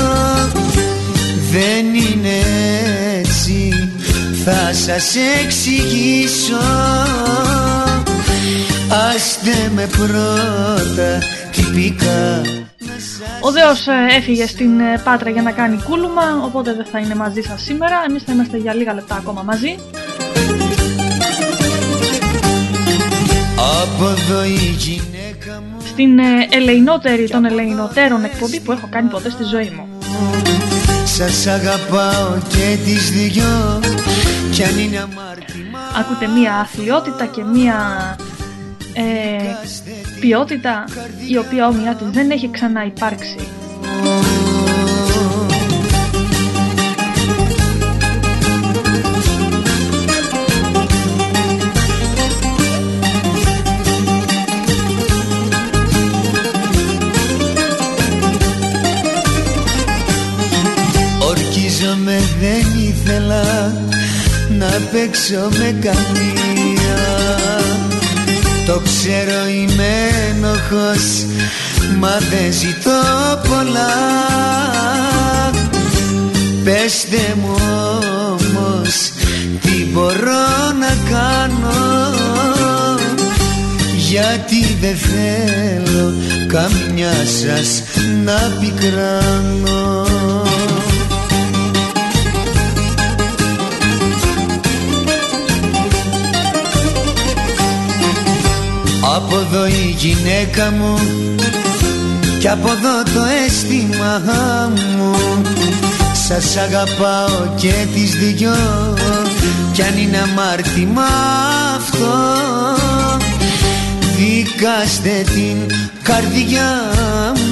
Speaker 15: Δεν είναι έτσι θα σας εξηγήσω Άστε με πρώτα τυπικά
Speaker 3: Ο Δέος ε, έφυγε στην ε, Πάτρα για να κάνει κούλουμα, οπότε δεν θα είναι μαζί σας σήμερα. Εμείς θα είμαστε για λίγα λεπτά ακόμα μαζί.
Speaker 15: Από εδώ η γυναίκα μου
Speaker 3: Στην ε, ελεηνότερη των ελεηνοτέρων εκπομπή που έχω κάνει ποτέ στη ζωή μου.
Speaker 15: Σας αγαπάω και τις δυο Κι αν είναι αμάρτημα
Speaker 3: Ακούτε μία αθλειότητα και μία ε, ποιότητα η οποία όμοιά της δεν έχει ξανά υπάρξει.
Speaker 15: Παίξω με καμία. Το ξέρω είμαι ένοχος μα δεν ζητώ πολλά. Πεςτε μου όμως τι μπορώ να κάνω. Γιατί δεν θέλω καμιά σας να πικράνω γυναίκα μου. Και από εδώ το αίσθημα μου. Σας αγαπάω και τις δυο. Κι αν είναι αμάρτημα αυτό δικάστε την καρδιά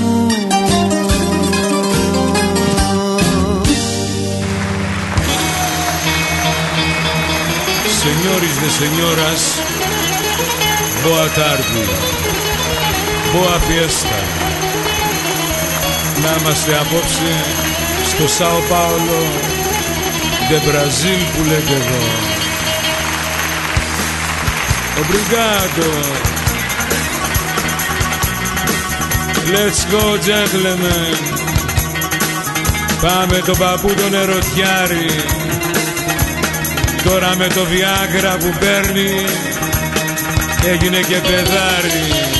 Speaker 15: μου.
Speaker 28: Señores de señoras, boa tarde, boa fiesta. Να είμαστε απόψε στο Σάο Πάολο, de Brazil που λέτε εδώ. Obrigado. Let's go gentlemen. Πάμε τον παππού τον ερωτιάρη. Τώρα με το Viagra που παίρνει έγινε και παιδάρι.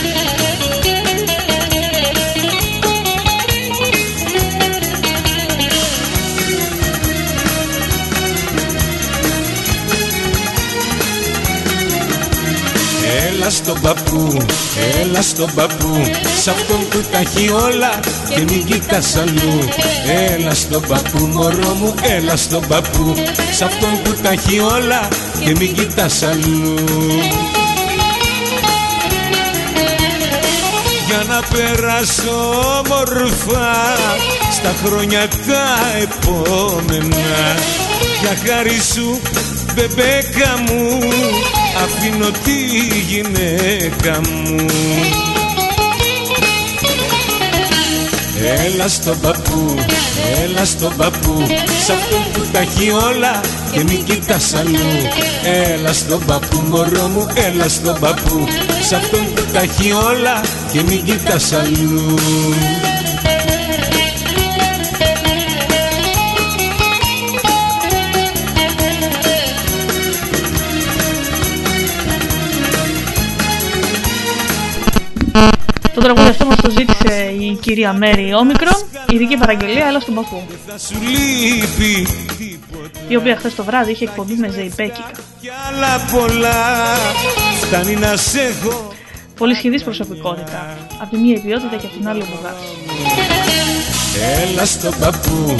Speaker 28: Έλα στον παππού, έλα στον παππού Σ' αυτόν που τα έχει όλα και μην κοιτάς αλλού. Έλα στον παππού μωρό μου, έλα στον παππού Σ' αυτόν που τα έχει όλα και μην κοιτάς αλλού. Για να περάσω όμορφα στα χρόνια τα επόμενα. Για χάρη σου μπεμπέκα μου αφήνω τη γυναίκα μου. Έλα στον παππού, έλα στον παππού. Σ' αυτόν που τα έχει όλα και μην κοιτάς αλλού. Έλα στον παππού μωρό μου, έλα στον παππού. Σ' αυτόν που τα έχει όλα και μην κοιτάς αλλού
Speaker 3: Το τραγούδι αυτό μας το ζήτησε η κυρία Μέρη Όμικρον, ειδική παραγγελία, έλα στον παππού.
Speaker 28: Θα σου λείπει
Speaker 3: Η οποία χθες το βράδυ είχε εκπομπή με ζεϊπέκικα.
Speaker 28: κι άλλα πολλά Φτάνει να σε έχω
Speaker 3: Πολύ σχηδής προσωπικότητα. Από τη μία η ποιότητα και από την άλλη ο μπουγάς.
Speaker 28: Έλα στον παππού,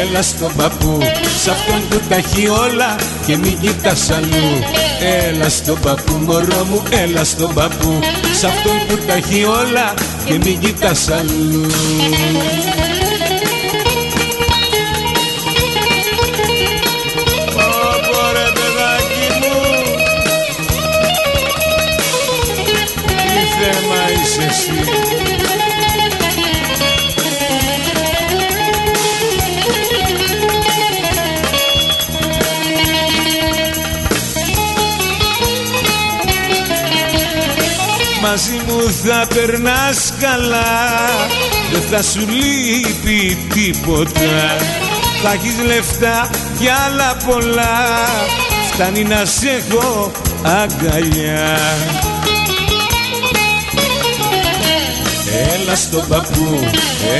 Speaker 28: έλα στον παππού Σ' αυτόν που τα έχει όλα και μην κοιτάς αλλού. Έλα στον παππού μωρό μου, έλα στον παππού Σ' αυτόν που τα έχει όλα και μην κοιτάς αλλού Μαζί μου θα περνάς καλά. Δεν θα σου λείπει τίποτα. Θα έχεις λεφτά, κι άλλα πολλά. Φτάνει να σε έχω αγκαλιά. Έλα στον παππού,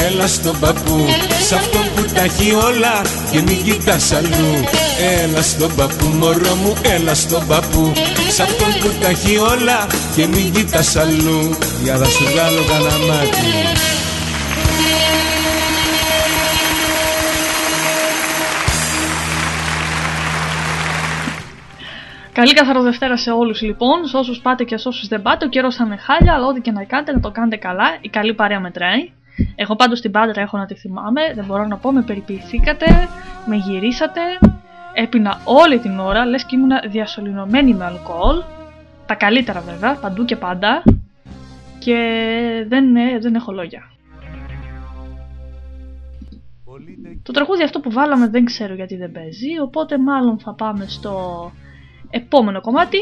Speaker 28: έλα στον παππού. Σ' αυτόν που τα έχει όλα και μην κοιτάς αλλού Έλα στον παππού μωρό μου, έλα στον παππού Σ' αυτόν που τα έχει όλα και μην κοιτάς αλλού Για να σου βγάλω κανένα μάτι
Speaker 3: Καλή καθαροδευτέρα σε όλους λοιπόν, σε όσους πάτε και σε όσους δεν πάτε. Ο καιρός θα είναι χάλια, αλλά ό,τι και να κάνετε να το κάνετε καλά. Η καλή παρέα μετράει. Εγώ πάντως την πάντρα έχω να τη θυμάμαι, δεν μπορώ να πω, με περιποιηθήκατε, με γυρίσατε. Έπινα όλη την ώρα, λες και ήμουνα διασωληνωμένη με αλκοόλ. Τα καλύτερα βέβαια, παντού και πάντα. Και δεν, ε, δεν έχω λόγια. Το τραγούδι αυτό που βάλαμε δεν ξέρω γιατί δεν παίζει, οπότε μάλλον θα πάμε στο επόμενο κομμάτι.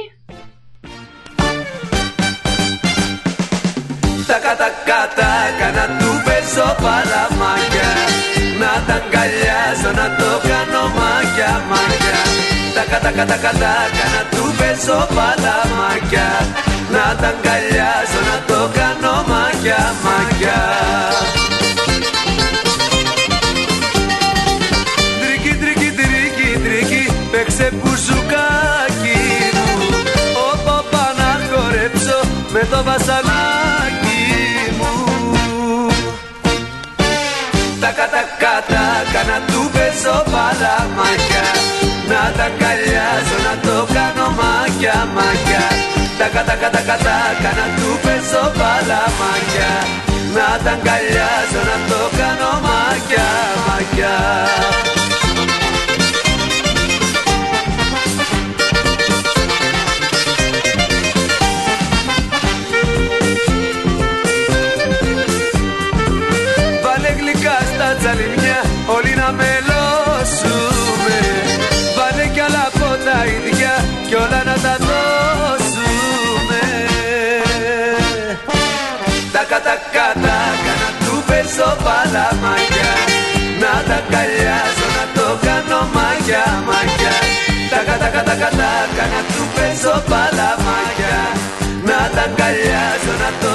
Speaker 7: Τα κατα κατα κάνα του παίζω παλαμάκια Να τα αγκαλιάζω να το κάνω μάκια μάκια. Τα κατα κατα κατα κάνα του παίζω παλαμάκια Να τα αγκαλιάζω να το κάνω μάκια μάκια. Τρίκι τρίκι τρίκι τρίκι παίξε μπουζουκάκι μου. Όπα όπα να χορέψω με το βασανάκι του παίζω παλαμάκια Να τα αγκαλιάζω να το κάνω μάκια μάκια. Τα κατα κατα κατα κάνα του παίζω παλαμάκια. Να τα αγκαλιάζω να το κάνω μάκια μάκια παίζω παλαμάκια Να τα καλιάζω να το κάνω μάγια μάγια Τα κατα κατα κατα κάνα του παίζω παλαμάκια Να τα αγκαλιάζω να το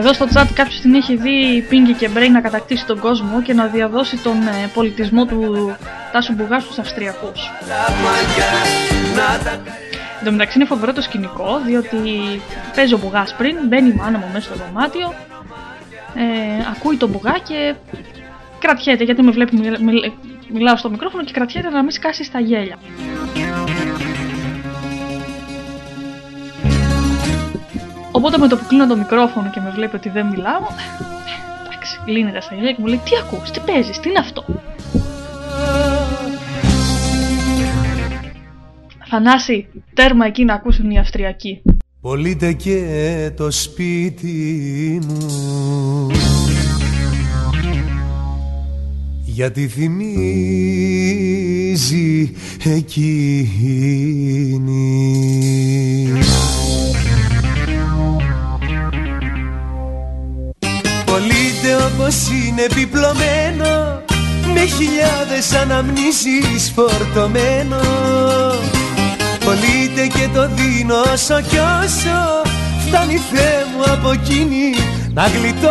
Speaker 3: Εδώ στο chat κάποιος την έχει δει Πίνκι και Μπρέι να κατακτήσει τον κόσμο και να διαδώσει τον ε, πολιτισμό του Τάσου Μπουγά στους Αυστριακούς. Εν τω μεταξύ είναι φοβερό το σκηνικό, διότι παίζει ο Μπουγάς πριν, μπαίνει η μάνα μου μέσα στο δωμάτιο, ε, ακούει τον Μπουγά και κρατιέται, γιατί με βλέπει μιλ- μιλ- μιλάω στο μικρόφωνο και κρατιέται να μην σκάσει στα γέλια. Οπότε με το που κλείνω το μικρόφωνο και με βλέπει ότι δεν μιλάω, εντάξει, λύνεται στα γέλια και μου λέει τι ακούς, τι παίζεις, τι είναι αυτό; Θανάση, τέρμα εκεί να ακούσουν οι Αυστριακοί.
Speaker 36: Πολύτε και το σπίτι μου Γιατί θυμίζει εκείνη Πολύτε όπως είναι επιπλωμένο Με χιλιάδες αναμνήσεις φορτωμένο Πολύτε και το δίνω όσο κι όσο Φτάνει Θεέ μου από εκείνη να γλιτώσω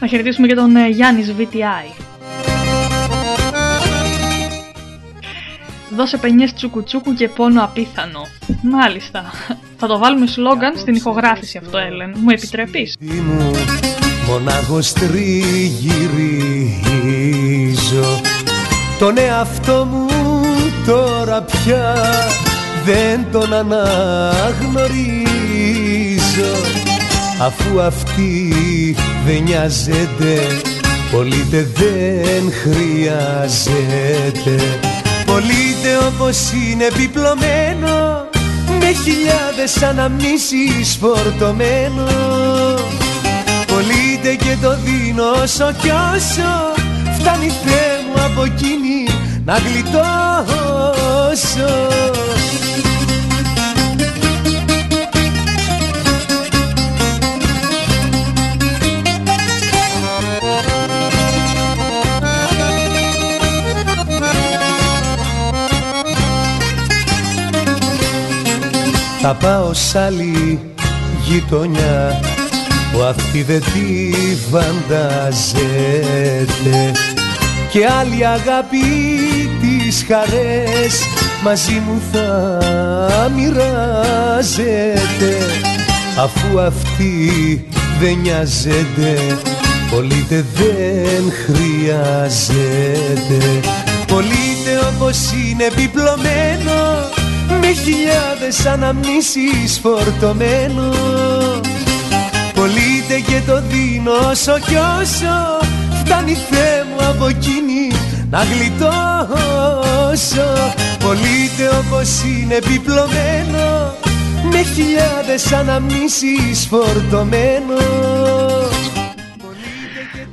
Speaker 3: Να χαιρετήσουμε και τον ε, Γιάννης VTI. Δώσε πενιές τσουκουτσούκου και πόνο απίθανο. Μάλιστα. Θα το βάλουμε σλόγκαν στην ηχογράφηση αυτό, Έλεν. Μου επιτρέπεις.
Speaker 36: μου
Speaker 5: Μονάχος τριγυρίζω Τον εαυτό μου τώρα πια δεν τον αναγνωρίζω Αφού αυτή δεν νοιάζεται Πολύτε δεν χρειάζεται Πολύτε όπως είναι επιπλωμένο Με χιλιάδες αναμνήσεις φορτωμένο. Πολύτε και το δίνω όσο κι όσο Φτάνει Θεέ μου από εκείνη να γλιτώσω Θα πάω σ' άλλη γειτονιά που αυτή δεν τη φανταζέται και άλλη αγάπη τις χαρές μαζί μου θα μοιράζεται. Αφού αυτή δεν νοιάζεται πολύτε δεν χρειάζεται. Πολύτε όπως είναι επιπλωμένο με χιλιάδες αναμνήσεις φορτωμένο Πολύτε και το δίνω όσο κι όσο Φτάνει Θεέ μου από εκείνη να γλιτώσω Πολύτε όπως είναι επιπλωμένο Με χιλιάδες αναμνήσεις φορτωμένο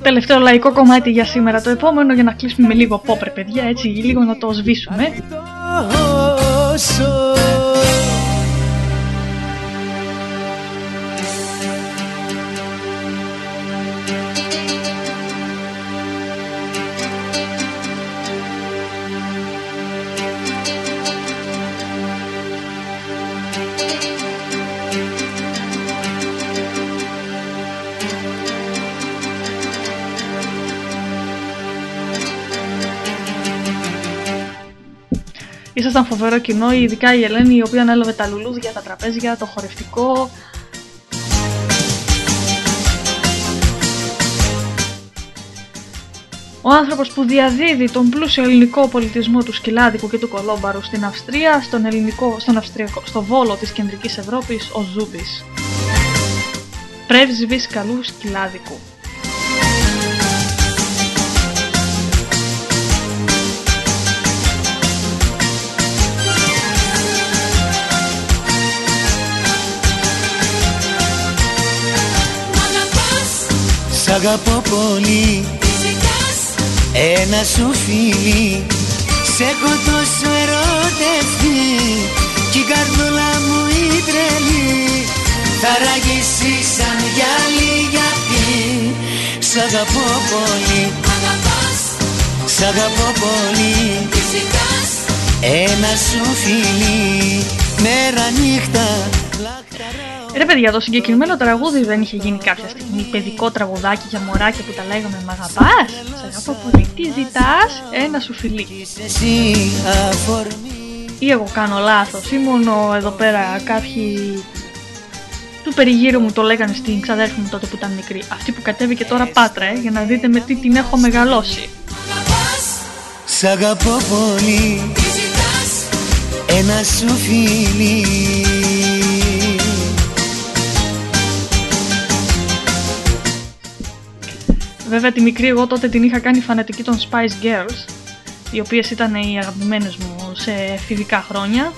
Speaker 3: Τελευταίο λαϊκό κομμάτι για σήμερα. Το επόμενο για να κλείσουμε με λίγο πόπρε, παιδιά, έτσι λίγο να το σβήσουμε.
Speaker 5: Όσο
Speaker 3: Ήσασταν φοβερό κοινό, ειδικά η Ελένη η οποία ανέλαβε τα λουλούδια, τα τραπέζια, το χορευτικό. Ο άνθρωπος που διαδίδει τον πλούσιο ελληνικό πολιτισμό του σκυλάδικου και του κολόμπαρου στην Αυστρία, στον ελληνικό, στον Αυστριακό, στο Βόλο της Κεντρικής Ευρώπης, ο Ζούμπης. Πρέσβης καλού σκυλάδικου.
Speaker 15: Σ' αγαπώ πολύ. Ένα σου φίλι. Σ' έχω τόσο ερωτευτεί. Κι η καρδούλα μου η τρελή. Θα ραγίσει σαν γυαλί γιατί. Σ' αγαπώ πολύ. Σ' αγαπώ πολύ. Ένα σου φίλι. Μέρα νύχτα
Speaker 3: Ρε παιδιά, το συγκεκριμένο τραγούδι δεν είχε γίνει κάποια στιγμή παιδικό τραγουδάκι για μωράκια που τα λέγαμε Μ' αγαπάς, σ' αγαπώ πολύ, τι ζητάς, ένα σου φιλί. Ή εγώ κάνω λάθος, ή μόνο εδώ πέρα κάποιοι του περιγύρω μου το λέγανε στην ξαδέρφη μου τότε που ήταν μικρή. Αυτή που κατέβηκε τώρα πάτρα, ε, για να δείτε με τι την έχω μεγαλώσει.
Speaker 15: Σ' αγαπώ πολύ Ένα σου φίλι
Speaker 3: Βέβαια τη μικρή εγώ τότε την είχα κάνει φανατική των Spice Girls οι οποίες ήταν οι αγαπημένες μου σε εφηβικά χρόνια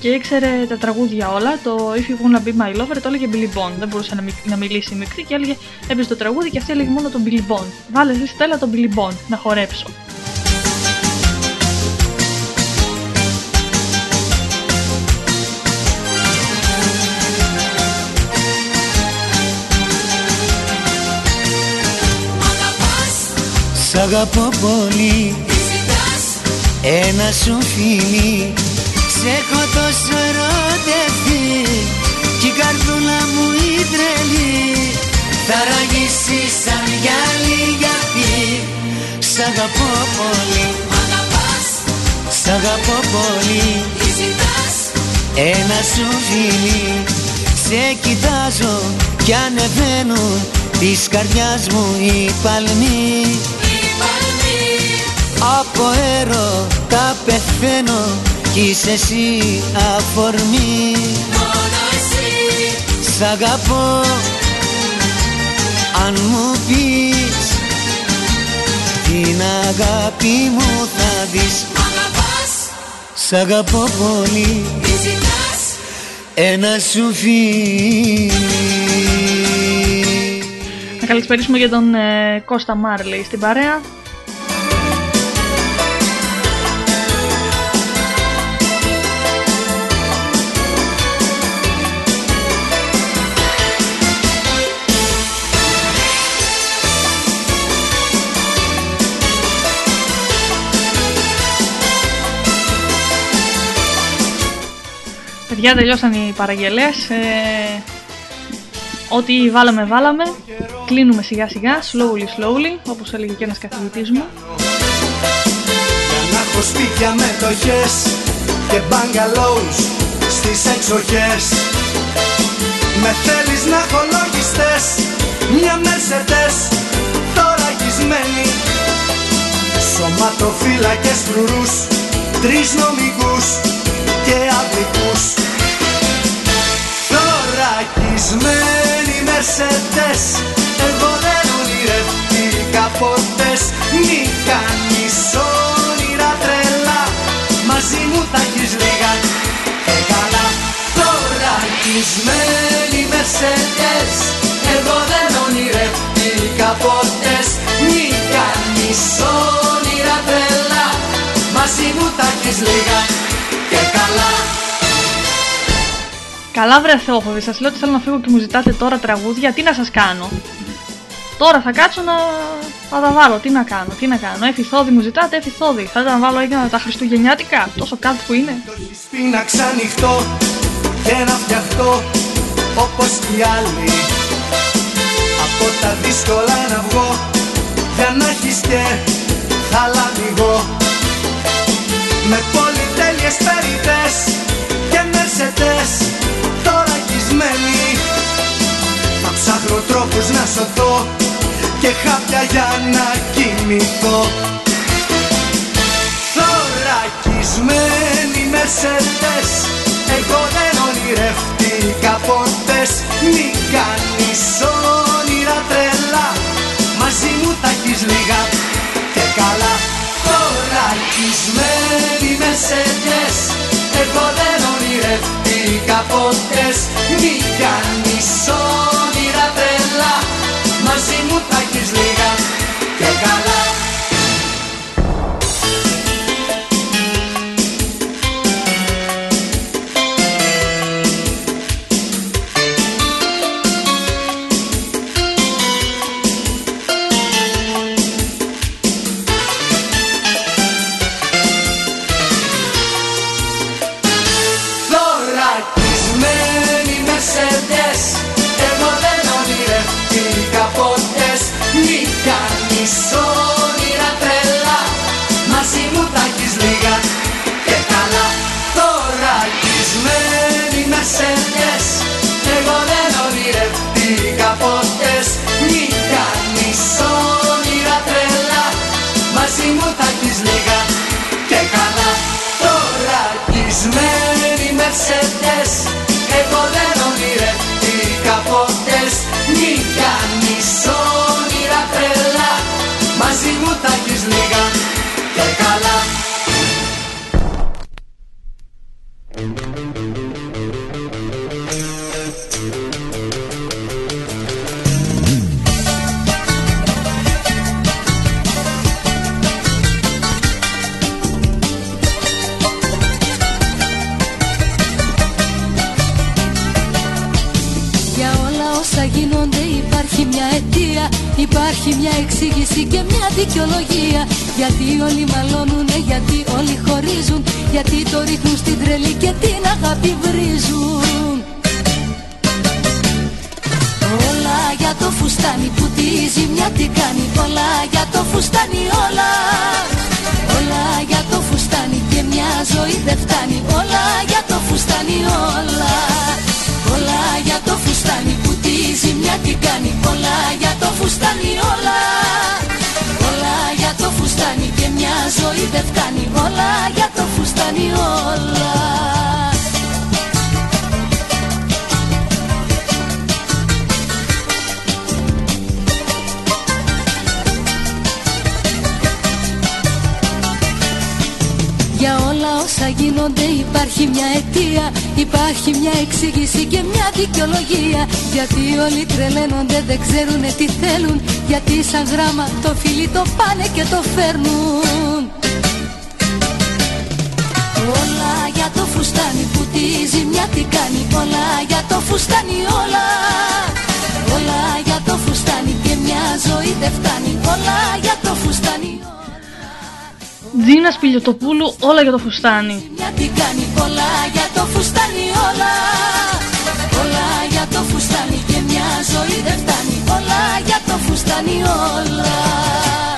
Speaker 3: και ήξερε τα τραγούδια όλα. Το If You Wanna Be My Lover το έλεγε Billy Bond. Δεν μπορούσε να, μι- να μιλήσει η μικρή και έλεγε, έπαιζε το τραγούδι και αυτή έλεγε μόνο τον Billy Bond. Βάλε εσύ Στέλλα τον Billy Bond να χορέψω.
Speaker 15: Αγαπώ πολύ. Ένα σου φίλι. Σ' έχω τόσο ερωτευτεί. Κι η καρδούλα μου η τρελή. Θα ραγίσει σαν γυαλί γιατί Σ' αγαπώ πολύ. Σ' αγαπώ πολύ. Ένα σου φίλι. Σε κοιτάζω κι ανεβαίνουν Της καρδιάς μου η παλμή Από έρωτα πεθαίνω κι είσαι εσύ αφορμή. Σ' αγαπώ. Αν μου πεις την αγάπη μου θα δεις. Σ' αγαπώ πολύ. Ένα σου φίλι
Speaker 3: Να καλησπερίσουμε για τον ε, Κώστα Μάρλey στην παρέα. Παιδιά τελειώσαν οι παραγγελίες ε, Ό,τι βάλαμε βάλαμε. Κλείνουμε σιγά σιγά Slowly slowly Όπως έλεγε και ένας καθηγητής μου.
Speaker 7: Για να έχω σπίτια μετοχές και μπαγκαλόους στις εξοχές. Με θέλεις να έχω λογιστές Μια μερσετές θωρακισμένη Σωματοφύλακες φρουρούς Τρεις νομικούς και αδικούς Θωρακισμένοι μερσετές Εγώ δεν ονειρευτήκα ποτές Μη κάνεις όνειρα τρελά Μαζί μου θα έχεις λίγα. Και καλά Θωρακισμένοι μερσετές Εγώ δεν ονειρευτήκα ποτές Μη κάνεις όνειρα τρελά Μαζί μου θα έχεις λίγα. Και καλά
Speaker 3: Καλά βρε Θεόφοβη, σας λέω ότι θέλω να φύγω και μου ζητάτε τώρα τραγούδια, τι να σας κάνω; Τώρα θα κάτσω να, να τα βάλω, τι να κάνω, τι να κάνω; Εφηθόδη μου ζητάτε, εφηθόδη. Θέλετε να βάλω έγινα τα Χριστουγεννιάτικα, τόσο κάτω που είναι.
Speaker 7: Σπίναξ ανοιχτό και να φτιαχτώ όπως κι οι άλλοι Από τα δύσκολα να βγω για να έχεις και θα λαβηγώ Με πολυτέλειες περιτές και μερσετές τωρακισμένοι Θα ψάχνω τρόπους να σωθώ και χάπια για να κοιμηθώ. Θωρακισμένοι μερσετές Εγώ δεν ονειρευτήκα ποτές. Μη κάνεις όνειρα τρελά Μαζί μου θα έχεις λίγα. Και καλά Θωρακισμένοι μερσετές Εγώ δεν ονειρευτήκα ποτές Μη κάνεις όνειρα τρελά. Μαζί μου θα έχεις λίγα. Και καλά
Speaker 35: υπάρχει μια αιτία Υπάρχει μια εξήγηση και μια δικαιολογία Γιατί όλοι μαλώνουνε, γιατί όλοι χωρίζουν. Γιατί το ρίχνουν στην τρελή και την αγάπη βρίζουν. Όλα για το φουστάνι που τη ζημιά τι κάνει. Όλα για το φουστάνι όλα. Όλα για το φουστάνι και μια ζωή δεν φτάνει. Όλα για το φουστάνι όλα. Όλα για το φουστάνι που τη ζημιά τι κάνει. Όλα για φουστάνι όλα. Όλα για το φουστάνι και μια ζωή δεν φτάνει Όλα για το φουστάνι όλα. Για όλα όσα γίνονται υπάρχει μια αιτία Υπάρχει μια εξήγηση και μια δικαιολογία. Γιατί όλοι τρελαίνονται δεν ξέρουν τι θέλουν Γιατί σαν γράμμα το φίλι το πάνε και το φέρνουν. Όλα για το φουστάνι που τη ζημιά τι κάνει Όλα για το φουστάνι όλα. Όλα για το φουστάνι και μια ζωή δεν φτάνει Όλα για το φουστάνι
Speaker 3: Τζίνα Σπηλιοτοπούλου, όλα για το φουστάνι.
Speaker 35: Μια τι κάνει πολλά για το φουστάνι όλα. Όλα για το φουστάνι και μια ζωή δεν φτάνει Όλα για το φουστάνι όλα Όλα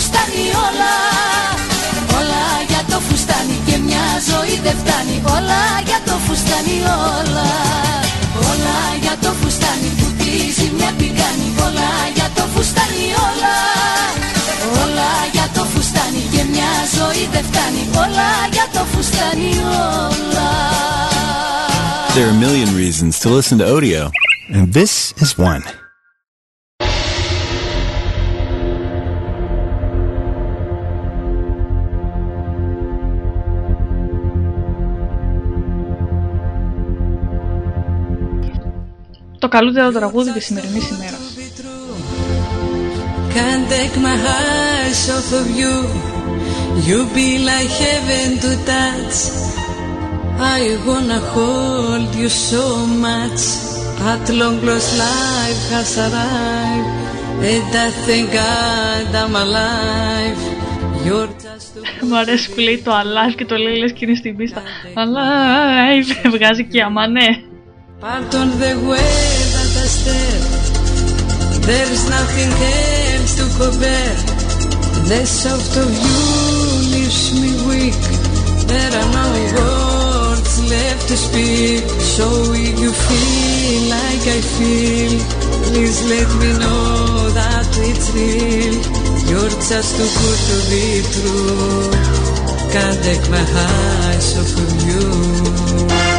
Speaker 35: για το φουστάνι όλα. Όλα για το φουστάνι και μια ζωή δεν φτάνει. Όλα για το φουστάνι όλα. Όλα για το φουστάνι που τη ζημιά τι κάνει. Όλα για το φουστάνι όλα. Όλα για το φουστάνι και μια ζωή δεν φτάνει. Όλα για το φουστάνι όλα.
Speaker 37: There are a million reasons to listen to Odeo, and this is one.
Speaker 3: Το καλύτερο τραγούδι της σημερινής ημέρας.
Speaker 27: Can't take my eyes off of you. You be like heaven to touch. I wanna hold you so much. At long lost life has arrived. And I thank God I'm alive. You're just a
Speaker 3: Μου αρέσει που λέει το alive και το λέει λες και είναι στην πίστα. Alive, βγάζει και αμανέ.
Speaker 27: Part on the way that I stare. There's nothing else to compare. The soft of you leaves me weak. There are no words left to speak. So if you feel like I feel, please let me know that it's real. You're just too good to be true. Can't take my eyes off of you.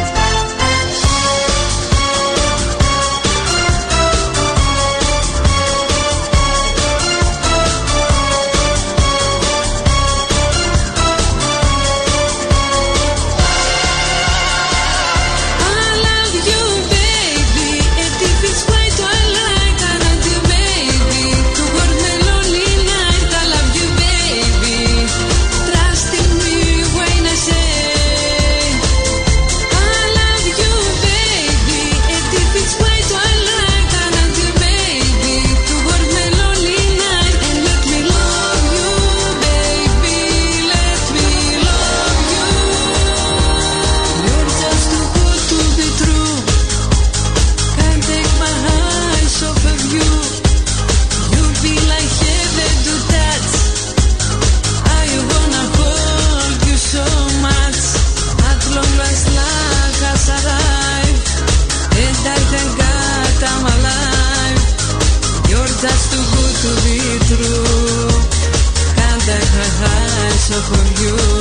Speaker 27: So for you.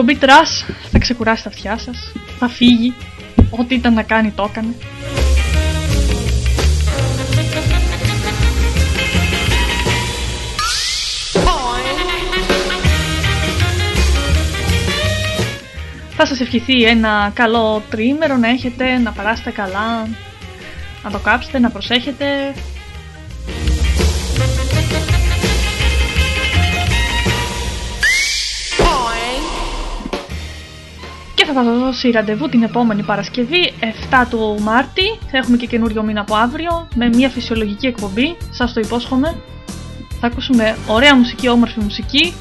Speaker 3: Εκπομπή trash θα ξεκουράσει τα αυτιά σας, θα φύγει, ό,τι ήταν να κάνει το έκανε. Θα σας ευχηθεί ένα καλό τριήμερο να έχετε, να περάσετε καλά, να το κάψετε, να προσέχετε. Θα σας δώσει ραντεβού την επόμενη Παρασκευή, 7 του Μάρτη. Θα έχουμε και καινούριο μήνα από αύριο, με μια φυσιολογική εκπομπή, σας το υπόσχομαι. Θα ακούσουμε ωραία μουσική, όμορφη μουσική.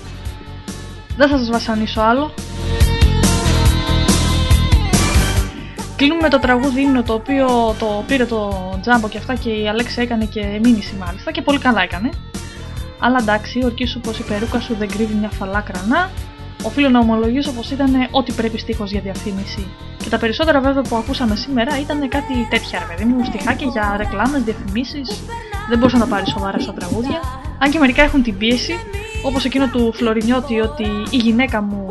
Speaker 3: Δεν θα σας βασανίσω άλλο. Κλείνουμε με το τραγούδι ύμνο το οποίο το πήρε το Τζάμπο και αυτά και η Αλέξη έκανε και μήνυση μάλιστα και πολύ καλά έκανε. Αλλά εντάξει, ορκίσου πως η περούκα σου δεν κρύβει μια φαλά κρανά. Οφείλω να ομολογήσω πως ήταν ό,τι πρέπει στίχος για διαφήμιση. Και τα περισσότερα βέβαια που ακούσαμε σήμερα ήταν κάτι τέτοια ρε παιδί μου, στιχάκια για ρεκλάμες, διαφημίσεις. Δεν μπορούσα να πάρει σοβαρά στα τραγούδια. Αν και μερικά έχουν την πίεση, όπως εκείνο του Φλωρινιώτη ότι η γυναίκα μου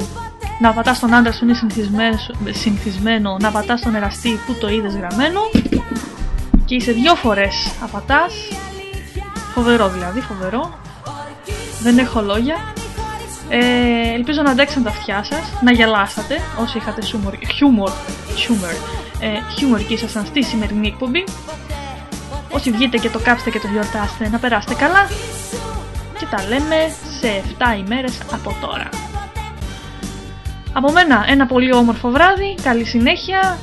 Speaker 3: να πατά στον άντρα σου είναι συνηθισμένο, συνηθισμένο να πατάς στον εραστή που το είδες γραμμένο και είσαι δυο φορές απατάς φοβερό δηλαδή, φοβερό δεν έχω λόγια Ε, ελπίζω να αντέξαν τα αυτιά σας, να γελάσατε όσοι είχατε χιούμορ, χιούμορ, χιούμορ, ε, χιούμορ και ήσασταν στη σημερινή εκπομπή. Όσοι βγείτε και το κάψετε και το γιορτάσετε, να περάσετε καλά. Και τα λέμε σε 7 ημέρες από τώρα. Από μένα ένα πολύ όμορφο βράδυ, καλή συνέχεια.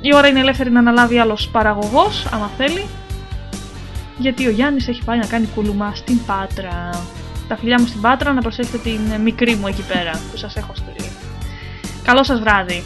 Speaker 3: Η ώρα είναι ελεύθερη να αναλάβει άλλος παραγωγός, άμα θέλει. Γιατί ο Γιάννης έχει πάει να κάνει κουλουμά στην Πάτρα. Τα φιλιά μου στην Πάτρα, να προσέχετε την μικρή μου εκεί πέρα που σας έχω στείλει. Καλό σας βράδυ.